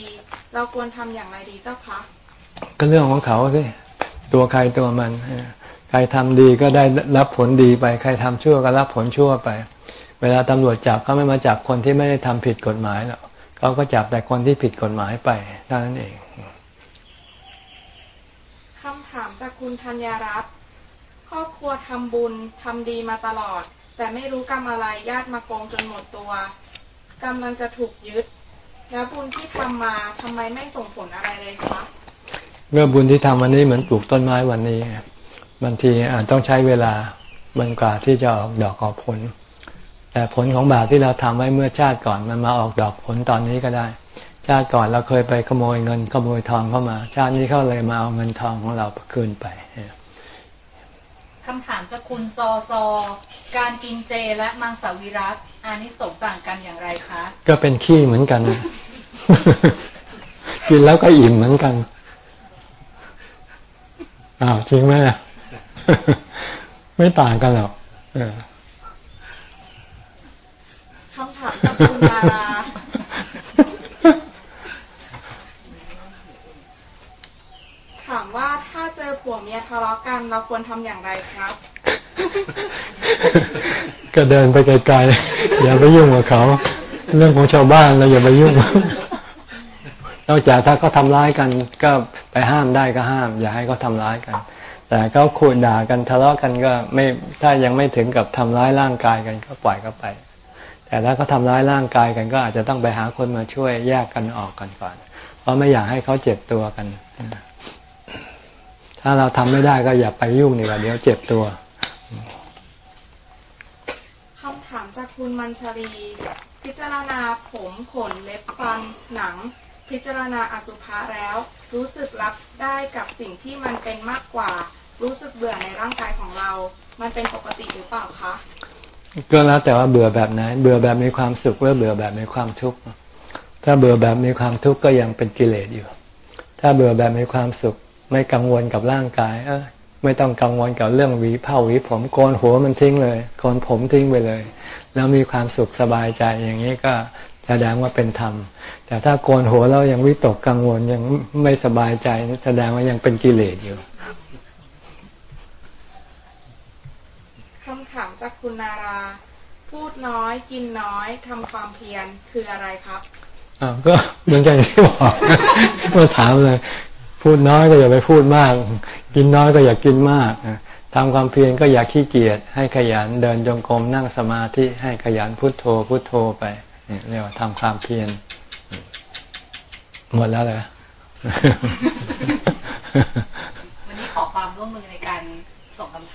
เราควรทำอย่างไรดีเจ้าคะก็เรื่องของเขาสิตัวใครตัวมันใครทำดีก็ได้รับผลดีไป ใครทำชั่วก็รับผลชั่วไป เวลาตำรวจจับเขาไม่มาจับคนที่ไม่ได้ทำผิดกฎหมายหรอกเขาก็จับแต่คนที่ผิดกฎหมายไปเท่านั้นเองคำถามจากคุณธัญรัตน์ครอบครัวทำบุญทำดีมาตลอด แต่ไม่รู้กรรมอะไรญาติมาโกงจนหมดตัวกำลังจะถูกยึด แล้วบุญที่ทำมาทำไมไม่ส่งผลอะไรเลยคะเมื่อบุญที่ทำวันนี้เหมือนปลูกต้นไม้วันนี้บางทีอาจต้องใช้เวลาบางกว่าที่จะออกดอกออกผล แต่ผลของบาปที่เราทำไว้เมื่อชาติก่อนมันมาออกดอกผลตอนนี้ก็ได้ ชาติก่อนเราเคยไปขโมยเงินขโมยทองเข้ามา ชาตินี้เขาเลยมาเอาเงินทองของเราคืนไปคำถามจากคุณซอซอ การกินเจและมังสวิรัตอานิสงส์ต่างกันอย่างไรคะ ก็เป็นขี้เหมือนกัน กินแล้วก็อิ่มเหมือนกันอ้าวจริงไหมไม่ต่างกันหรอก คำถามจากคุณดาราถามว่าถ้าเจอผัวเมียทะเลาะกัน เราควรทำอย่างไรครับ ก็เดินไปไกลๆอย่าไปยุ่งกับเขา เรื่องของชาวบ้านเราอย่าไปยุ่งนอกจากถ้าเขาทาร้ายกันก็ไปห้ามได้ก็ห้าม อย่าให้เขาทาร้ายกัน แต่เขาขุดด่ากันทะเลาะกันก็ไม่ถ้ายังไม่ถึงกับทำร้ายร่างกายกันก็ปล่อยเขาไป แต่ถ้าเขาทาร้ายร่างกายกันก็อาจจะต้องไปหาคนมาช่วยแยกกันออกกันก่อน เพราะไม่อยากให้เขาเจ็บตัวกัน ถ้าเราทำไม่ได้ก็อย่าไปยุ่งนี่ว่าเดี๋ยวเจ็บตัวคำถามจากคุณมัญชรี พิจารณาผมขนเล็บฟันหนัง พิจารณาอสุภะแล้ว รู้สึกรับได้กับสิ่งที่มันเป็นมากกว่า รู้สึกเบื่อในร่างกายของเรา มันเป็นปกติหรือเปล่าคะ ก็แล้วแต่ว่าเบื่อแบบไหน เบื่อแบบมีความสุขหรือเบื่อแบบมีความทุกข์ถ้าเบื่อแบบมีความทุกข์ก็ยังเป็นกิเลสอยู่ ถ้าเบื่อแบบมีความสุข ไม่กังวลกับร่างกาย เออไม่ต้องกังวลกับเรื่องหวีเผาหวีผมโกนหัวมันทิ้งเลยโกนผมทิ้งไปเลย แล้วมีความสุขสบายใจอย่างนี้ก็แสดงว่าเป็นธรรม แต่ถ้าโกนหัวแล้วยังวิตกกังวลยังไม่สบายใจแสดงว่ายังเป็นกิเลสอยู่คำถาม จากคุณนารา พูดน้อยกินน้อยทำความเพียรคืออะไรครับอ่าก็เหมือนกันที่บอกมาถามเลย พูดน้อยก็อย่าไปพูดมาก กินน้อยก็อย่ากินมากทำความเพียรก็อย่าขี้เกียจให้ขยันเดินจงกรมนั่งสมาธิให้ขยันพุทโธพุทโธไปเรียกว่าทำความเพียรหมดแล้วเลยวันนี้ขอความร่วมมือในการส่งคำถาม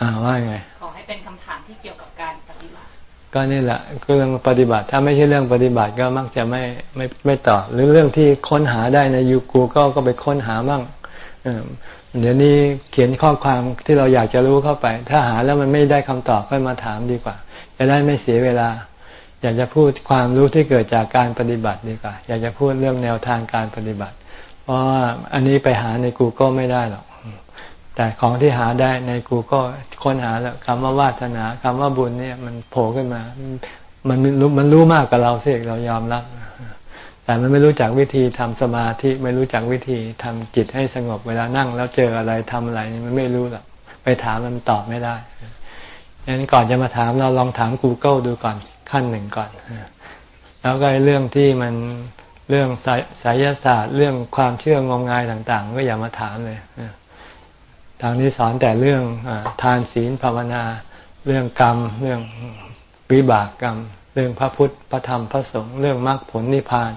อ่าว่าไงขอให้เป็นคำถามที่เกี่ยวกับการปฏิบัติ ก็นี่แหละเรื่องปฏิบัติ ถ้าไม่ใช่เรื่องปฏิบัติก็มักจะไม่ไม่ไม่ตอบหรือเรื่องที่ค้นหาได้ในยูกูก็ก็ไปค้นหามั่งเดี๋ยวนี้เขียนข้อความที่เราอยากจะรู้เข้าไป ถ้าหาแล้วมันไม่ได้คำตอบก็มาถามดีกว่า จะได้ไม่เสียเวลา อยากจะพูดความรู้ที่เกิดจากการปฏิบัติดีกว่า อยากจะพูดเรื่องแนวทางการปฏิบัติ เพราะว่าอันนี้ไปหาใน Google ไม่ได้หรอก แต่ของที่หาได้ใน Google ค้นหาแล้วคำว่าวาสนาคำว่าบุญเนี่ยมันโผล่ขึ้นมา มันรู้มันรู้มากกว่าเราสิเรายอมรับ แต่มันไม่รู้จักวิธีทำสมาธิไม่รู้จักวิธีทำจิตให้สงบเวลานั่ง แล้วเจออะไรทำอะไรนี่มันไม่รู้หรอกไปถามมันตอบไม่ได้ดังนั้นก่อนจะมาถามเราลองถาม Google ดูก่อนขั้นหนึ่งก่อน แล้วก็เรื่องที่มันเรื่องสายศาสตร์ เรื่องความเชื่องมงายต่าง ๆ ก็อย่ามาถามเลย ทางนี้สอนแต่เรื่องอทานศีลภาวนา เรื่องกรรม เรื่องวิบากกรรม เรื่องพระพุทธพระธรรมพระสงฆ์เรื่องมรรคผลนิพพาน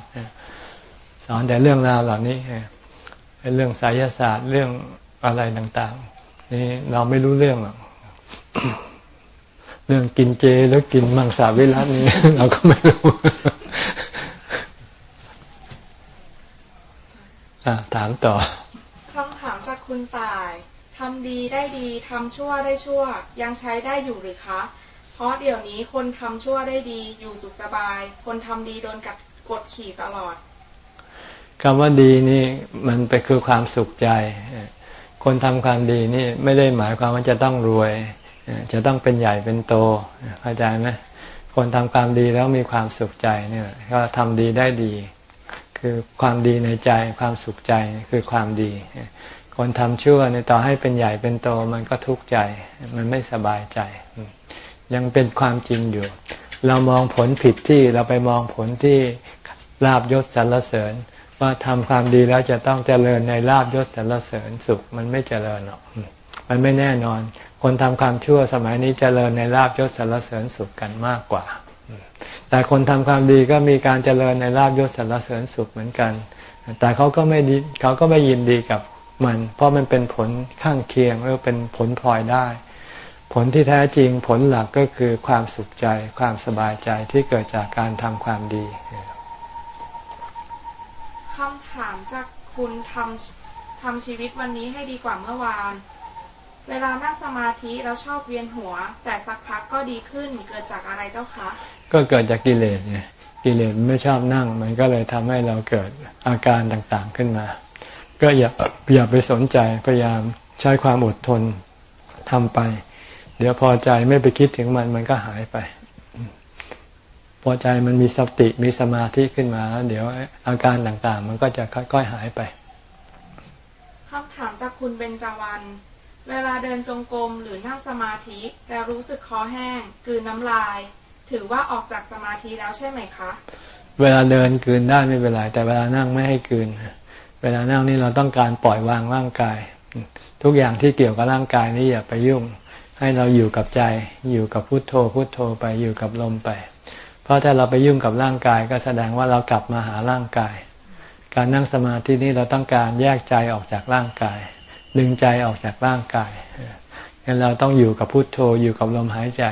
สอนแต่เรื่องราวเหล่านี้เรื่องสายศาสตร์เรื่องอะไรต่างๆนี่เราไม่รู้เรื่องหรอกเรื่องกินเจแล้วกินมังสวิรัตนี่เราก็ไม่รู้ถามต่อคำถามจากคุณตาย ทำดีได้ดีทำชั่วได้ชั่ว ยังใช้ได้อยู่หรือคะ เพราะเดี๋ยวนี้คนทำชั่วได้ดีอยู่สุขสบาย คนทำดีโดนกัดกดขี่ตลอดคำว่าดีนี่มันไปคือความสุขใจ คนทำความดีนี่ไม่ได้หมายความว่าจะต้องรวย จะต้องเป็นใหญ่เป็นโตเข้าใจไหมคนทำความดีแล้วมีความสุขใจเนี่ยก็ทำดีได้ดี คือความดีในใจความสุขใจคือความดี คนทำชั่วในต่อให้เป็นใหญ่เป็นโตมันก็ทุกข์ใจ มันไม่สบายใจ ยังเป็นความจริงอยู่ เรามองผลผิดที่เราไปมองผลที่ลาบยศสรรเสริญ ว่าทำความดีแล้วจะต้องเจริญในลาบยศสรรเสริญสุขมันไม่เจริญหรอก มันไม่แน่นอน คนทำความชั่วสมัยนี้เจริญในลาบยศสรรเสริญสุขกันมากกว่า แต่คนทำความดีก็มีการเจริญในลาบยศสรรเสริญสุขเหมือนกันแต่เขาก็ไม่ดีเขาก็ไม่ยินดีกับ มัน เพราะมันเป็นผลข้างเคียงหรือเป็นผลพลอยได้ ผลที่แท้จริงผลหลักก็คือความสุขใจ ความสบายใจที่เกิดจากการทำความดีคำถามจากคุณทำทำชีวิตวันนี้ให้ดีกว่าเมื่อวานเวลานั่งสมาธิแล้วชอบเวียนหัว แต่สักพักก็ดีขึ้นเกิดจากอะไรเจ้าคะ ก็เกิดจากกิเลสไงกิเลสไม่ชอบนั่ง มันก็เลยทำให้เราเกิดอาการต่างๆขึ้นมา ก็อย่าอย่าไปสนใจพยายามใช้ความอดทนทำไป เดี๋ยวพอใจไม่ไปคิดถึงมันมันก็หายไป พอใจมันมีสติมีสมาธิขึ้นมาแล้วเดี๋ยวอาการต่างๆ มันก็จะค่อยๆหายไปคำถามจากคุณเบญจวรรณเวลาเดินจงกรมหรือนั่งสมาธิแล้วรู้สึกคอแห้งกืนน้ำลาย ถือว่าออกจากสมาธิแล้วใช่ไหมคะ เวลาเดินกืนได้ไม่เป็นไรแต่เวลานั่งไม่ให้กืน เวลานั่งนี่เราต้องการปล่อยวางร่างกาย ทุกอย่างที่เกี่ยวกับร่างกายนี่อย่าไปยุ่ง ให้เราอยู่กับใจ อยู่กับพุโทโธ พุโทโธไปอยู่กับลมไป เพราะถ้าเราไปยุ่งกับร่างกายก็แสดงว่าเรากลับมาหาร่างกาย การนั่งสมาธินี้เราต้องการแยกใจออกจากร่างกาย ดึงใจออกจากร่างกายงั้นเราต้องอยู่กับพุโทโธอยู่กับลมหายใจ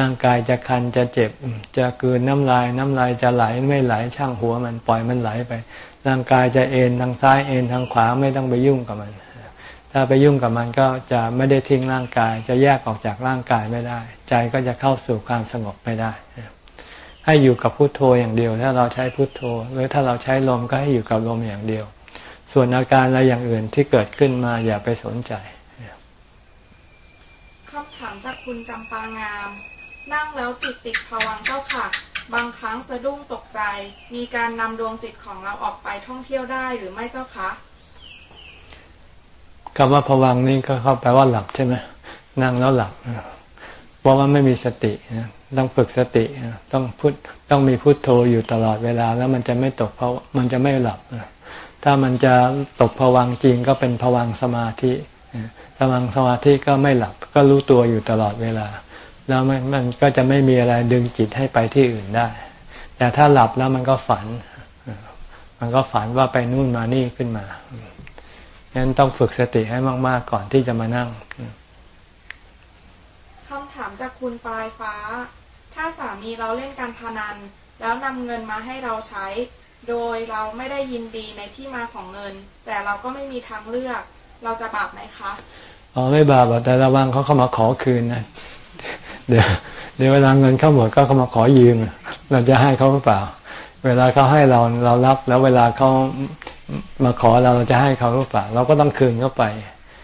ร่างกายจะคันจะเจ็บ จะเกินน้ำลายน้ำลายจะไหลไม่ไหลช่างหัวมันปล่อยมันไหลไป ร่างกายจะเอ็นทางซ้ายเอ็นทางขวาไม่ต้องไปยุ่งกับมัน ถ้าไปยุ่งกับมันก็จะไม่ได้ทิ้งร่างกาย จะแยกออกจากร่างกายไม่ได้ ใจก็จะเข้าสู่ความสงบไม่ได้ ให้อยู่กับพุโทโธอย่างเดียว ถ้าเราใช้พุโทโธ หรือถ้าเราใช้ลมก็ให้อยู่กับลมอย่างเดียว ส่วนอาการอะไรอย่างอื่นที่เกิดขึ้นมาอย่าไปสนใจคำถามจากคุณจำปางาม นั่งแล้วจิตติดภวังเจ้าค่ะ บางครั้งสะดุ้งตกใจ มีการนำดวงจิตของเราออกไปท่องเที่ยวได้หรือไม่เจ้าคะคำว่าผวังนี่ก็เข้าแปลว่าหลับใช่ไหมนั่งแล้วหลับเพราะว่าไม่มีสติต้องฝึกสติต้องพุทต้องมีพุทโธอยู่ตลอดเวลา แล้วมันจะไม่ตกเพราะมันจะไม่หลับถ้ามันจะตกผวังจริงก็เป็นผวังสมาธิผวังสมาธิก็ไม่หลับ ก็รู้ตัวอยู่ตลอดเวลา แล้วมันมันก็จะไม่มีอะไรดึงจิตให้ไปที่อื่นได้ แต่ถ้าหลับแล้วมันก็ฝัน มันก็ฝันว่าไปนู่นมานี่ขึ้นมางั้นต้องฝึกสติให้มาก ๆ ก่อนที่จะมานั่งคำถามจากคุณปลายฟ้า ถ้าสามีเราเล่นการพนัน แล้วนำเงินมาให้เราใช้ โดยเราไม่ได้ยินดีในที่มาของเงิน แต่เราก็ไม่มีทางเลือก เราจะบาปไหมคะ อ๋อไม่บาปแต่ระวังเขาเข้ามาขอคืนนะ เดี๋ยวเดี๋ยวเวลาเงินเข้าหมดก็เขามาขอยืม เราจะให้เขาหรือเปล่า เวลาเขาให้เราเรารับแล้วเวลาเขามาขอเราเราจะให้เขาหรือเปล่า เราก็ต้องคืนเข้าไป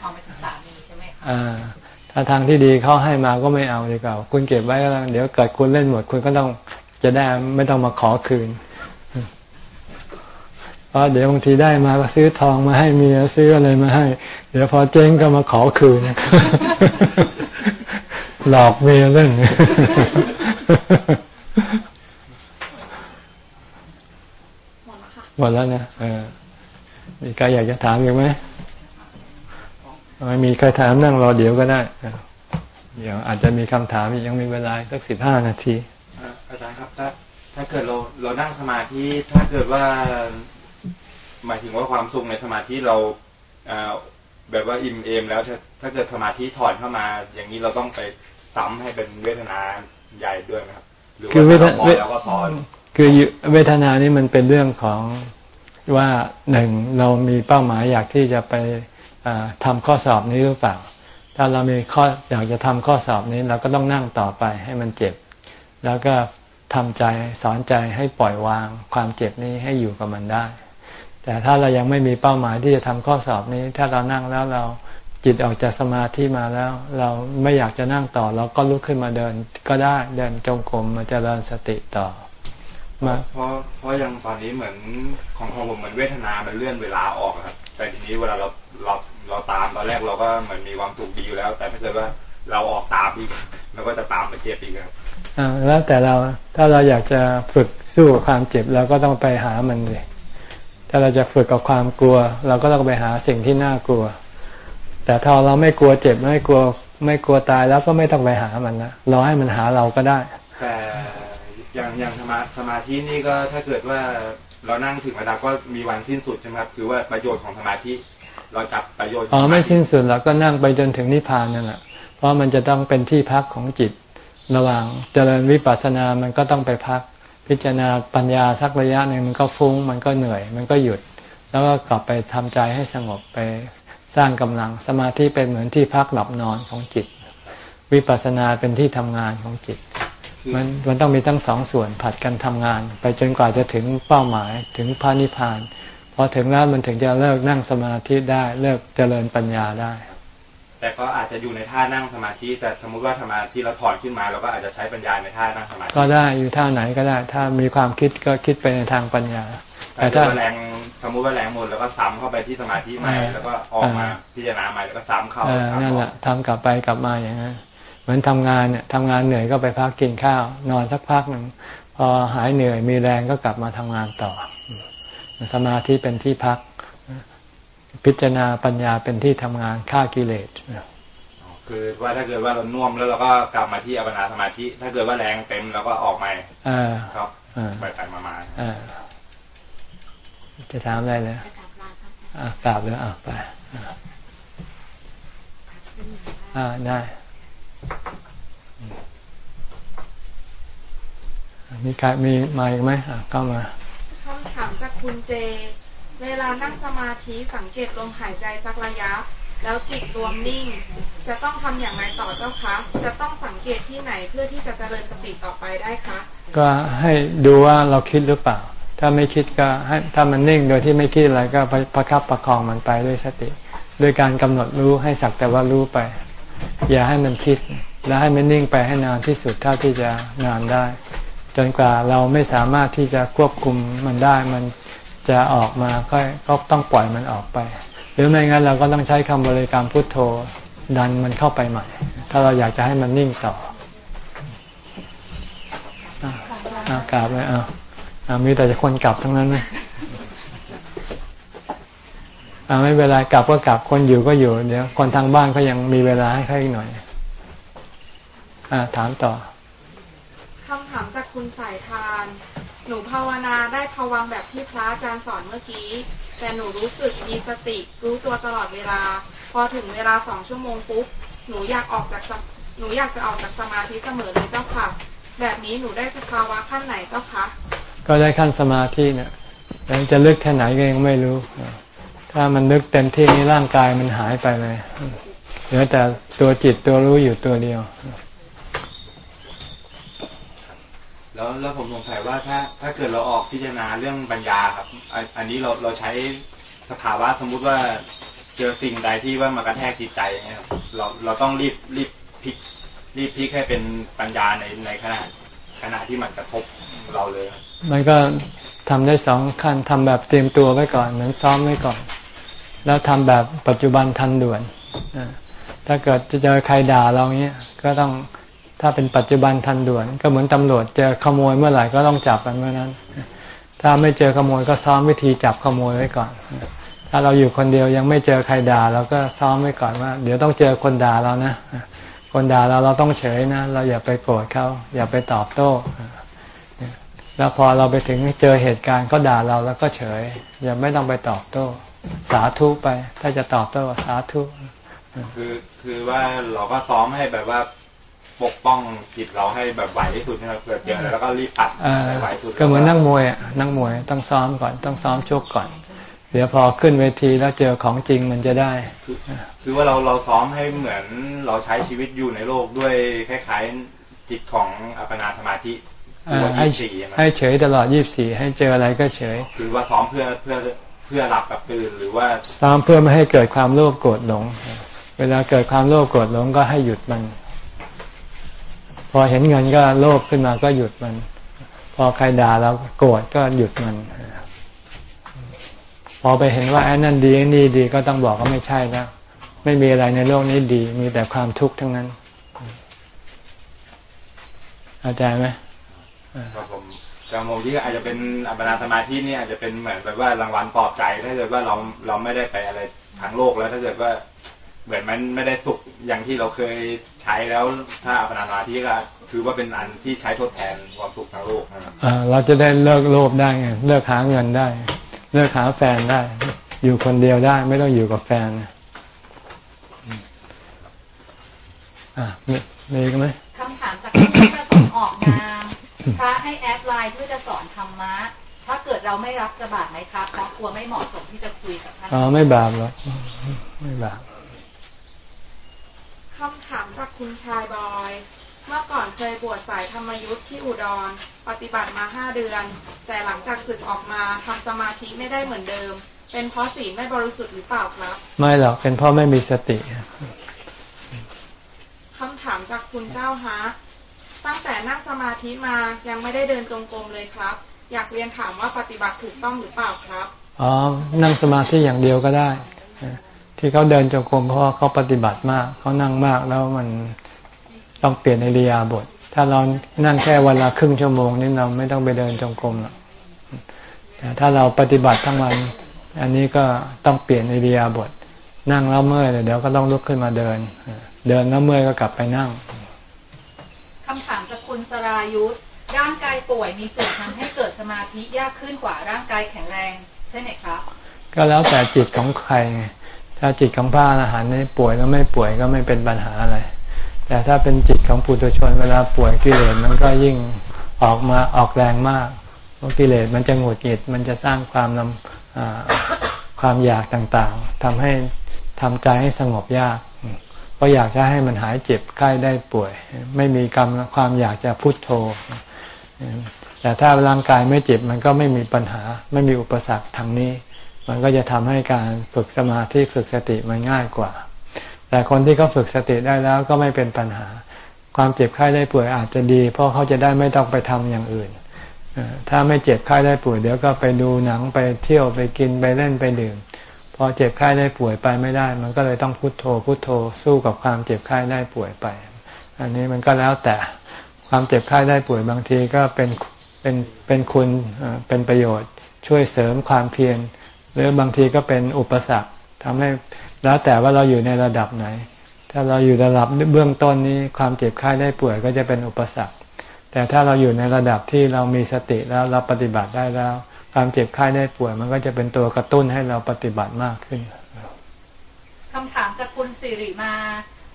เอาไปสามีใช่ไหมคะอ่าถ้าทางที่ดีเขาให้มาก็ไม่เอาดีกว่า คุณเก็บไว้ก็แล้วเดี๋ยวเกิดคุณเล่นหมดคุณก็ต้องจะได้ไม่ต้องมาขอคืนเพราะเดี๋ยวบางทีได้มาก็ซื้อทองมาให้เมียซื้ออะไรมาให้ เดี๋ยวพอเจ๊งก็มาขอคืน หลอกเมียเล่นหมดแล้วนะเออมีใครอยากจะถามอีกไหมไม่มีใครถามนั่งรอเดี๋ยวก็ได้ เดี๋ยวอาจจะมีคำถามอีกยังมีเวลาสักสิบห้านาทีอาจารย์ครับถ้าถ้าเกิดเราเรานั่งสมาธิถ้าเกิดว่า หมายถึงว่าความสุขในสมาธิเราแบบว่าอิ่มเอมแล้วถ้าถ้าเกิดสมาธิถอนเข้ามา อย่างนี้เราต้องไป ซ้ำให้เป็นเวทนาใหญ่ด้วยนะครับหรือว่าเราก็ถอนคือเวทนานี้มันเป็นเรื่องของว่าหนึ่งเรามีเป้าหมายอยากที่จะไปทำข้อสอบนี้หรือเปล่า ถ้าเรามีข้ออยากจะทำข้อสอบนี้ เราก็ต้องนั่งต่อไปให้มันเจ็บ แล้วก็ทำใจสอนใจให้ปล่อยวางความเจ็บนี้ให้อยู่กับมันได้ แต่ถ้าเรายังไม่มีเป้าหมายที่จะทำข้อสอบนี้ ถ้าเรานั่งแล้วเรา จิตออกจากสมาธิมาแล้ว เราไม่อยากจะนั่งต่อ เราก็ลุกขึ้นมาเดินก็ได้เดินจงกรมมาเจริญสติต่อมาเพราะเพราะยังตอนนี้เหมือนของของผมเหมือนเวทนามันเลื่อนเวลาออกครับ แต่ทีนี้เวลาเราเราเราตามตอนแรกเราก็เหมือนมีความสุขดีอยู่แล้ว แต่ถ้าเกิดว่าเราออกตามอีกเราก็จะตามไปเจ็บอีกครับอ่าแล้วแต่เราถ้าเราอยากจะฝึกสู้กับความเจ็บเราก็ต้องไปหามันเลยถ้าเราจะฝึกกับความกลัว เราก็ต้องไปหาสิ่งที่น่ากลัว แต่ถ้าเราไม่กลัวเจ็บไม่กลัวไม่กลัวตายแล้วก็ไม่ต้องไปหามันนะรอให้มันหาเราก็ได้ แต่อย่างอย่างสมาสมาธินี่ก็ถ้าเกิดว่าเรานั่งถึงเวลาก็มีวันสิ้นสุดใช่ไหมครับคือว่าประโยชน์ของสมาธิเราจับประโยชน์อ๋อไม่สิ้นสุดเราก็นั่งไปจนถึงนิพพานนั่นแหละเพราะมันจะต้องเป็นที่พักของจิต ระหว่างเจริญวิปัสสนามันก็ต้องไปพัก พิจารณาปัญญาสักระยะหนึ่งมันก็ฟุ้งมันก็เหนื่อย มันก็หยุด แล้วก็กลับไปทำใจให้สงบไป สร้างกำลังสมาธิเป็นเหมือนที่พักหลับนอนของจิต วิปัสสนาเป็นที่ทำงานของจิต มันมันต้องมีทั้งสองส่วนผัดกันทำงาน ไปจนกว่าจะถึงเป้าหมายถึงพระนิพพานพอถึงแล้วมันถึงจะเลิกนั่งสมาธิได้เลิกเจริญปัญญาได้ แต่ก็อาจจะอยู่ในท่านั่งสมาธิแต่สมมุติว่าสมาธิเราถอนขึ้นมาเราก็อาจจะใช้ปัญญาในท่านั่งสมาธิก็ได้อยู่ท่าไหนก็ได้ ถ้ามีความคิดก็คิดไปในทางปัญญา แต่ถ้าแรงสมมุติว่าแรงหมดแล้วก็ซ้ำเข้าไปที่สมาธิใหม่แล้วก็ออกมาพิจารณาใหม่แล้วก็ซ้ำเข้านั่นแหละทำกลับไปกลับมาอย่างนั้นเหมือนทำงานเนี่ยทำงานเหนื่อยก็ไปพักกินข้าว นอนสักพักหนึ่งพอหายเหนื่อยมีแรงก็กลับมาทำงานต่อ สมาธิเป็นที่พัก พิจารณาปัญญาเป็นที่ทำงานฆ่ากิเลสคือว่าถ้าเกิดว่าเราน่วมแล้วเราก็กลับมาที่อัปนาสมาธิ ถ้าเกิดว่าแรงเต็มเราก็ออกมาครับไปไปมามา จะถามอะไรเลยกลับแล้วอะไปอ่าได้มีใครมีมาอีกไหมเข้ามาคำถามจากคุณเจ เวลานั่งสมาธิสังเกตลมหายใจสักระยะ แล้วจิตรวมนิ่ง จะต้องทำอย่างไรต่อเจ้าคะ จะต้องสังเกตที่ไหนเพื่อที่จะเจริญสติต่อไปได้คะ ก็ให้ดูว่าเราคิดหรือเปล่า ถ้าไม่คิดก็ให้ถ้ามันนิ่งโดยที่ไม่คิดอะไรก็ประคับประคองมันไปด้วยสติ ด้วยการกำหนดรู้ให้สักแต่ว่ารู้ไป อย่าให้มันคิด แล้วให้มันนิ่งไปให้นานที่สุดเท่าที่จะนานได้ จนกว่าเราไม่สามารถที่จะควบคุมมันได้ มันจะออกมาก็ก็ต้องปล่อยมันออกไป หรือไม่งั้นเราก็ต้องใช้คำบริกรรมพุทโธดันมันเข้าไปใหม่ ถ้าเราอยากจะให้มันนิ่งต่ออากลับเลยอ่า มีแต่จะคนกลับทั้งนั้นเลยอ่าไม่เวลากลับก็กลับคนอยู่ก็อยู่ เดี๋ยวคนทางบ้านก็ยังมีเวลาให้เขาอีกหน่อยถามต่อคำถามจากคุณสายทาน หนูภาวนาได้ภวังแบบที่พระอาจารย์สอนเมื่อกี้ แต่หนูรู้สึกมีสติ รู้ตัวตลอดเวลา พอถึงเวลาสองชั่วโมงปุ๊บหนูอยากออกจากหนูอยากจะออกจากสมาธิเสมอเลยเจ้าค่ะ แบบนี้หนูได้สภาวะขั้นไหนเจ้าคะ ก็ได้ขั้นสมาธิเนี่ยแต่จะลึกแค่ไหนก็ยังไม่รู้ ถ้ามันลึกเต็มที่นี้ร่างกายมันหายไปเลยเหลือแต่ตัวจิตตัวรู้อยู่ตัวเดียว แล้วแล้วผมสงสัยว่าถ้า ถ้าเกิดเราออกพิจารณาเรื่องปัญญาครับ อันนนี้เราเราใช้สภาวะสมมุติว่าเจอสิ่งใดที่ว่ามากระแทกจิตใจอย่างเงี้ยครับเราเราต้องรีบรีบพลิกรีบพลิกให้เป็นปัญญาในในขณะขณะที่มันกระทบเราเลยครับ มันก็ทำได้สองขั้นทำแบบเตรียมตัวไว้ก่อน เหมือนซ้อมไว้ก่อน แล้วทำแบบปัจจุบันทันด่วน ถ้าเกิดจะเจอใครด่าเราเนี้ยก็ต้องถ้าเป็นปัจจุบันทันด่วน ก็เหมือนตำรวจเจอขโมยเมื่อไหร่ก็ต้องจับมันเมื่อนั้น ถ้าไม่เจอขโมยก็ซ้อมวิธีจับขโมยไว้ก่อน ถ้าเราอยู่คนเดียวยังไม่เจอใครด่าเราก็ซ้อมไว้ก่อนว่า เดี๋ยวต้องเจอคนด่าเรานะคนด่าเราเราต้องเฉยนะ เราอย่าไปโกรธเขาอย่าไปตอบโต้ แล้วพอเราไปถึงเจอเหตุการณ์ก็ด่าเราแล้วก็เฉยอย่าไม่ต้องไปตอบโต้ สาธุไป ถ้าจะตอบโต้สาธุคือคือว่าเราก็ซ้อมให้แบบว่าปกป้องจิตเราให้แบบไหวที่สุดนะครับเกิดเจออะไรแล้วก็รีบปัดอ่าให้ไหวที่สุดก็เหมือนนักมวยอะนักมวยต้องซ้อมก่อนต้องซ้อมชกก่อน เดี๋ยวพอขึ้นเวทีแล้วเจอของจริงมันจะได้คือคือว่าเราเราซ้อมให้เหมือนเราใช้ชีวิตอยู่ในโลกด้วยคล้ายๆจิตของอัปปนาสมาธิคือว่า ให้ยี่สิบสี่นะให้เฉยตลอดยี่บสี่ให้เจออะไรก็เฉย คือว่าซ้อมเพื่อเพื่อเพื่อหลับกับตื่นหรือว่าซ้อมเพื่อไม่ให้เกิดความโลภโกรธหลง เวลาเกิดความโลภโกรธหลงก็ให้หยุดมัน พอเห็นเงินก็โลภขึ้นมาก็หยุดมัน พอใครด่าเราโกรธก็หยุดมัน พอไปเห็นว่าไอ้นั่นดีไอ้นี่ดีก็ต้องบอกว่าไม่ใช่แล้วไม่มีอะไรในโลกนี้ดี มีแต่ความทุกข์ทั้งนั้นเข้าใจไหม ครับผมแต่ผมที่อาจจะเป็นอัปปนาสมาธินี่อาจจะเป็นเหมือนแบบว่ารางวัลปลอบใจถ้าเกิดว่าเราเราไม่ได้ไปอะไรทางโลกแล้ว ถ้าเกิดว่าเหมือนมันไม่ได้สุขอย่างที่เราเคยใช้แล้วถ้าอัปปนาสมาธิก็คือว่าเป็นอันที่ใช้ทดแทนความสุขทางโลกนะครับอ่าเราจะได้เลิกโลภได้ไงเลิกหาเงินได้ เลิกหาแฟนได้ อยู่คนเดียวได้ไม่ต้องอยู่กับแฟนอ่ามีมีอีกไหมคำถามจากที่ประสงค์ออกงาน พระให้แอดไลน์เพื่อจะสอนธรรมะ ถ้าเกิดเราไม่รับจะบาปไหมครับเพราะกลัวไม่เหมาะสมที่จะคุยกับท่านอ๋อไม่บาปหรอกไม่บาปคำถามจากคุณชายบอย เมื่อก่อนเคยบวชสายธรรมยุทธ์ที่อุดร ปฏิบัติมาห้าเดือน แต่หลังจากศึกออกมาทำสมาธิไม่ได้เหมือนเดิม เป็นเพราะศีลไม่บริสุทธิ์หรือเปล่าครับ ไม่หรอกเป็นเพราะไม่มีสติคำถามจากคุณเจ้าฮะ ตั้งแต่นั่งสมาธิมายังไม่ได้เดินจงกรมเลยครับ อยากเรียนถามว่าปฏิบัติถูกต้องหรือเปล่าครับอ๋อนั่งสมาธิอย่างเดียวก็ได้ ที่เขาเดินจงกรมเพราะเขาปฏิบัติมากเขานั่งมากแล้วมันต้องเปลี่ยนในริยาบทถ้าเรานั่งแค่วันละครึ่งชั่วโมงนี่เราไม่ต้องไปเดินจงกรมหรอกแต่ถ้าเราปฏิบัติทั้งวันอันนี้ก็ต้องเปลี่ยนในริยาบทนั่งแล้วเมื่อยเดี๋ยวก็ต้องลุกขึ้นมาเดิน เดินแล้วเมื่อยก็กลับไปนั่ง คำถามจากคุณสรายุทธร่างกายป่วยมีส่วนทำให้เกิดสมาธิยากขึ้นกว่าร่างกายแข็งแรงใช่ไหมครับ ก็แล้วแต่จิตของใครไงถ้าจิตของพระอรหันต์นี่ป่วยแล้วไม่ป่วยก็ไม่เป็นปัญหาอะไร แต่ถ้าเป็นจิตของปุถุชนเวลาป่วยกิเลสมันก็ยิ่งออกมาออกแรงมากเพราะกิเลสมันจะหงุดหงิดมันจะสร้างความลำอ่าความอยากต่างๆทำให้ทำใจให้สงบยาก ก็อยากจะให้มันหายเจ็บใกล้ได้ป่วย ไม่มีกรรมความอยากจะพุโทโธ แต่ถ้าร่างกายไม่เจ็บมันก็ไม่มีปัญหา ไม่มีอุปสรรคทางนี้ มันก็จะทำให้การฝึกสมาธิฝึกสติมันง่ายกว่า แต่คนที่เขาฝึกสติได้แล้วก็ไม่เป็นปัญหา ความเจ็บไข้ได้ป่วยอาจจะดี เพราะเขาจะได้ไม่ต้องไปทำอย่างอื่นถ้าไม่เจ็บไข้ได้ป่วยเดี๋ยวก็ไปดูหนังไปเที่ยวไปกินไปเล่นไปดื่ม พอเจ็บไข้ได้ป่วยไปไม่ได้ มันก็เลยต้องพุโทโธ พุโทโธสู้กับความเจ็บไข้ได้ป่วยไป อันนี้มันก็แล้วแต่ความเจ็บไข้ได้ป่วยบางทีก็เป็นเป็นเป็นคุณเป็นประโยชน์ ช่วยเสริมความเพียรหรือบางทีก็เป็นอุปสรรคทำให้แล้วแต่ว่าเราอยู่ในระดับไหน ถ้าเราอยู่ระดับเบื้องต้นนี้ความเจ็บไข้ได้ป่วยก็จะเป็นอุปสรรค แต่ถ้าเราอยู่ในระดับที่เรามีสติแล้วเราปฏิบัติได้แล้ว ความเจ็บไข้ได้ป่วย มันก็จะเป็นตัวกระตุ้นให้เราปฏิบัติมากขึ้นคำถามจากคุณสิริมา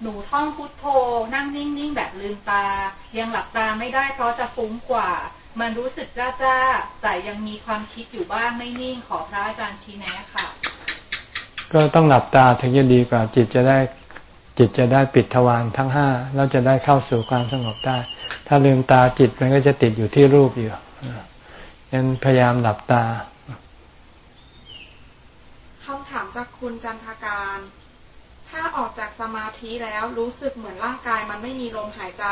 หนูท่องพุทโธ นั่งนิ่งๆแบบลืมตา ยังหลับตาไม่ได้เพราะจะฟุ้งกว่า มันรู้สึกจ้าจ้าแต่ยังมีความคิดอยู่บ้างไม่นิ่งขอพระอาจารย์ชี้แนะค่ะ ก็ต้องหลับตาถึงจะดีกว่าจิตจะได้จิตจะได้ปิดทวารทั้งห้าแล้วจะได้เข้าสู่ความสงบได้ ถ้าลืมตาจิตมันก็จะติดอยู่ที่รูปอยู่ ยังพยายามหลับตาคำถามจากคุณจันทการ ถ้าออกจากสมาธิแล้วรู้สึกเหมือนร่างกายมันไม่มีลมหายใจ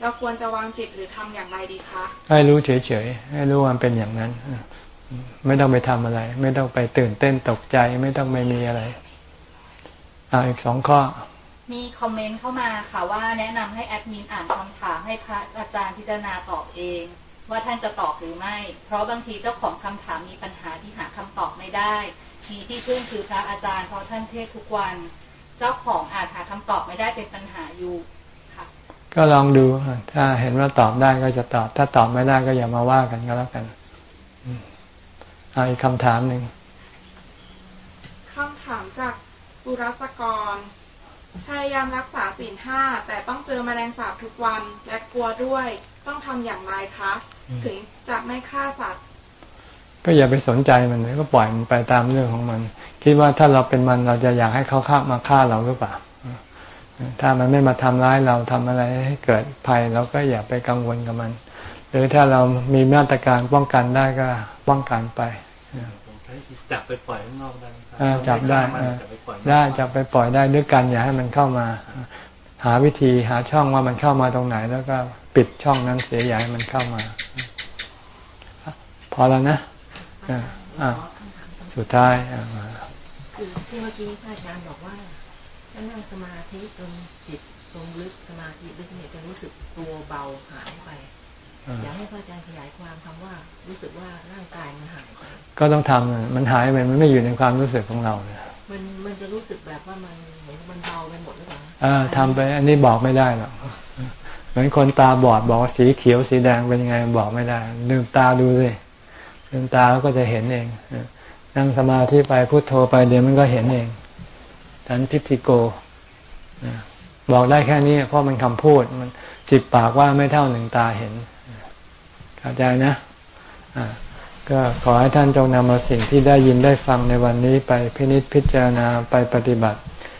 เราควรจะวางจิตหรือทำอย่างไรดีคะ ให้รู้เฉยๆ ให้รู้ว่าเป็นอย่างนั้น ไม่ต้องไปทำอะไร ไม่ต้องไปตื่นเต้นตกใจ ไม่ต้องไม่มีอะไรอ่าอีกสองข้อ มีคอมเมนต์เข้ามาค่ะว่าแนะนำให้แอดมินอ่านคำถามให้พระอาจารย์พิจารณาตอบเอง ว่าท่านจะตอบหรือไม่ เพราะบางทีเจ้าของคำถามมีปัญหาที่หาคำตอบไม่ได้ มีที่พึ่งคือพระอาจารย์เพราะท่านเทศทุกวัน เจ้าของอาจหาคำตอบไม่ได้เป็นปัญหาอยู่ค่ะ ก็ลองดู ถ้าเห็นว่าตอบได้ก็จะตอบ ถ้าตอบไม่ได้ก็อย่ามาว่ากันก็แล้วกันอีกคำถามหนึ่งคำถามจากบุรัสกรพยายามรักษาศีลห้าแต่ต้องเจอแมลงสาบทุกวันและกลัวด้วย ต้องทำอย่างไรคะถึงจะไม่ฆ่าสัตว์ ก็อย่าไปสนใจมันก็ปล่อยมันไปตามเรื่องของมัน คิดว่าถ้าเราเป็นมันเราจะอยากให้เขาฆ่ามาฆ่าเราหรือเปล่าถ้ามันไม่มาทำร้ายเราทำอะไรให้เกิดภัยเราก็อย่าไปกังวลกับมัน หรือถ้าเรามีมาตรการป้องกันได้ก็ป้องกันไปจับไปปล่อยข้างนอกได้จับได้ได้จับไปปล่อยได้ด้วยกันอย่าให้มันเข้ามา หาวิธีหาช่องว่ามันเข้ามาตรงไหนแล้วก็ ปิดช่องนั้นเสียอย่าให้มันเข้ามา พอแล้วนะอ่าสุดท้ายคือที่เมื่อกี้พระอาจารย์บอกว่าถ้านั่งสมาธิตรงจิตตรงลึกสมาธิลึกเนี่ยจะรู้สึกตัวเบาหายไปอยากให้พระอาจารย์ขยายความคำว่า รู้สึกว่าร่างกายมันหายไปก็ต้องทำมันหายไปมันไม่อยู่ในความรู้สึกของเราเนี่ยมันมันจะรู้สึกแบบว่ามันเหมือนมันเบาไปหมดหรือเปล่าอ่าทำไป อันนี้บอกไม่ได้หรอก เหมือนคนตาบอดบอกสีเขียวสีแดงเป็นยังไงบอกไม่ได้ลืมตาดูเลยลืมตาแล้วก็จะเห็นเองนั่งสมาธิไปพุโทโธไปเดี๋ยวมันก็เห็นเองทันทิฏฐิโกบอกได้แค่นี้เพราะมันคำพูดมันจิบปากว่าไม่เท่าหนึ่งตาเห็นเข้าใจนะะก็ขอให้ท่านจงนำเอาสิ่งที่ได้ยินได้ฟังในวันนี้ไปพินิจพิจารณาไปปฏิบัติ